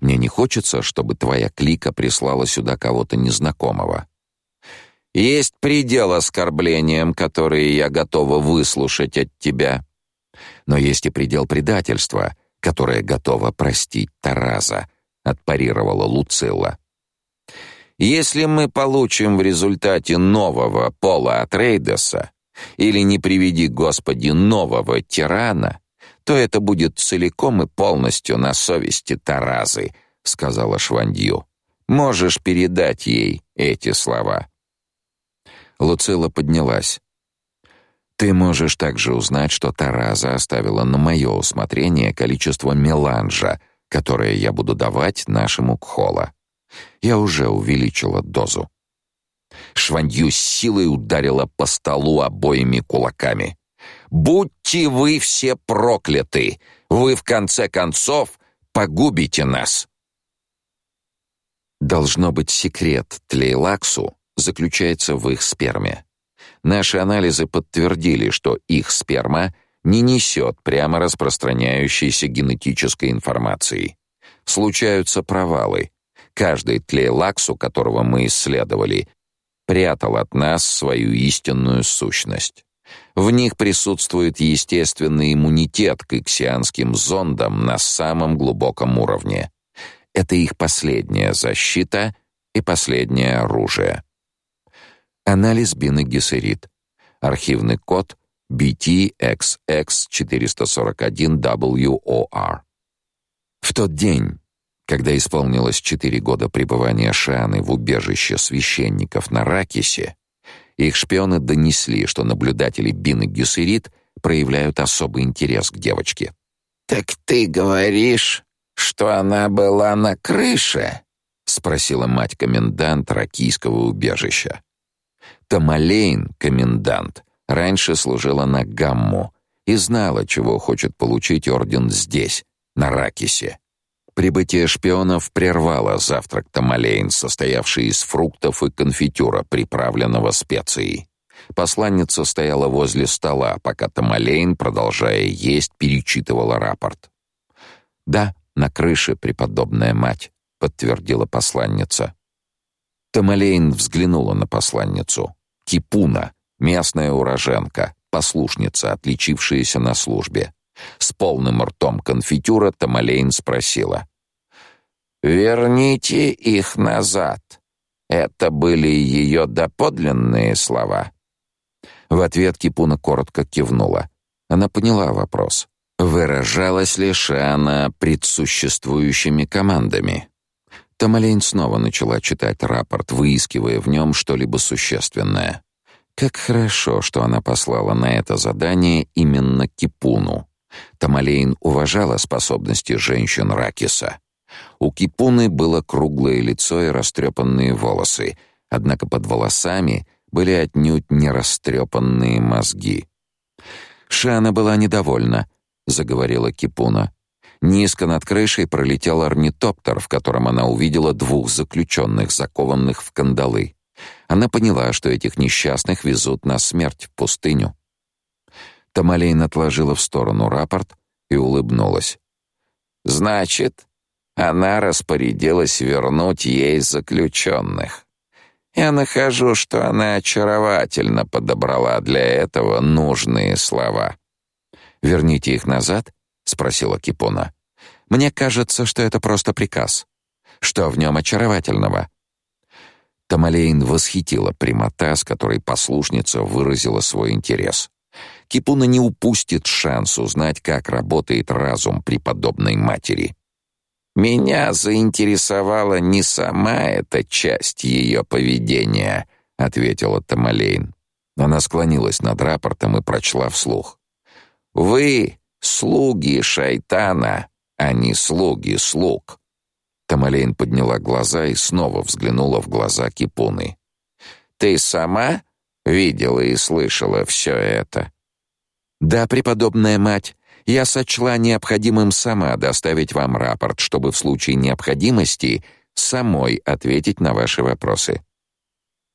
Мне не хочется, чтобы твоя клика прислала сюда кого-то незнакомого. Есть предел оскорблениям, которые я готова выслушать от тебя. Но есть и предел предательства, которое готова простить Тараза, отпарировала Луцилла. Если мы получим в результате нового Пола Атрейдеса или не приведи Господи нового тирана, то это будет целиком и полностью на совести Таразы, сказала Швандью. Можешь передать ей эти слова. Луцила поднялась. Ты можешь также узнать, что Тараза оставила на мое усмотрение количество меланжа, которое я буду давать нашему Кхола. Я уже увеличила дозу. Швандью с силой ударила по столу обоими кулаками. «Будьте вы все прокляты! Вы, в конце концов, погубите нас!» Должно быть секрет Тлейлаксу заключается в их сперме. Наши анализы подтвердили, что их сперма не несет прямо распространяющейся генетической информации. Случаются провалы. Каждый тлейлакс, у которого мы исследовали, прятал от нас свою истинную сущность. В них присутствует естественный иммунитет к иксианским зондам на самом глубоком уровне. Это их последняя защита и последнее оружие. Анализ биногессерид. Архивный код BTXX441WOR. В тот день, когда исполнилось четыре года пребывания Шаны в убежище священников на Ракисе, их шпионы донесли, что наблюдатели Бины Гессерит проявляют особый интерес к девочке. «Так ты говоришь, что она была на крыше?» — спросила мать комендант ракийского убежища. Тамалейн, комендант, раньше служила на Гамму и знала, чего хочет получить орден здесь, на Ракисе. Прибытие шпионов прервало завтрак Тамалейн, состоявший из фруктов и конфитюра, приправленного специей. Посланница стояла возле стола, пока Тамалейн, продолжая есть, перечитывала рапорт. «Да, на крыше, преподобная мать», — подтвердила посланница. Тамалейн взглянула на посланницу. Кипуна, местная уроженка, послушница, отличившаяся на службе. С полным ртом конфитюра Тамалейн спросила. «Верните их назад». Это были ее доподлинные слова. В ответ Кипуна коротко кивнула. Она поняла вопрос. Выражалась ли Шана предсуществующими командами? Тамалейн снова начала читать рапорт, выискивая в нем что-либо существенное. Как хорошо, что она послала на это задание именно Кипуну. Тамалейн уважала способности женщин Ракиса. У Кипуны было круглое лицо и растрепанные волосы, однако под волосами были отнюдь не растрепанные мозги. Шана была недовольна, заговорила Кипуна. Низко над крышей пролетел орнитоптер, в котором она увидела двух заключенных, закованных в кандалы. Она поняла, что этих несчастных везут на смерть в пустыню. Тамалейн отложила в сторону рапорт и улыбнулась. Значит, она распорядилась вернуть ей заключенных. Я нахожу, что она очаровательно подобрала для этого нужные слова. Верните их назад, спросила Кипуна. Мне кажется, что это просто приказ. Что в нем очаровательного? Тамалейн восхитила прямота, с которой послушница выразила свой интерес. Кипуна не упустит шанс узнать, как работает разум преподобной матери. Меня заинтересовала не сама эта часть ее поведения, ответила Тамалейн. Она склонилась над рапортом и прочла вслух. Вы слуги шайтана, а не слуги слуг. Тамалейн подняла глаза и снова взглянула в глаза Кипуны. Ты сама видела и слышала все это? Да, преподобная мать, я сочла необходимым сама доставить вам рапорт, чтобы в случае необходимости самой ответить на ваши вопросы.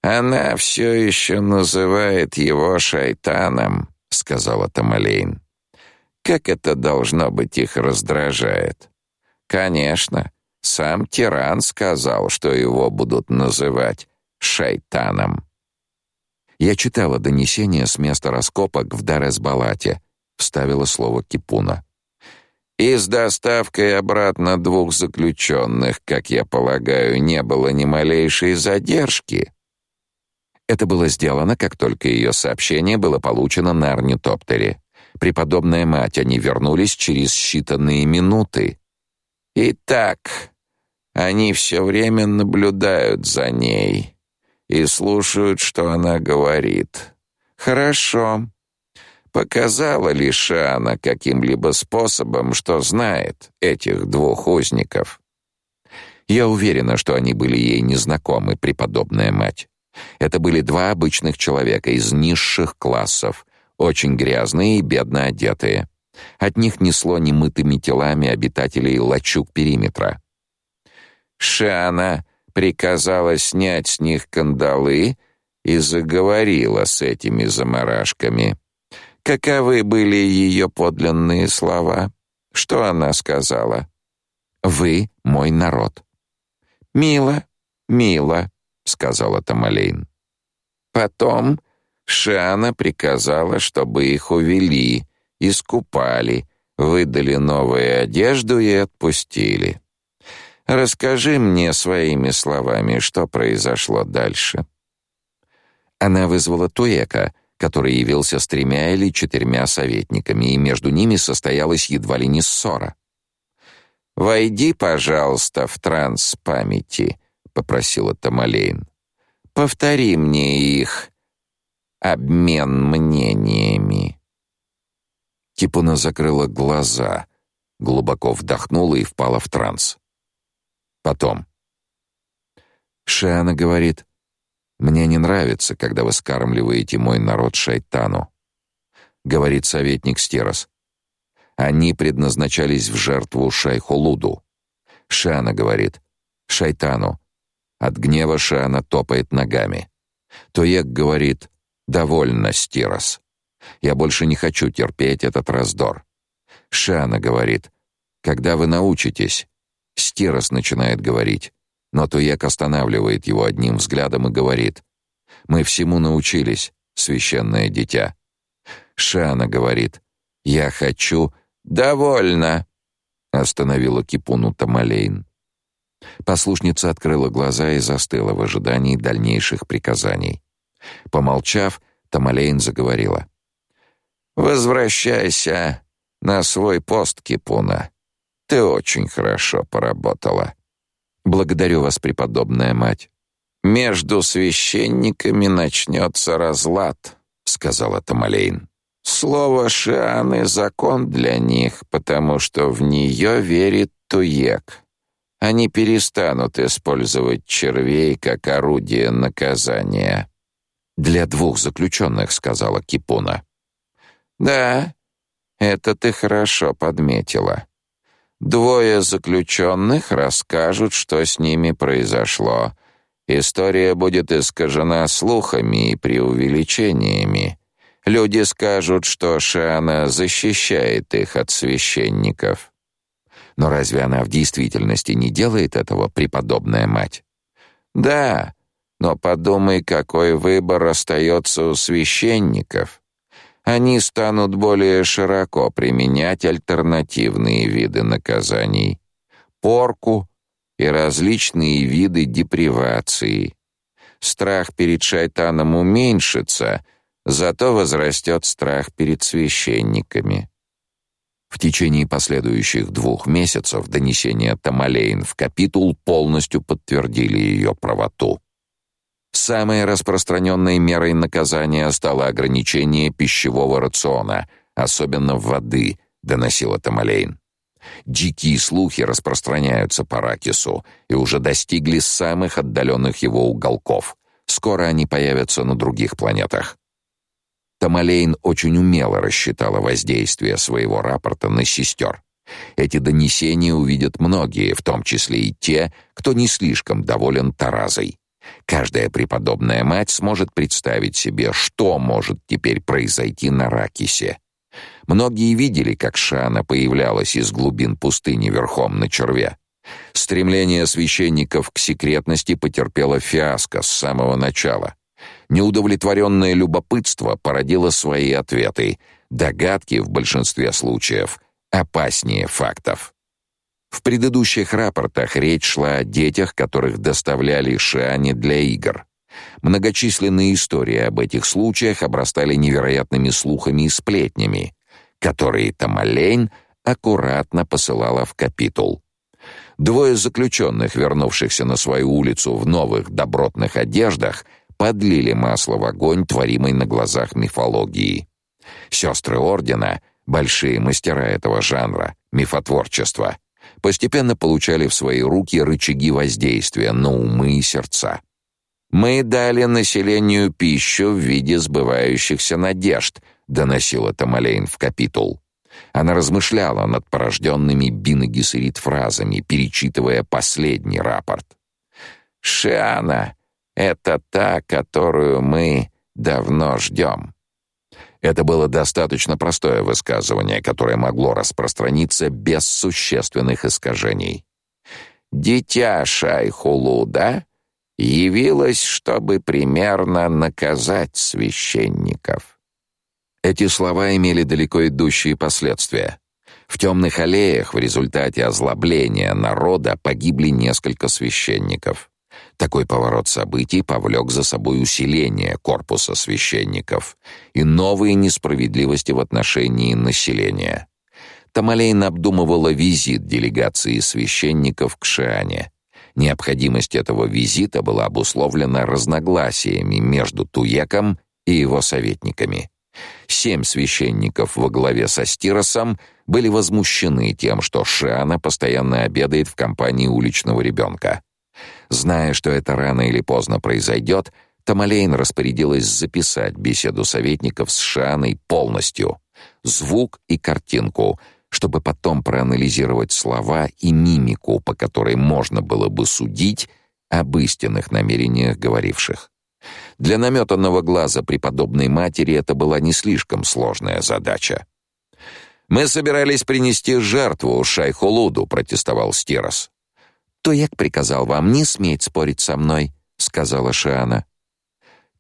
Она все еще называет его шайтаном, сказала Тамалейн. Как это должно быть их раздражает? Конечно, сам тиран сказал, что его будут называть шайтаном. Я читала донесение с места раскопок в Дарес-Балате, вставила слово Кипуна. И с доставкой обратно двух заключенных, как я полагаю, не было ни малейшей задержки. Это было сделано, как только ее сообщение было получено на орнитоптере. Преподобная мать, они вернулись через считанные минуты. Итак, они все время наблюдают за ней и слушают, что она говорит. Хорошо. Показала ли Шана каким-либо способом, что знает этих двух узников? Я уверена, что они были ей незнакомы, преподобная мать. Это были два обычных человека из низших классов, очень грязные и бедно одетые. От них несло немытыми телами обитателей лачуг периметра. Шана приказала снять с них кандалы и заговорила с этими заморашками. Каковы были ее подлинные слова? Что она сказала? Вы мой народ. Мило, мило, сказала Тамалейн. Потом Шана приказала, чтобы их увели, искупали, выдали новую одежду и отпустили. Расскажи мне своими словами, что произошло дальше. Она вызвала Туека, который явился с тремя или четырьмя советниками, и между ними состоялась едва ли не ссора. «Войди, пожалуйста, в транс памяти», — попросила Тамалейн. «Повтори мне их обмен мнениями». Кипуна закрыла глаза, глубоко вдохнула и впала в транс. Потом. Шиана говорит, «Мне не нравится, когда вы скармливаете мой народ шайтану», — говорит советник Стерос. «Они предназначались в жертву Шайхулуду. Шана говорит «Шайтану». От гнева Шана топает ногами. Тоек говорит «Довольно, Стирос. Я больше не хочу терпеть этот раздор». Шана говорит «Когда вы научитесь?» Стирос начинает говорить, но Туек останавливает его одним взглядом и говорит «Мы всему научились, священное дитя». Шана говорит «Я хочу...» «Довольно!» — остановила Кипуну Тамалейн. Послушница открыла глаза и застыла в ожидании дальнейших приказаний. Помолчав, Тамалейн заговорила. «Возвращайся на свой пост, Кипуна. Ты очень хорошо поработала». «Благодарю вас, преподобная мать». «Между священниками начнется разлад», — сказала Тамалейн. «Слово Шианы — закон для них, потому что в нее верит Туек. Они перестанут использовать червей как орудие наказания». «Для двух заключенных», — сказала Кипуна. «Да, это ты хорошо подметила. Двое заключенных расскажут, что с ними произошло. История будет искажена слухами и преувеличениями. Люди скажут, что Шана защищает их от священников. Но разве она в действительности не делает этого, преподобная мать? Да, но подумай, какой выбор остается у священников. Они станут более широко применять альтернативные виды наказаний. Порку и различные виды депривации. Страх перед шайтаном уменьшится, зато возрастет страх перед священниками. В течение последующих двух месяцев донесения Тамалейн в капитул полностью подтвердили ее правоту. Самой распространенной мерой наказания стало ограничение пищевого рациона, особенно воды, доносила Тамалейн. Дикие слухи распространяются по Ракису и уже достигли самых отдаленных его уголков. Скоро они появятся на других планетах. Тамалейн очень умело рассчитала воздействие своего рапорта на сестер. Эти донесения увидят многие, в том числе и те, кто не слишком доволен Таразой. Каждая преподобная мать сможет представить себе, что может теперь произойти на Ракисе. Многие видели, как Шана появлялась из глубин пустыни верхом на черве. Стремление священников к секретности потерпело фиаско с самого начала. Неудовлетворенное любопытство породило свои ответы. Догадки в большинстве случаев опаснее фактов. В предыдущих рапортах речь шла о детях, которых доставляли Шиане для игр. Многочисленные истории об этих случаях обрастали невероятными слухами и сплетнями, которые Тамалейн аккуратно посылала в капитул. Двое заключенных, вернувшихся на свою улицу в новых добротных одеждах, подлили масло в огонь, творимый на глазах мифологии. Сестры ордена, большие мастера этого жанра, мифотворчества, постепенно получали в свои руки рычаги воздействия на умы и сердца. Мы дали населению пищу в виде сбывающихся надежд, доносила Тамалейн в капитул. Она размышляла над порожденными Бинагисерит фразами, перечитывая последний рапорт. «Шиана — это та, которую мы давно ждем. Это было достаточно простое высказывание, которое могло распространиться без существенных искажений. «Дитя Шайхулуда явилось, чтобы примерно наказать священников». Эти слова имели далеко идущие последствия. В темных аллеях в результате озлобления народа погибли несколько священников. Такой поворот событий повлек за собой усиление корпуса священников и новые несправедливости в отношении населения. Тамалейн обдумывала визит делегации священников к Шиане. Необходимость этого визита была обусловлена разногласиями между Туеком и его советниками. Семь священников во главе со Стиросом были возмущены тем, что Шиана постоянно обедает в компании уличного ребенка. Зная, что это рано или поздно произойдет, Тамалейн распорядилась записать беседу советников с Шаной полностью, звук и картинку, чтобы потом проанализировать слова и мимику, по которой можно было бы судить об истинных намерениях говоривших. Для наметанного глаза преподобной матери это была не слишком сложная задача. Мы собирались принести жертву шайху Луду, протестовал Стирос. Тояк приказал вам не сметь спорить со мной, сказала Шиана.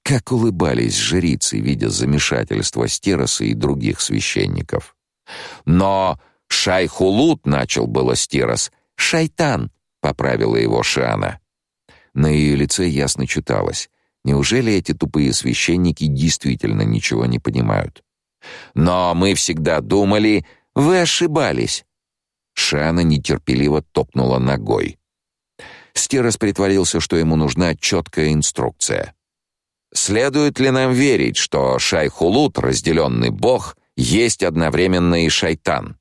Как улыбались жрицы, видя замешательство Стироса и других священников. Но Шайхулут начал было Стирос. Шайтан, поправила его Шиана. На ее лице ясно читалось: неужели эти тупые священники действительно ничего не понимают? Но мы всегда думали, вы ошибались. Шана нетерпеливо топнула ногой. Стерос притворился, что ему нужна четкая инструкция. Следует ли нам верить, что Шайхулут, разделенный бог, есть одновременно и шайтан?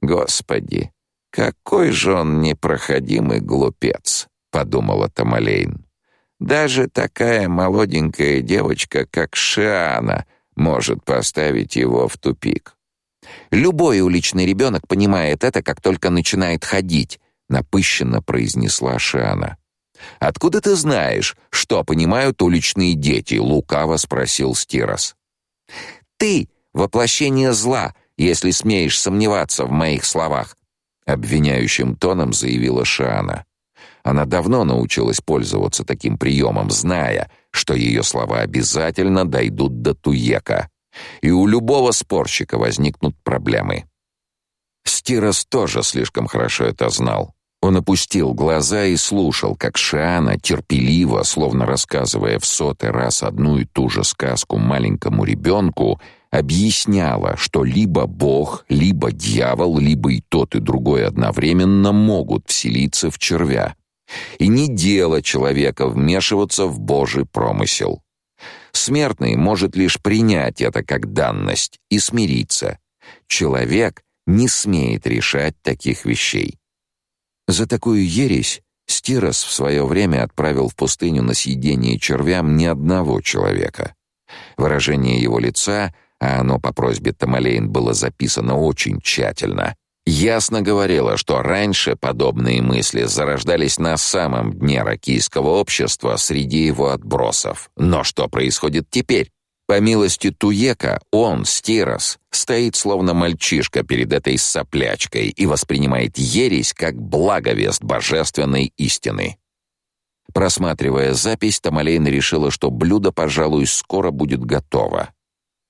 Господи, какой же он непроходимый глупец, подумала Тамалейн. Даже такая молоденькая девочка, как Шиана, может поставить его в тупик. Любой уличный ребенок понимает это, как только начинает ходить, напыщенно произнесла Шиана. Откуда ты знаешь, что понимают уличные дети? лукаво спросил Стирос. Ты воплощение зла, если смеешь сомневаться в моих словах, обвиняющим тоном заявила Шиана. Она давно научилась пользоваться таким приемом, зная, что ее слова обязательно дойдут до Туека, и у любого спорщика возникнут проблемы. Стирос тоже слишком хорошо это знал. Он опустил глаза и слушал, как Шиана терпеливо, словно рассказывая в сотый раз одну и ту же сказку маленькому ребенку, объясняла, что либо Бог, либо дьявол, либо и тот, и другой одновременно могут вселиться в червя. И не дело человека вмешиваться в Божий промысел. Смертный может лишь принять это как данность и смириться. Человек не смеет решать таких вещей. За такую ересь Стирос в свое время отправил в пустыню на съедение червям ни одного человека. Выражение его лица, а оно по просьбе Тамалейн было записано очень тщательно, ясно говорило, что раньше подобные мысли зарождались на самом дне ракийского общества среди его отбросов. Но что происходит теперь? По милости Туека, он, Стирос, стоит словно мальчишка перед этой соплячкой и воспринимает ересь как благовест божественной истины. Просматривая запись, Тамалейн решила, что блюдо, пожалуй, скоро будет готово.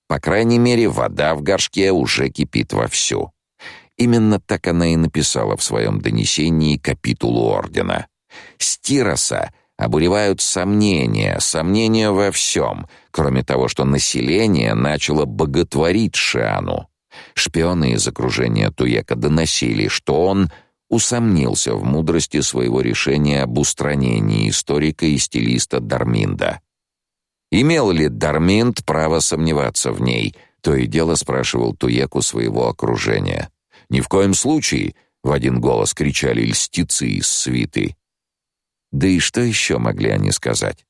По крайней мере, вода в горшке уже кипит вовсю. Именно так она и написала в своем донесении капитулу ордена. Стироса обуревают сомнения, сомнения во всем, кроме того, что население начало боготворить Шиану. Шпионы из окружения Туека доносили, что он усомнился в мудрости своего решения об устранении историка и стилиста Дарминда. Имел ли Дарминд право сомневаться в ней? То и дело спрашивал Туеку своего окружения. Ни в коем случае, в один голос кричали льстицы из свиты. Да и что еще могли они сказать?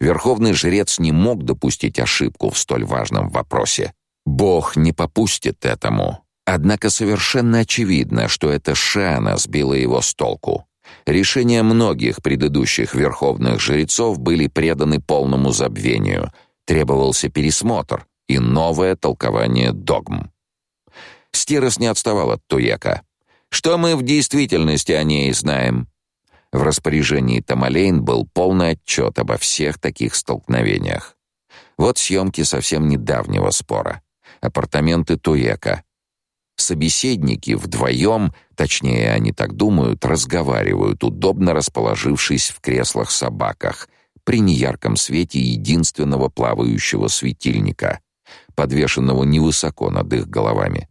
Верховный жрец не мог допустить ошибку в столь важном вопросе. Бог не попустит этому. Однако совершенно очевидно, что это Шана сбила его с толку. Решения многих предыдущих верховных жрецов были преданы полному забвению. Требовался пересмотр и новое толкование догм. Стирос не отставал от Туека. Что мы в действительности о ней знаем? В распоряжении Тамалейн был полный отчет обо всех таких столкновениях. Вот съемки совсем недавнего спора. Апартаменты Туека. Собеседники вдвоем, точнее, они так думают, разговаривают, удобно расположившись в креслах-собаках, при неярком свете единственного плавающего светильника, подвешенного невысоко над их головами.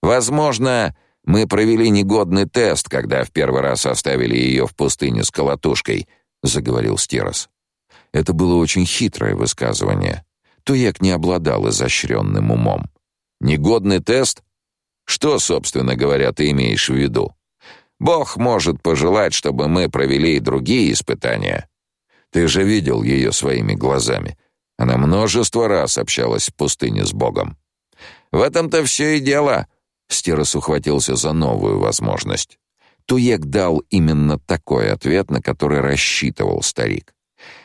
Возможно, мы провели негодный тест, когда в первый раз оставили ее в пустыне с колотушкой, заговорил Стерос. Это было очень хитрое высказывание. Туек не обладал изощренным умом. Негодный тест? Что, собственно говоря, ты имеешь в виду? Бог может пожелать, чтобы мы провели и другие испытания. Ты же видел ее своими глазами. Она множество раз общалась в пустыне с Богом. В этом-то все и дело. Стерос ухватился за новую возможность. Туек дал именно такой ответ, на который рассчитывал старик.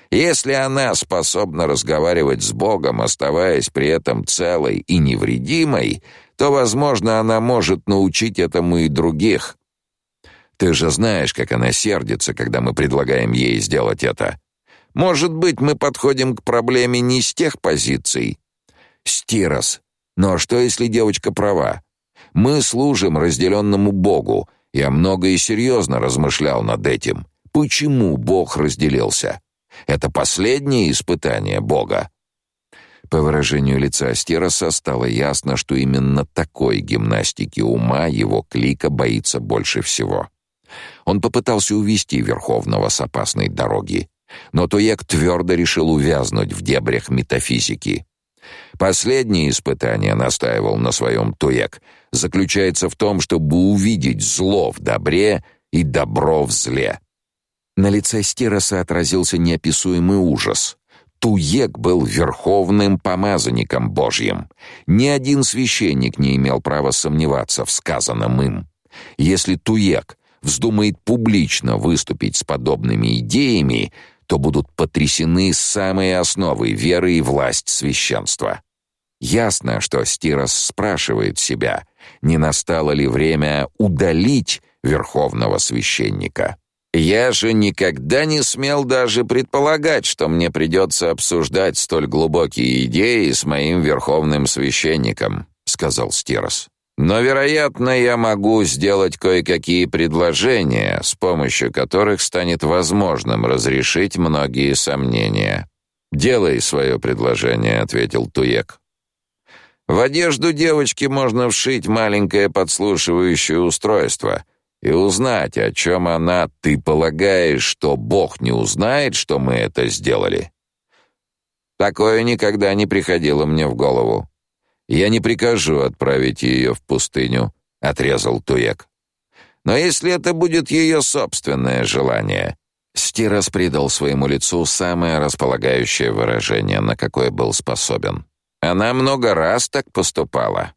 Если она способна разговаривать с Богом, оставаясь при этом целой и невредимой, то, возможно, она может научить этому и других. Ты же знаешь, как она сердится, когда мы предлагаем ей сделать это. Может быть, мы подходим к проблеме не с тех позиций. Стирос. Но что, если девочка права? Мы служим разделенному Богу. Я много и серьезно размышлял над этим. Почему Бог разделился? Это последнее испытание Бога. По выражению лица Стероса стало ясно, что именно такой гимнастики ума его клика боится больше всего. Он попытался увести Верховного с опасной дороги, но Туек твердо решил увязнуть в дебрях метафизики. Последнее испытание, настаивал на своем Туек, заключается в том, чтобы увидеть зло в добре и добро в зле. На лице Стироса отразился неописуемый ужас. Туек был верховным помазанником Божьим. Ни один священник не имел права сомневаться в сказанном им. Если Туек вздумает публично выступить с подобными идеями, то будут потрясены самые основы веры и власть священства. Ясно, что Стирос спрашивает себя, не настало ли время удалить верховного священника. Я же никогда не смел даже предполагать, что мне придется обсуждать столь глубокие идеи с моим верховным священником, сказал Стирос. Но, вероятно, я могу сделать кое-какие предложения, с помощью которых станет возможным разрешить многие сомнения. Делай свое предложение, ответил Туек. В одежду девочки можно вшить маленькое подслушивающее устройство — и узнать, о чем она. Ты полагаешь, что Бог не узнает, что мы это сделали? Такое никогда не приходило мне в голову. Я не прикажу отправить ее в пустыню, отрезал Туек. Но если это будет ее собственное желание, Стирос придал своему лицу самое располагающее выражение, на какое был способен. Она много раз так поступала.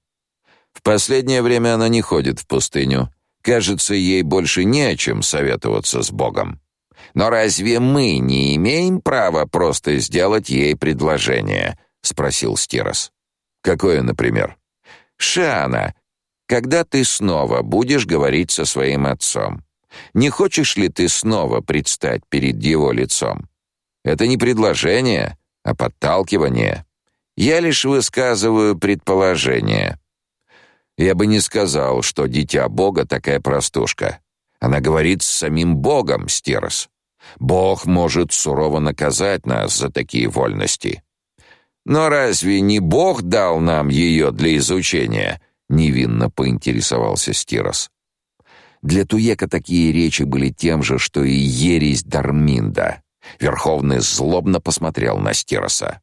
В последнее время она не ходит в пустыню Кажется, ей больше не о чем советоваться с Богом. Но разве мы не имеем права просто сделать ей предложение? спросил Стирос. Какое, например? Шана, когда ты снова будешь говорить со своим отцом? Не хочешь ли ты снова предстать перед его лицом? Это не предложение, а подталкивание. Я лишь высказываю предположение. Я бы не сказал, что дитя Бога такая простушка. Она говорит с самим Богом, Стерос. Бог может сурово наказать нас за такие вольности. Но разве не Бог дал нам ее для изучения? невинно поинтересовался Стирос. Для Туека такие речи были тем же, что и ересь Дарминда. Верховный злобно посмотрел на Стироса.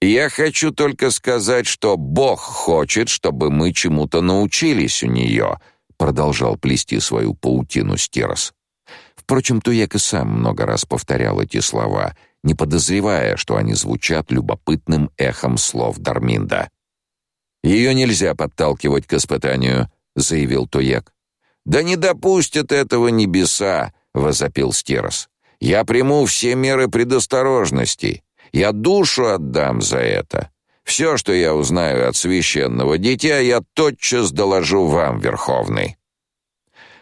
Я хочу только сказать, что Бог хочет, чтобы мы чему-то научились у нее», — продолжал плести свою паутину Стерос. Впрочем, Туек и сам много раз повторял эти слова, не подозревая, что они звучат любопытным эхом слов Дарминда. «Ее нельзя подталкивать к испытанию», — заявил Туек. «Да не допустят этого небеса», — возопил Стерос. «Я приму все меры предосторожности». Я душу отдам за это. Все, что я узнаю от священного дитя, я тотчас доложу вам, Верховный».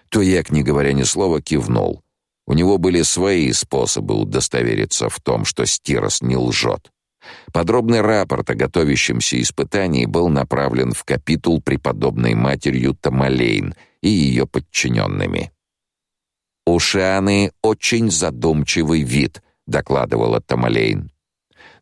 Туек, не говоря ни слова, кивнул. У него были свои способы удостовериться в том, что Стирос не лжет. Подробный рапорт о готовящемся испытании был направлен в капитул преподобной матерью Тамалейн и ее подчиненными. «У Шианы очень задумчивый вид», — докладывала Тамалейн.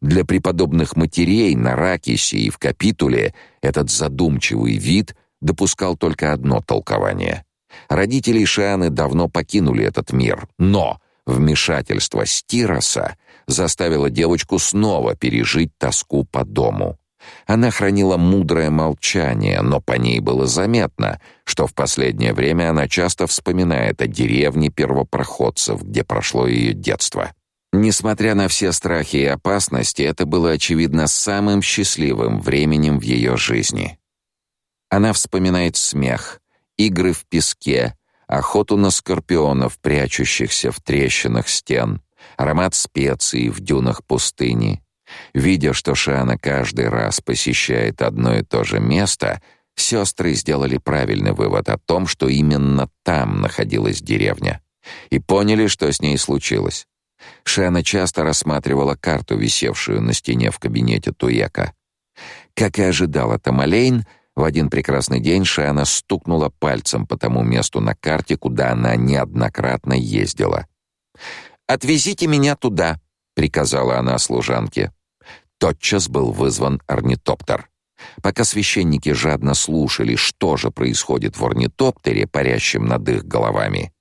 Для преподобных матерей на Ракисе и в Капитуле этот задумчивый вид допускал только одно толкование. Родители Шианы давно покинули этот мир, но вмешательство Стироса заставило девочку снова пережить тоску по дому. Она хранила мудрое молчание, но по ней было заметно, что в последнее время она часто вспоминает о деревне первопроходцев, где прошло ее детство. Несмотря на все страхи и опасности, это было очевидно самым счастливым временем в ее жизни. Она вспоминает смех, игры в песке, охоту на скорпионов, прячущихся в трещинах стен, аромат специй в дюнах пустыни. Видя, что Шана каждый раз посещает одно и то же место, сестры сделали правильный вывод о том, что именно там находилась деревня, и поняли, что с ней случилось. Шана часто рассматривала карту, висевшую на стене в кабинете Туека. Как и ожидала Тамалейн, в один прекрасный день Шана стукнула пальцем по тому месту на карте, куда она неоднократно ездила. «Отвезите меня туда», — приказала она служанке. Тотчас был вызван орнитоптер. Пока священники жадно слушали, что же происходит в орнитоптере, парящем над их головами,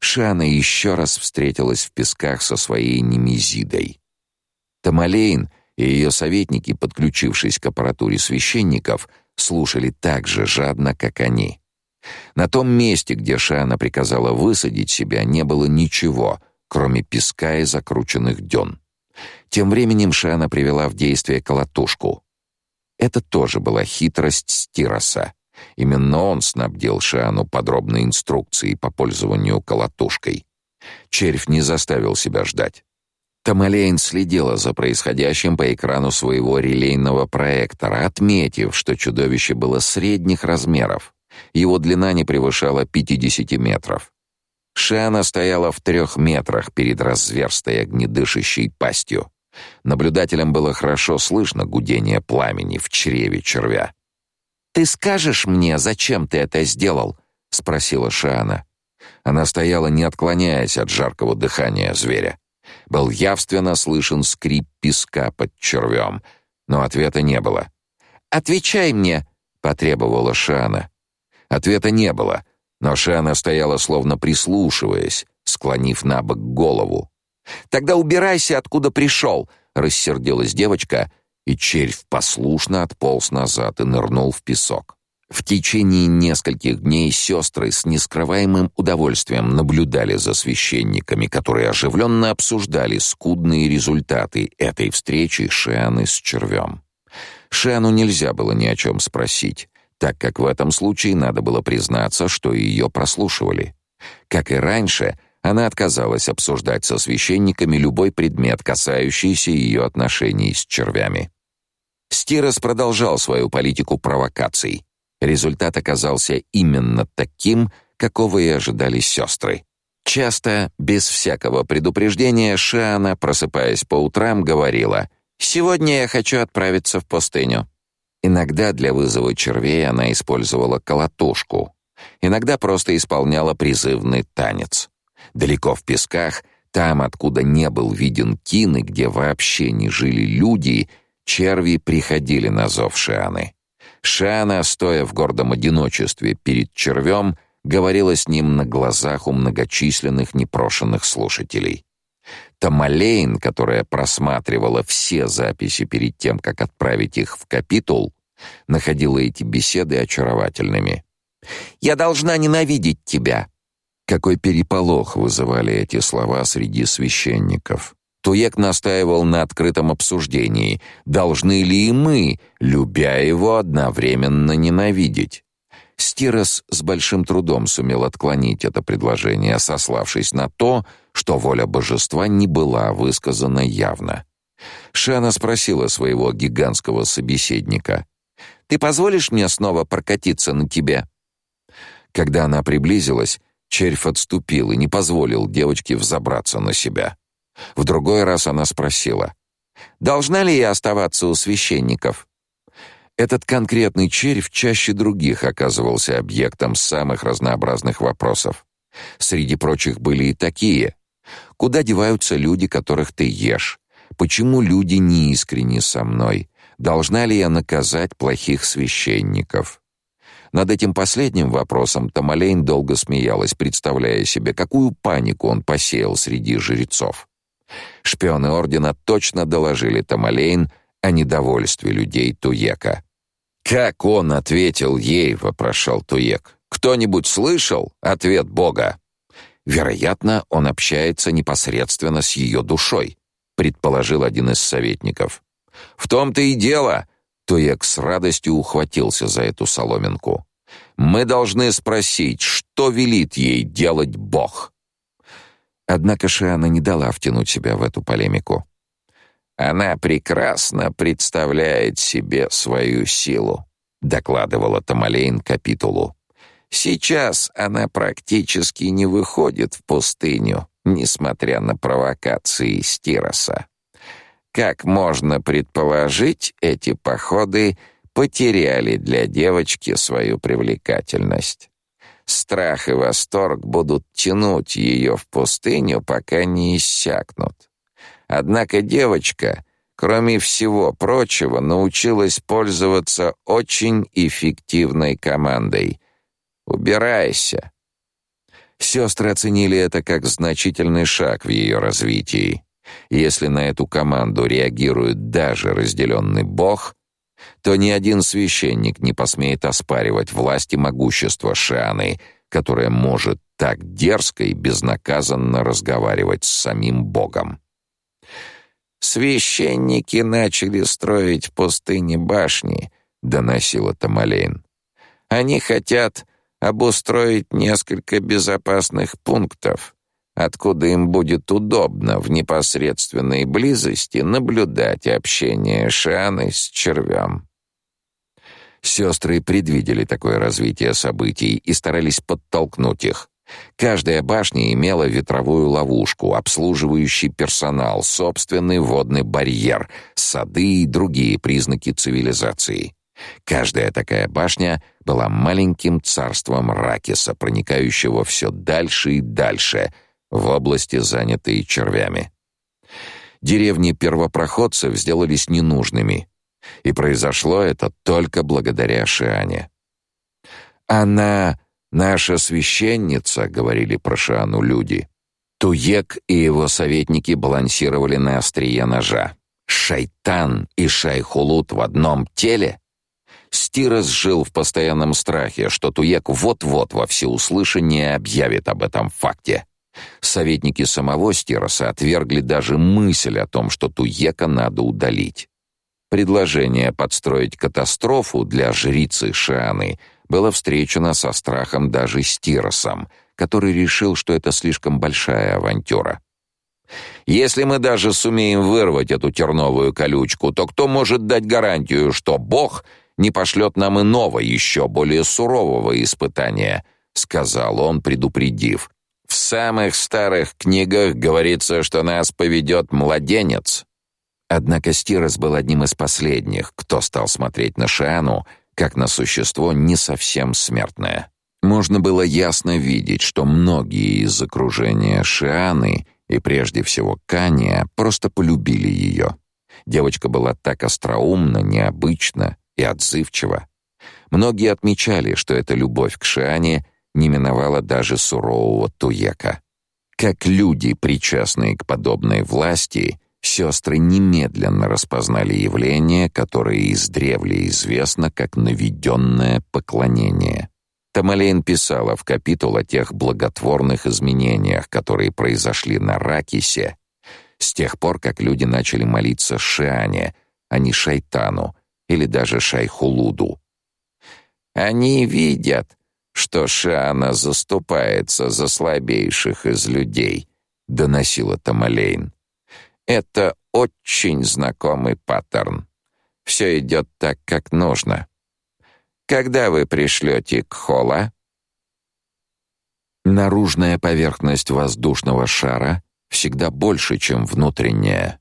Шана еще раз встретилась в песках со своей немезидой. Тамалейн и ее советники, подключившись к аппаратуре священников, слушали так же жадно, как они. На том месте, где Шана приказала высадить себя, не было ничего, кроме песка и закрученных дён. Тем временем Шана привела в действие колотушку. Это тоже была хитрость Стироса. Именно он снабдил Шану подробной инструкцией по пользованию колотушкой. Червь не заставил себя ждать. Тамалейн следила за происходящим по экрану своего релейного проектора, отметив, что чудовище было средних размеров. Его длина не превышала 50 метров. Шана стояла в трех метрах перед разверстой огнедышащей пастью. Наблюдателям было хорошо слышно гудение пламени в чреве червя. «Ты скажешь мне, зачем ты это сделал?» — спросила Шана. Она стояла, не отклоняясь от жаркого дыхания зверя. Был явственно слышен скрип песка под червем, но ответа не было. «Отвечай мне!» — потребовала Шана. Ответа не было, но Шана стояла словно прислушиваясь, склонив на бок голову. «Тогда убирайся, откуда пришел!» — рассердилась девочка, и червь послушно отполз назад и нырнул в песок. В течение нескольких дней сестры с нескрываемым удовольствием наблюдали за священниками, которые оживленно обсуждали скудные результаты этой встречи Шианы с червем. Шиану нельзя было ни о чем спросить, так как в этом случае надо было признаться, что ее прослушивали. Как и раньше, она отказалась обсуждать со священниками любой предмет, касающийся ее отношений с червями. Стирос продолжал свою политику провокаций. Результат оказался именно таким, какого и ожидали сестры. Часто, без всякого предупреждения, Шиана, просыпаясь по утрам, говорила «Сегодня я хочу отправиться в пустыню». Иногда для вызова червей она использовала колотушку. Иногда просто исполняла призывный танец. Далеко в песках, там, откуда не был виден Кин и где вообще не жили люди, черви приходили на зов Шианы. Шана, стоя в гордом одиночестве перед червем, говорила с ним на глазах у многочисленных непрошенных слушателей. Тамалейн, которая просматривала все записи перед тем, как отправить их в капитул, находила эти беседы очаровательными. «Я должна ненавидеть тебя!» Какой переполох вызывали эти слова среди священников. Туек настаивал на открытом обсуждении, должны ли и мы, любя его, одновременно ненавидеть. Стирос с большим трудом сумел отклонить это предложение, сославшись на то, что воля божества не была высказана явно. Шана спросила своего гигантского собеседника: "Ты позволишь мне снова прокатиться на тебе?" Когда она приблизилась, червь отступил и не позволил девочке взобраться на себя. В другой раз она спросила: "Должна ли я оставаться у священников?" Этот конкретный червь чаще других оказывался объектом самых разнообразных вопросов. Среди прочих были и такие: куда деваются люди, которых ты ешь? Почему люди не искренни со мной? Должна ли я наказать плохих священников? Над этим последним вопросом Тамалейн долго смеялась, представляя себе, какую панику он посеял среди жрецов. Шпионы ордена точно доложили Тамалейн о недовольстве людей Туека. Как он ответил ей, вопрошал Туек. Кто-нибудь слышал ответ Бога? Вероятно, он общается непосредственно с ее душой, предположил один из советников. В том-то и дело, Туек с радостью ухватился за эту соломинку. Мы должны спросить, что велит ей делать Бог. Однако Шиана не дала втянуть себя в эту полемику. Она прекрасно представляет себе свою силу, докладывала Тамалейн капитулу. Сейчас она практически не выходит в пустыню, несмотря на провокации Стироса. Как можно предположить, эти походы потеряли для девочки свою привлекательность. Страх и восторг будут тянуть ее в пустыню, пока не иссякнут. Однако девочка, кроме всего прочего, научилась пользоваться очень эффективной командой. «Убирайся!» Сестры оценили это как значительный шаг в ее развитии. Если на эту команду реагирует даже разделенный бог, то ни один священник не посмеет оспаривать власть и могущество Шианы, которая может так дерзко и безнаказанно разговаривать с самим богом. Священники начали строить в пустыне башни, доносила Тамалейн. Они хотят обустроить несколько безопасных пунктов, откуда им будет удобно в непосредственной близости наблюдать общение Шаны с червем. Сестры предвидели такое развитие событий и старались подтолкнуть их. Каждая башня имела ветровую ловушку, обслуживающий персонал, собственный водный барьер, сады и другие признаки цивилизации. Каждая такая башня была маленьким царством Ракиса, проникающего все дальше и дальше в области, занятые червями. Деревни первопроходцев сделались ненужными, и произошло это только благодаря Шиане. Она Наша священница, говорили про Шану люди. Туек и его советники балансировали на острие ножа. Шайтан и Шайхулут в одном теле? Стирос жил в постоянном страхе, что Туек вот-вот во всеуслышание объявит об этом факте. Советники самого Стироса отвергли даже мысль о том, что Туека надо удалить. Предложение подстроить катастрофу для жрицы Шаны — было встречено со страхом даже Стиросом, который решил, что это слишком большая авантюра. Если мы даже сумеем вырвать эту терновую колючку, то кто может дать гарантию, что Бог не пошлет нам иного, еще более сурового испытания, сказал он, предупредив. В самых старых книгах говорится, что нас поведет младенец. Однако Стирос был одним из последних, кто стал смотреть на Шиану как на существо не совсем смертное. Можно было ясно видеть, что многие из окружения Шианы и прежде всего Кания просто полюбили ее. Девочка была так остроумна, необычна и отзывчива. Многие отмечали, что эта любовь к Шиане не миновала даже сурового Туека. Как люди, причастные к подобной власти, Сестры немедленно распознали явление, которое издревле известно как наведенное поклонение. Тамалейн писала в капитул о тех благотворных изменениях, которые произошли на Ракисе с тех пор, как люди начали молиться Шиане, а не Шайтану или даже Шайхулуду. Они видят, что Шиана заступается за слабейших из людей, доносила Тамалейн. Это очень знакомый паттерн. Все идет так, как нужно. Когда вы пришлете к Холла? Наружная поверхность воздушного шара всегда больше, чем внутренняя.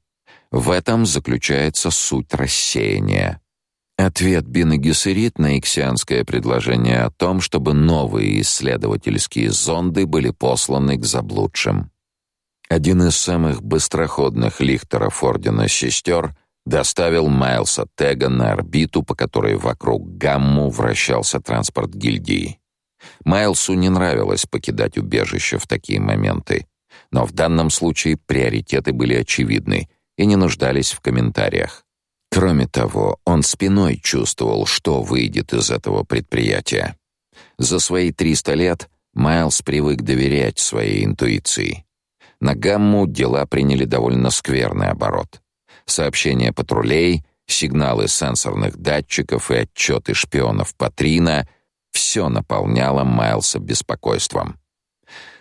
В этом заключается суть рассеяния. Ответ Бины Гессерит на иксианское предложение о том, чтобы новые исследовательские зонды были посланы к заблудшим. Один из самых быстроходных лихтеров Ордена Сестер доставил Майлса Тега на орбиту, по которой вокруг Гамму вращался транспорт гильдии. Майлсу не нравилось покидать убежище в такие моменты, но в данном случае приоритеты были очевидны и не нуждались в комментариях. Кроме того, он спиной чувствовал, что выйдет из этого предприятия. За свои 300 лет Майлс привык доверять своей интуиции. На Гамму дела приняли довольно скверный оборот. Сообщения патрулей Сигналы сенсорных датчиков и отчеты шпионов Патрина — все наполняло Майлса беспокойством.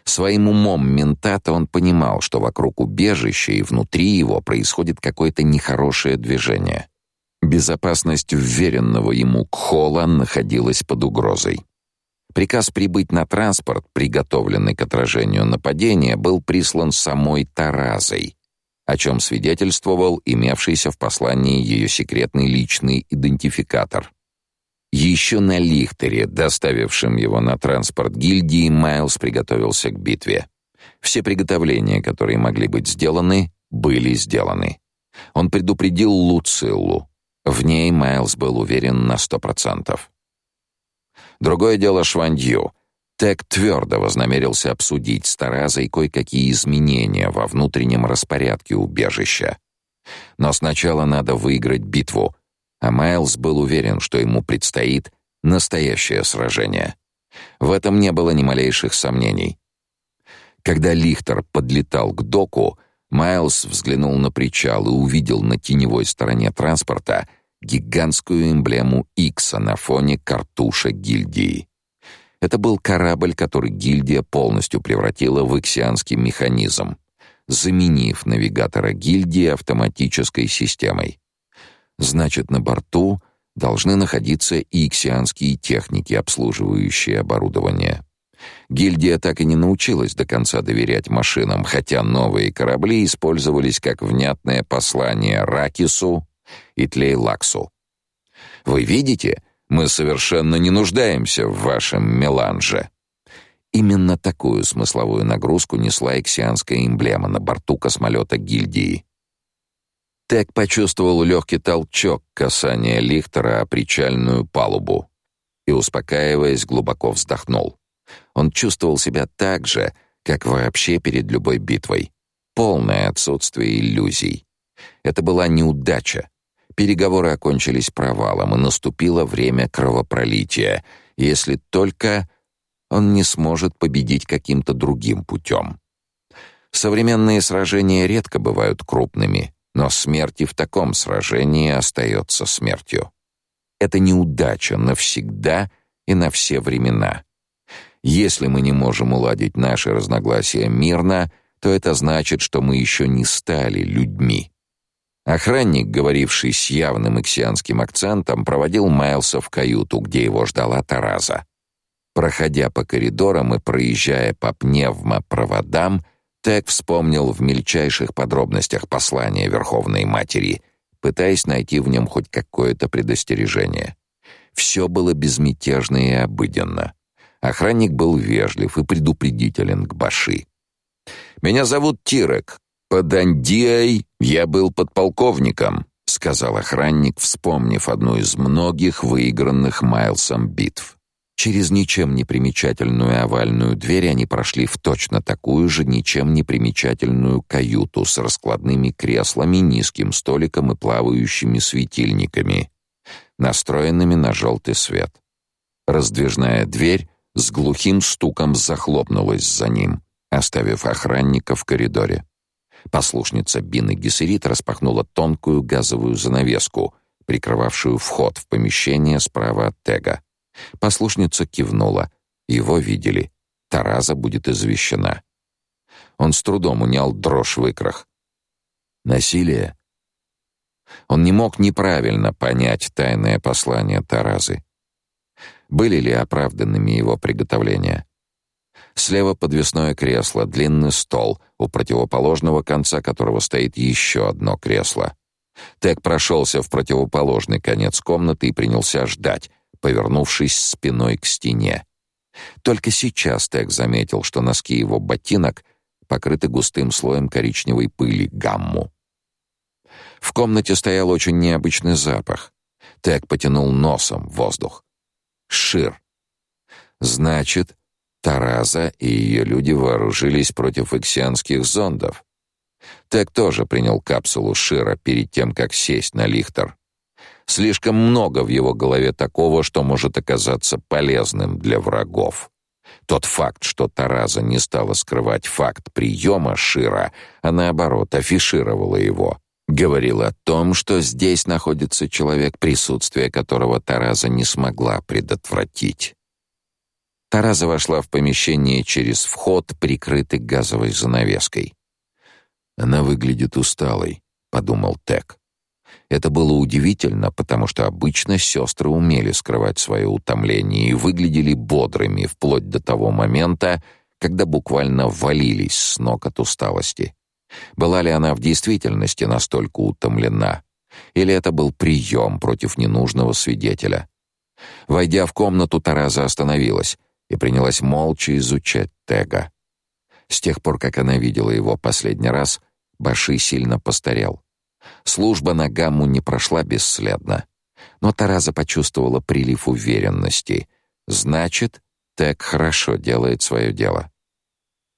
Своим умом ментата он понимал, что вокруг убежища и внутри его происходит какое-то нехорошее движение. Безопасность уверенного ему Кхола находилась под угрозой. Приказ прибыть на транспорт, приготовленный к отражению нападения, был прислан самой Таразой, о чем свидетельствовал имевшийся в послании ее секретный личный идентификатор. Еще на лихтере, доставившем его на транспорт гильдии, Майлз приготовился к битве. Все приготовления, которые могли быть сделаны, были сделаны. Он предупредил Луциллу. В ней Майлз был уверен на сто процентов. Другое дело Швандью. Тек твердо вознамерился обсудить с Таразой кое-какие изменения во внутреннем распорядке убежища. Но сначала надо выиграть битву, а Майлз был уверен, что ему предстоит настоящее сражение. В этом не было ни малейших сомнений. Когда Лихтер подлетал к доку, Майлз взглянул на причал и увидел на теневой стороне транспорта гигантскую эмблему Икса на фоне картуша гильдии. Это был корабль, который гильдия полностью превратила в иксианский механизм, заменив навигатора гильдии автоматической системой. Значит, на борту должны находиться иксианские техники, обслуживающие оборудование. Гильдия так и не научилась до конца доверять машинам, хотя новые корабли использовались как внятное послание Ракису и Тлейлаксу. Вы видите, мы совершенно не нуждаемся в вашем меланже. Именно такую смысловую нагрузку несла иксианская эмблема на борту космолета гильдии. Тек почувствовал легкий толчок касания лихтера о причальную палубу и, успокаиваясь, глубоко вздохнул. Он чувствовал себя так же, как вообще перед любой битвой. Полное отсутствие иллюзий. Это была неудача, Переговоры окончились провалом, и наступило время кровопролития, если только он не сможет победить каким-то другим путем. Современные сражения редко бывают крупными, но смерть и в таком сражении остается смертью. Это неудача навсегда и на все времена. Если мы не можем уладить наши разногласия мирно, то это значит, что мы еще не стали людьми. Охранник, говоривший с явным иксианским акцентом, проводил Майлса в каюту, где его ждала Тараза. Проходя по коридорам и проезжая по пневмопроводам, Тек вспомнил в мельчайших подробностях послание Верховной Матери, пытаясь найти в нем хоть какое-то предостережение. Все было безмятежно и обыденно. Охранник был вежлив и предупредителен к Баши. «Меня зовут Тирек. Под Андией я был подполковником, сказал охранник, вспомнив одну из многих выигранных Майлсом битв. Через ничем не примечательную овальную дверь они прошли в точно такую же ничем не примечательную каюту с раскладными креслами, низким столиком и плавающими светильниками, настроенными на желтый свет. Раздвижная дверь с глухим стуком захлопнулась за ним, оставив охранника в коридоре. Послушница Бины Гессерит распахнула тонкую газовую занавеску, прикрывавшую вход в помещение справа от Тега. Послушница кивнула. Его видели. Тараза будет извещена. Он с трудом унял дрожь в икрах. Насилие. Он не мог неправильно понять тайное послание Таразы. Были ли оправданными его приготовления? Слева подвесное кресло, длинный стол, у противоположного конца которого стоит еще одно кресло. Тек прошелся в противоположный конец комнаты и принялся ждать, повернувшись спиной к стене. Только сейчас Тек заметил, что носки его ботинок покрыты густым слоем коричневой пыли гамму. В комнате стоял очень необычный запах. Тек потянул носом воздух. Шир. Значит, Тараза и ее люди вооружились против иксианских зондов. Тек тоже принял капсулу Шира перед тем, как сесть на лихтер. Слишком много в его голове такого, что может оказаться полезным для врагов. Тот факт, что Тараза не стала скрывать факт приема Шира, а наоборот афишировала его, говорил о том, что здесь находится человек, присутствие которого Тараза не смогла предотвратить. Тараза вошла в помещение через вход, прикрытый газовой занавеской. Она выглядит усталой, подумал Тек. Это было удивительно, потому что обычно сестры умели скрывать свое утомление и выглядели бодрыми вплоть до того момента, когда буквально валились с ног от усталости. Была ли она в действительности настолько утомлена? Или это был прием против ненужного свидетеля? Войдя в комнату, Тараза остановилась и принялась молча изучать Тега. С тех пор, как она видела его последний раз, Баши сильно постарел. Служба на гамму не прошла бесследно. Но Тараза почувствовала прилив уверенности. Значит, Тег хорошо делает свое дело.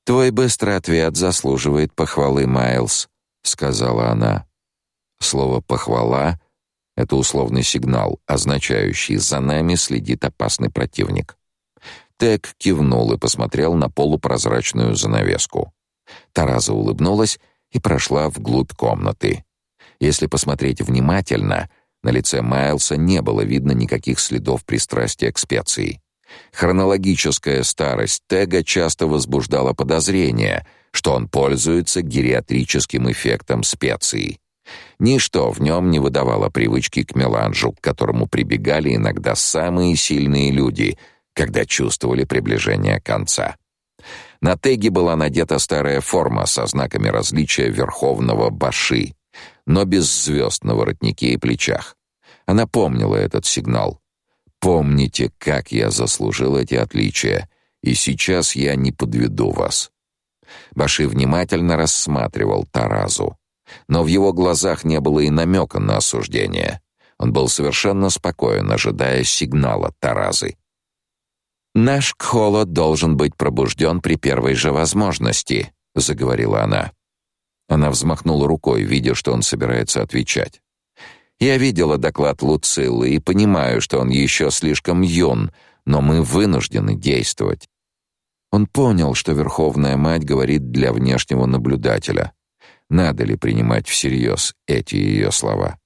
«Твой быстрый ответ заслуживает похвалы, Майлз», — сказала она. Слово «похвала» — это условный сигнал, означающий «за нами следит опасный противник». Тек кивнул и посмотрел на полупрозрачную занавеску. Тараза улыбнулась и прошла вглубь комнаты. Если посмотреть внимательно, на лице Майлса не было видно никаких следов пристрастия к специи. Хронологическая старость Тега часто возбуждала подозрение, что он пользуется гериатрическим эффектом специй. Ничто в нем не выдавало привычки к меланжу, к которому прибегали иногда самые сильные люди, когда чувствовали приближение конца. На Теге была надета старая форма со знаками различия верховного баши, но без звезд на воротнике и плечах. Она помнила этот сигнал. Помните, как я заслужил эти отличия, и сейчас я не подведу вас. Баши внимательно рассматривал Таразу, но в его глазах не было и намека на осуждение. Он был совершенно спокоен, ожидая сигнала Таразы. Наш Кхоло должен быть пробужден при первой же возможности, заговорила она. Она взмахнула рукой, видя, что он собирается отвечать. Я видела доклад Луцилы и понимаю, что он еще слишком юн, но мы вынуждены действовать. Он понял, что Верховная Мать говорит для внешнего наблюдателя. Надо ли принимать всерьез эти ее слова?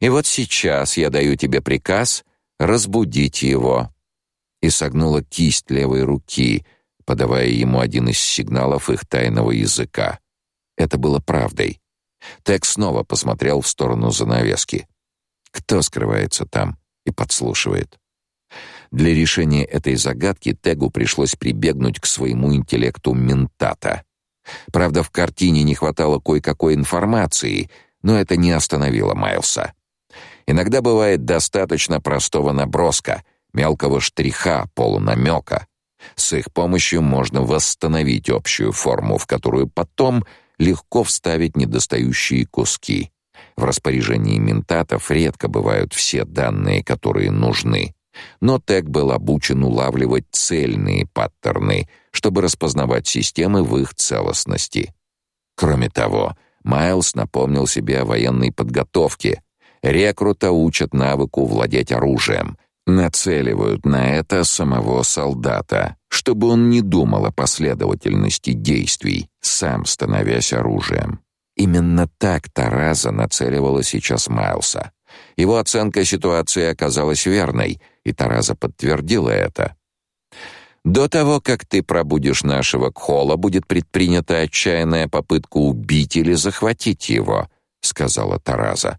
И вот сейчас я даю тебе приказ разбудить его. И согнула кисть левой руки, подавая ему один из сигналов их тайного языка. Это было правдой. Тек снова посмотрел в сторону занавески. Кто скрывается там и подслушивает? Для решения этой загадки Тегу пришлось прибегнуть к своему интеллекту ментата. Правда, в картине не хватало кое-какой информации, но это не остановило Майлса. Иногда бывает достаточно простого наброска, мелкого штриха, полунамека. С их помощью можно восстановить общую форму, в которую потом легко вставить недостающие куски. В распоряжении ментатов редко бывают все данные, которые нужны. Но Тег был обучен улавливать цельные паттерны, чтобы распознавать системы в их целостности. Кроме того, Майлз напомнил себе о военной подготовке. Рекрута учат навыку владеть оружием, нацеливают на это самого солдата, чтобы он не думал о последовательности действий, сам становясь оружием. Именно так Тараза нацеливала сейчас Майлса. Его оценка ситуации оказалась верной, и Тараза подтвердила это. До того, как ты пробудешь нашего Кхола, будет предпринята отчаянная попытка убить или захватить его, сказала Тараза.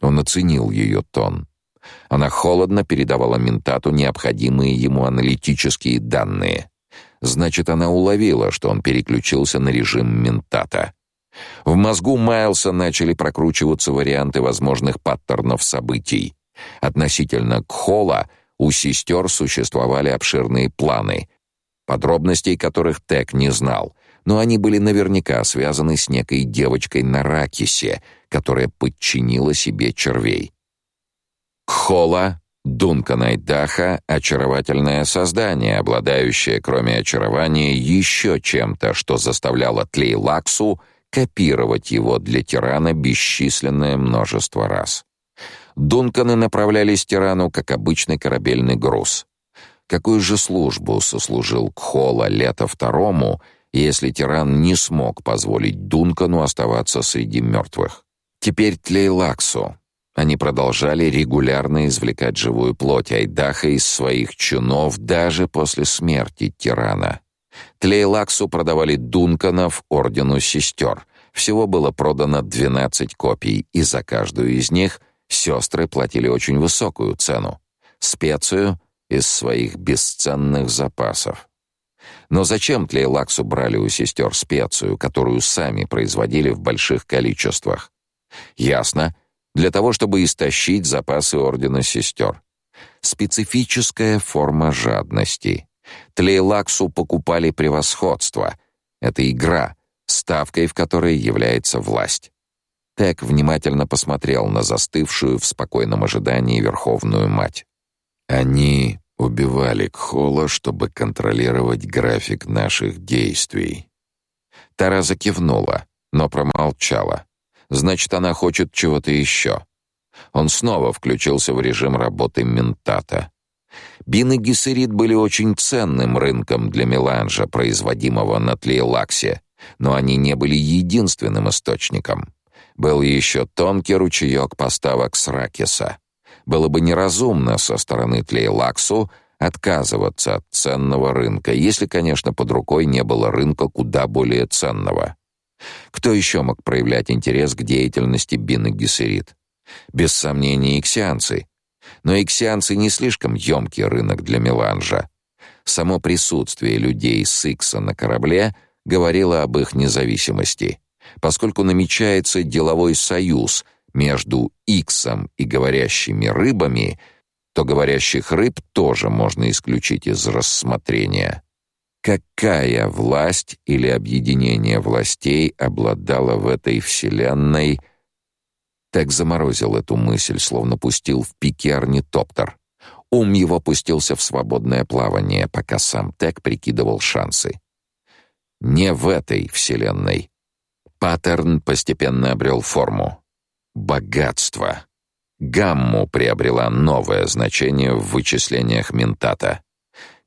Он оценил ее тон. Она холодно передавала ментату необходимые ему аналитические данные. Значит, она уловила, что он переключился на режим ментата. В мозгу Майлса начали прокручиваться варианты возможных паттернов событий. Относительно Кхола у сестер существовали обширные планы, подробностей которых Тек не знал, но они были наверняка связаны с некой девочкой на Ракисе, которая подчинила себе червей. Кхола, Дункан Айдаха — очаровательное создание, обладающее, кроме очарования, еще чем-то, что заставляло Тлейлаксу копировать его для тирана бесчисленное множество раз. Дунканы направлялись тирану как обычный корабельный груз. Какую же службу сослужил Кхола лето второму, если тиран не смог позволить Дункану оставаться среди мертвых. Теперь Тлейлаксу. Они продолжали регулярно извлекать живую плоть Айдаха из своих чунов даже после смерти тирана. Тлейлаксу продавали Дунканов ордену сестер. Всего было продано 12 копий, и за каждую из них сестры платили очень высокую цену специю из своих бесценных запасов. Но зачем Тлейлаксу брали у сестер специю, которую сами производили в больших количествах? Ясно, для того, чтобы истощить запасы ордена сестер. Специфическая форма жадности. Тлейлаксу покупали превосходство. Это игра, ставкой в которой является власть. Тек внимательно посмотрел на застывшую в спокойном ожидании Верховную Мать. Они убивали Кхола, чтобы контролировать график наших действий. Тараза кивнула, но промолчала. Значит, она хочет чего-то еще. Он снова включился в режим работы ментата. Бин и Гессерит были очень ценным рынком для меланжа, производимого на Тлейлаксе, но они не были единственным источником. Был еще тонкий ручеек поставок с Ракиса. Было бы неразумно со стороны Тлейлаксу отказываться от ценного рынка, если, конечно, под рукой не было рынка куда более ценного. Кто еще мог проявлять интерес к деятельности Бин и Гессерит? Без сомнения, иксианцы. Но иксианцы не слишком емкий рынок для меланжа. Само присутствие людей с Икса на корабле говорило об их независимости, поскольку намечается деловой союз между Иксом и говорящими рыбами, то говорящих рыб тоже можно исключить из рассмотрения. Какая власть или объединение властей обладало в этой вселенной? Так заморозил эту мысль, словно пустил в пике орнитоптер. Ум его пустился в свободное плавание, пока сам Тек прикидывал шансы. Не в этой вселенной. Паттерн постепенно обрел форму. Богатство. Гамму приобрела новое значение в вычислениях ментата.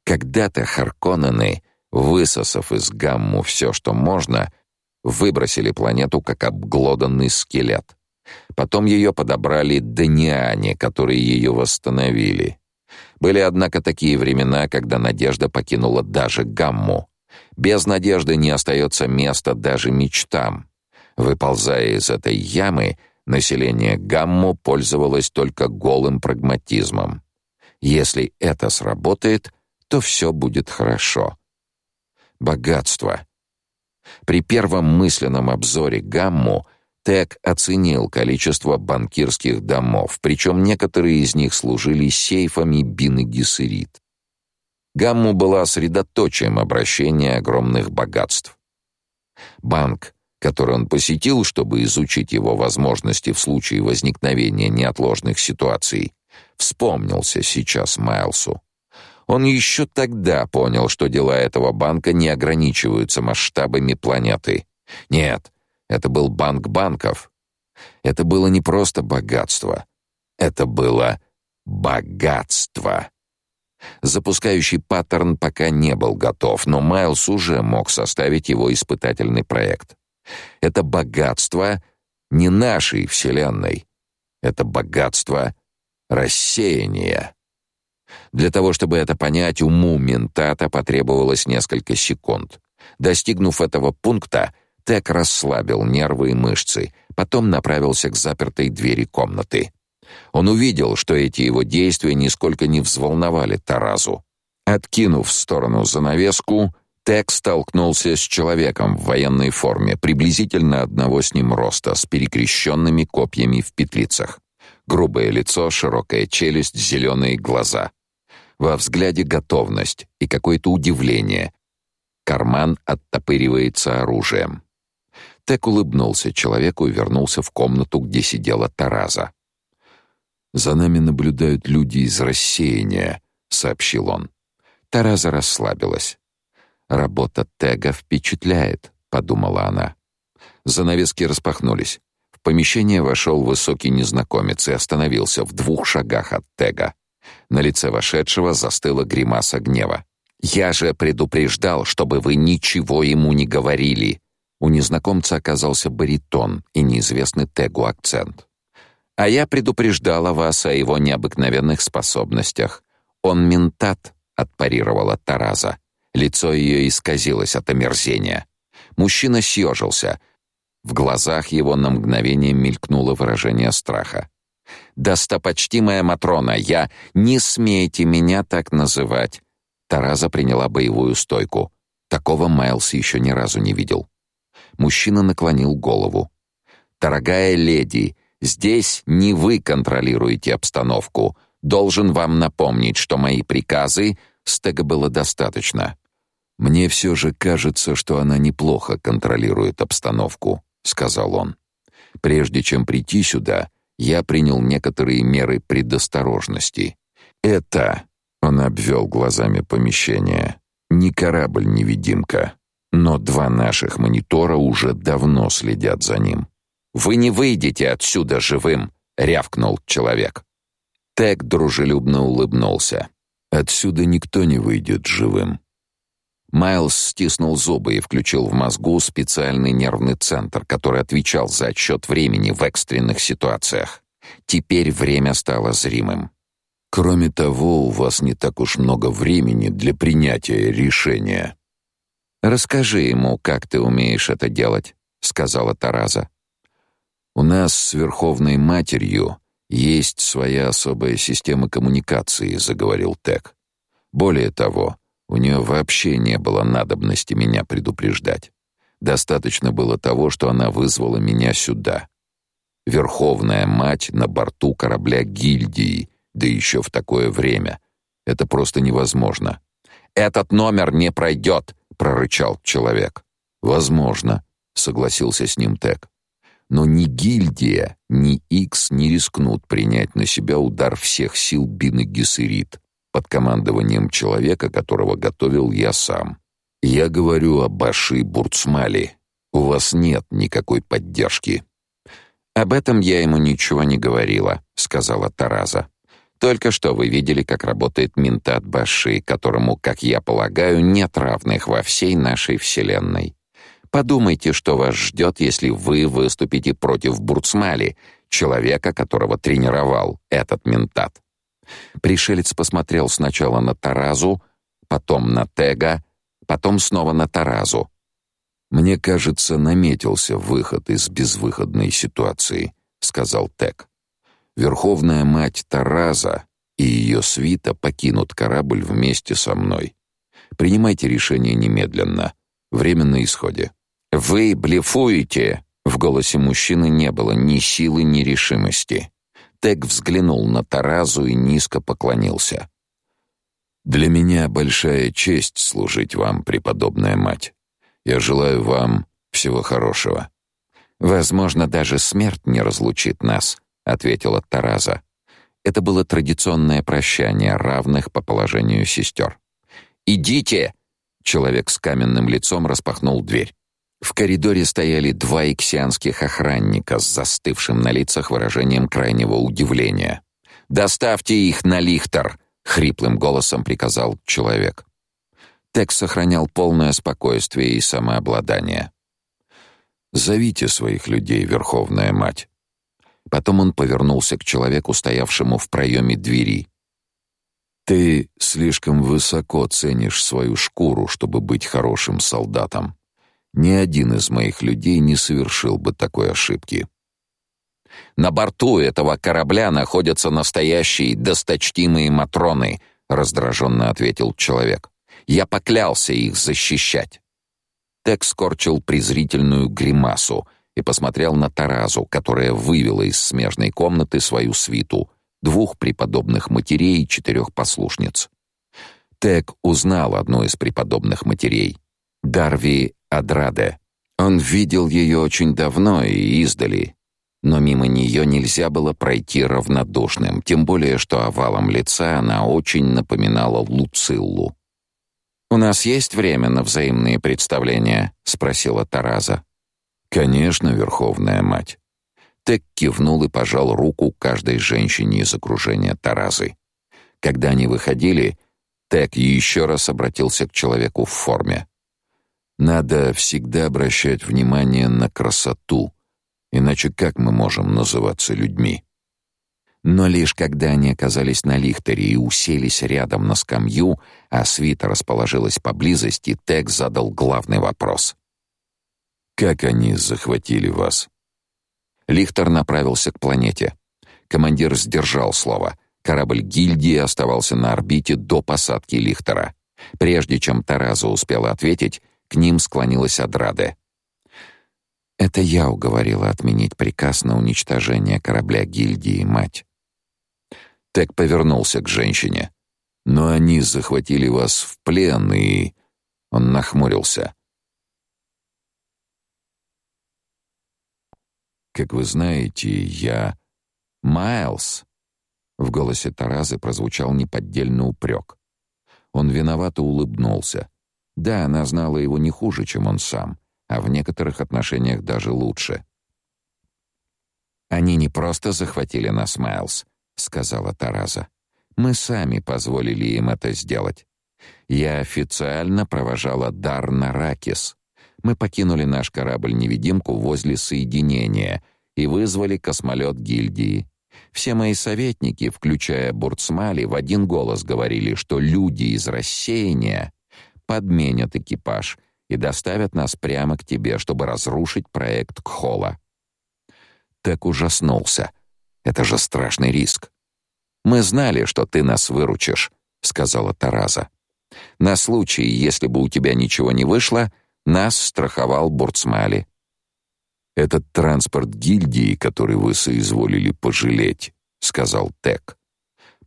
Когда-то Харконнены, высосав из гамму все, что можно, выбросили планету как обглоданный скелет. Потом ее подобрали даниане, которые ее восстановили. Были, однако, такие времена, когда надежда покинула даже гамму. Без надежды не остается места даже мечтам. Выползая из этой ямы, население гамму пользовалось только голым прагматизмом. Если это сработает — то все будет хорошо. Богатство. При первом мысленном обзоре гамму Тек оценил количество банкирских домов, причем некоторые из них служили сейфами Бин. Гамму была средоточием обращения огромных богатств. Банк, который он посетил, чтобы изучить его возможности в случае возникновения неотложных ситуаций, вспомнился сейчас Майлсу. Он еще тогда понял, что дела этого банка не ограничиваются масштабами планеты. Нет, это был банк банков. Это было не просто богатство. Это было богатство. Запускающий паттерн пока не был готов, но Майлз уже мог составить его испытательный проект. Это богатство не нашей вселенной. Это богатство рассеяния. Для того, чтобы это понять, уму ментата потребовалось несколько секунд. Достигнув этого пункта, Тек расслабил нервы и мышцы, потом направился к запертой двери комнаты. Он увидел, что эти его действия нисколько не взволновали Таразу. Откинув в сторону занавеску, Тек столкнулся с человеком в военной форме, приблизительно одного с ним роста, с перекрещенными копьями в петлицах. Грубое лицо, широкая челюсть, зеленые глаза. Во взгляде готовность и какое-то удивление. Карман оттопыривается оружием. Тек улыбнулся человеку и вернулся в комнату, где сидела Тараза. «За нами наблюдают люди из рассеяния», — сообщил он. Тараза расслабилась. «Работа Тега впечатляет», — подумала она. Занавески распахнулись. В помещение вошел высокий незнакомец и остановился в двух шагах от Тега. На лице вошедшего застыла гримаса гнева. Я же предупреждал, чтобы вы ничего ему не говорили. У незнакомца оказался баритон и неизвестный Тегу акцент. А я предупреждала вас о его необыкновенных способностях. Он ментат, отпарировала Тараза. Лицо ее исказилось от омерзения. Мужчина съежился. В глазах его на мгновение мелькнуло выражение страха. «Достопочтимая Матрона, я... Не смейте меня так называть!» Тараза приняла боевую стойку. Такого Майлз еще ни разу не видел. Мужчина наклонил голову. «Дорогая леди, здесь не вы контролируете обстановку. Должен вам напомнить, что мои приказы Стега было достаточно. Мне все же кажется, что она неплохо контролирует обстановку, сказал он. Прежде чем прийти сюда, я принял некоторые меры предосторожности. Это, он обвел глазами помещение, не корабль-невидимка, но два наших монитора уже давно следят за ним. Вы не выйдете отсюда живым, рявкнул человек. Тек дружелюбно улыбнулся. Отсюда никто не выйдет живым. Майлз стиснул зубы и включил в мозгу специальный нервный центр, который отвечал за отсчет времени в экстренных ситуациях. Теперь время стало зримым. Кроме того, у вас не так уж много времени для принятия решения. Расскажи ему, как ты умеешь это делать, сказала Тараза. У нас с Верховной Матерью есть своя особая система коммуникации, заговорил Тек. Более того, у нее вообще не было надобности меня предупреждать. Достаточно было того, что она вызвала меня сюда. Верховная мать на борту корабля гильдии, да еще в такое время. Это просто невозможно. Этот номер не пройдет, прорычал человек. Возможно, согласился с ним Тек. Но ни гильдия, ни Икс не рискнут принять на себя удар всех сил Бины Гессерит под командованием человека, которого готовил я сам. Я говорю о Баши Бурцмали. У вас нет никакой поддержки. Об этом я ему ничего не говорила, сказала Тараза. Только что вы видели, как работает ментат Баши, которому, как я полагаю, нет равных во всей нашей вселенной. Подумайте, что вас ждет, если вы выступите против Бурцмали, человека, которого тренировал этот ментат. Пришелец посмотрел сначала на Таразу, потом на Тега, потом снова на Таразу. Мне кажется, наметился выход из безвыходной ситуации, сказал Тег. Верховная мать Тараза и ее свита покинут корабль вместе со мной. Принимайте решение немедленно. Время на исходе. Вы блефуете. В голосе мужчины не было ни силы, ни решимости. Тег взглянул на Таразу и низко поклонился. Для меня большая честь служить вам, преподобная мать. Я желаю вам всего хорошего. Возможно, даже смерть не разлучит нас, ответила Тараза. Это было традиционное прощание равных по положению сестер. Идите, человек с каменным лицом распахнул дверь. В коридоре стояли два иксианских охранника с застывшим на лицах выражением крайнего удивления. «Доставьте их на лихтер!» — хриплым голосом приказал человек. Текс сохранял полное спокойствие и самообладание. «Зовите своих людей, Верховная Мать». Потом он повернулся к человеку, стоявшему в проеме двери. «Ты слишком высоко ценишь свою шкуру, чтобы быть хорошим солдатом. Ни один из моих людей не совершил бы такой ошибки. На борту этого корабля находятся настоящие досточтимые матроны, раздраженно ответил человек. Я поклялся их защищать. Тек скорчил презрительную гримасу и посмотрел на Таразу, которая вывела из смежной комнаты свою свиту, двух преподобных матерей и четырех послушниц. Тек узнал одну из преподобных матерей, Дарви Адраде. Он видел ее очень давно и издали, но мимо нее нельзя было пройти равнодушным, тем более что овалом лица она очень напоминала Луциллу. «У нас есть время на взаимные представления?» — спросила Тараза. «Конечно, Верховная Мать». Тек кивнул и пожал руку каждой женщине из окружения Таразы. Когда они выходили, Тек еще раз обратился к человеку в форме. Надо всегда обращать внимание на красоту, иначе как мы можем называться людьми? Но лишь когда они оказались на лихтере и уселись рядом на скамью, а свита расположилась поблизости, Тек задал главный вопрос. «Как они захватили вас?» Лихтер направился к планете. Командир сдержал слово. Корабль гильдии оставался на орбите до посадки Лихтера. Прежде чем Тараза успела ответить, к ним склонилась Адраде. «Это я уговорила отменить приказ на уничтожение корабля гильдии, мать. Тек повернулся к женщине. «Но они захватили вас в плен, и...» Он нахмурился. «Как вы знаете, я...» «Майлз!» В голосе Таразы прозвучал неподдельный упрек. Он виновато улыбнулся. Да, она знала его не хуже, чем он сам, а в некоторых отношениях даже лучше. «Они не просто захватили нас, Майлз. — сказала Тараза. «Мы сами позволили им это сделать. Я официально провожала дар на Ракис. Мы покинули наш корабль-невидимку возле соединения и вызвали космолет гильдии. Все мои советники, включая Бурцмали, в один голос говорили, что люди из рассеяния подменят экипаж и доставят нас прямо к тебе, чтобы разрушить проект Кхола. Так ужаснулся — это же страшный риск. Мы знали, что ты нас выручишь, сказала Тараза. На случай, если бы у тебя ничего не вышло, нас страховал Бурцмали. Этот транспорт гильдии, который вы соизволили пожалеть, сказал Тек.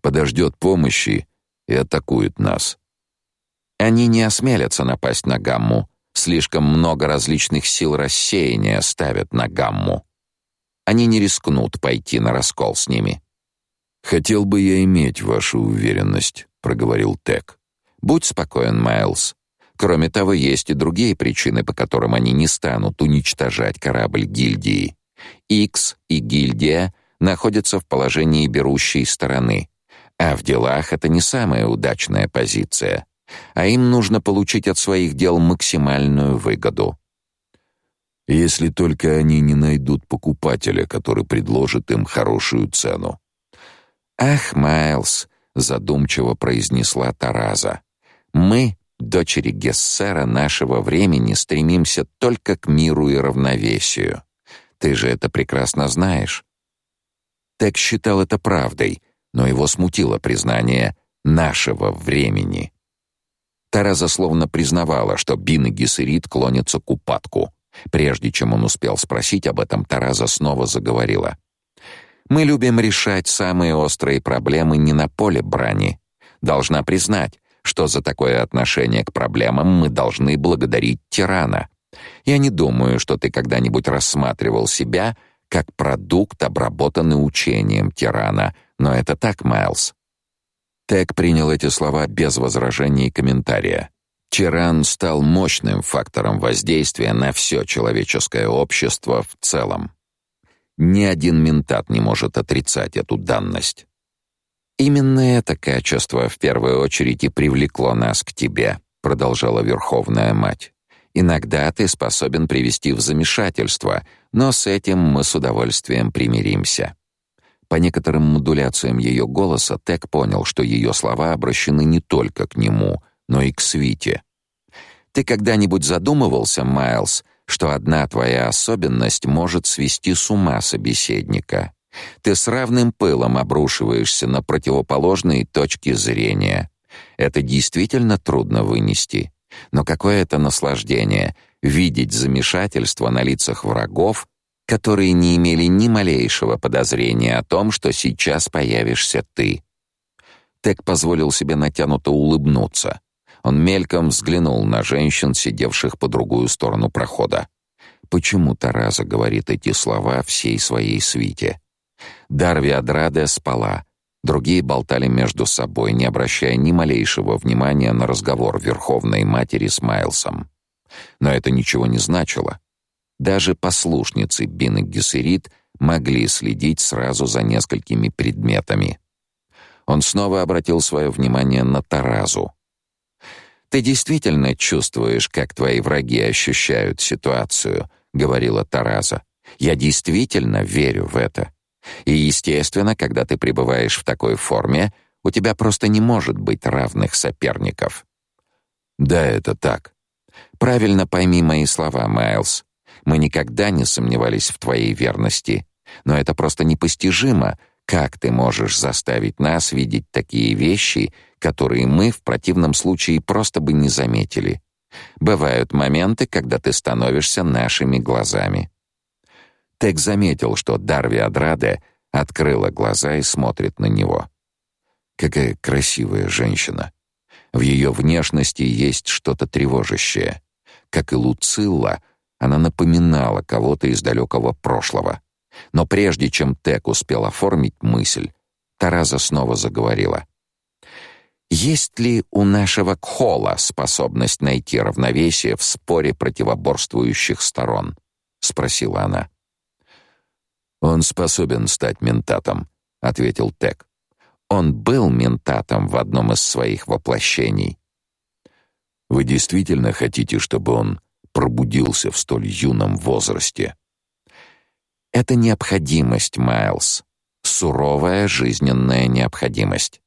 Подождет помощи и атакует нас. Они не осмелятся напасть на Гамму. Слишком много различных сил рассеяния ставят на Гамму. Они не рискнут пойти на раскол с ними. Хотел бы я иметь вашу уверенность, проговорил Тек. Будь спокоен, Майлз. Кроме того, есть и другие причины, по которым они не станут уничтожать корабль гильдии. Икс и гильдия находятся в положении берущей стороны, а в делах это не самая удачная позиция. А им нужно получить от своих дел максимальную выгоду если только они не найдут покупателя, который предложит им хорошую цену. Ах, Майлз, задумчиво произнесла Тараза. Мы, дочери Гессера нашего времени, стремимся только к миру и равновесию. Ты же это прекрасно знаешь. Тек считал это правдой, но его смутило признание нашего времени. Тараза словно признавала, что Бин и Гессерит клонятся к упадку. Прежде чем он успел спросить об этом, Тараза снова заговорила. «Мы любим решать самые острые проблемы не на поле брани. Должна признать, что за такое отношение к проблемам мы должны благодарить тирана. Я не думаю, что ты когда-нибудь рассматривал себя как продукт, обработанный учением тирана, но это так, Майлз». Тек принял эти слова без возражений и комментария. Тиран стал мощным фактором воздействия на все человеческое общество в целом. Ни один ментат не может отрицать эту данность. Именно это качество в первую очередь и привлекло нас к тебе, продолжала Верховная мать. Иногда ты способен привести в замешательство, но с этим мы с удовольствием примиримся. По некоторым модуляциям ее голоса Тек понял, что ее слова обращены не только к нему, но и к свите. Ты когда-нибудь задумывался, Майлз, что одна твоя особенность может свести с ума собеседника? Ты с равным пылом обрушиваешься на противоположные точки зрения. Это действительно трудно вынести. Но какое это наслаждение видеть замешательство на лицах врагов, которые не имели ни малейшего подозрения о том, что сейчас появишься ты. Тек позволил себе натянуто улыбнуться. Он мельком взглянул на женщин, сидевших по другую сторону прохода. Почему Тараза говорит эти слова всей своей свите? Дарви Адраде спала. Другие болтали между собой, не обращая ни малейшего внимания на разговор Верховной Матери с Майлсом. Но это ничего не значило. Даже послушницы Бин и Гессерит могли следить сразу за несколькими предметами. Он снова обратил свое внимание на Таразу. Ты действительно чувствуешь, как твои враги ощущают ситуацию, говорила Тараза. Я действительно верю в это. И естественно, когда ты пребываешь в такой форме, у тебя просто не может быть равных соперников. Да, это так. Правильно пойми мои слова, Майлз. Мы никогда не сомневались в твоей верности, но это просто непостижимо, как ты можешь заставить нас видеть такие вещи, которые мы в противном случае просто бы не заметили? Бывают моменты, когда ты становишься нашими глазами. Тек заметил, что Дарви Адраде открыла глаза и смотрит на него. Какая красивая женщина. В ее внешности есть что-то тревожащее. Как и Луцилла, она напоминала кого-то из далекого прошлого. Но прежде чем Тек успел оформить мысль, Тараза снова заговорила. Есть ли у нашего Кхола способность найти равновесие в споре противоборствующих сторон? спросила она. Он способен стать ментатом, ответил Тек. Он был ментатом в одном из своих воплощений. Вы действительно хотите, чтобы он пробудился в столь юном возрасте? Это необходимость, Майлз. Суровая жизненная необходимость.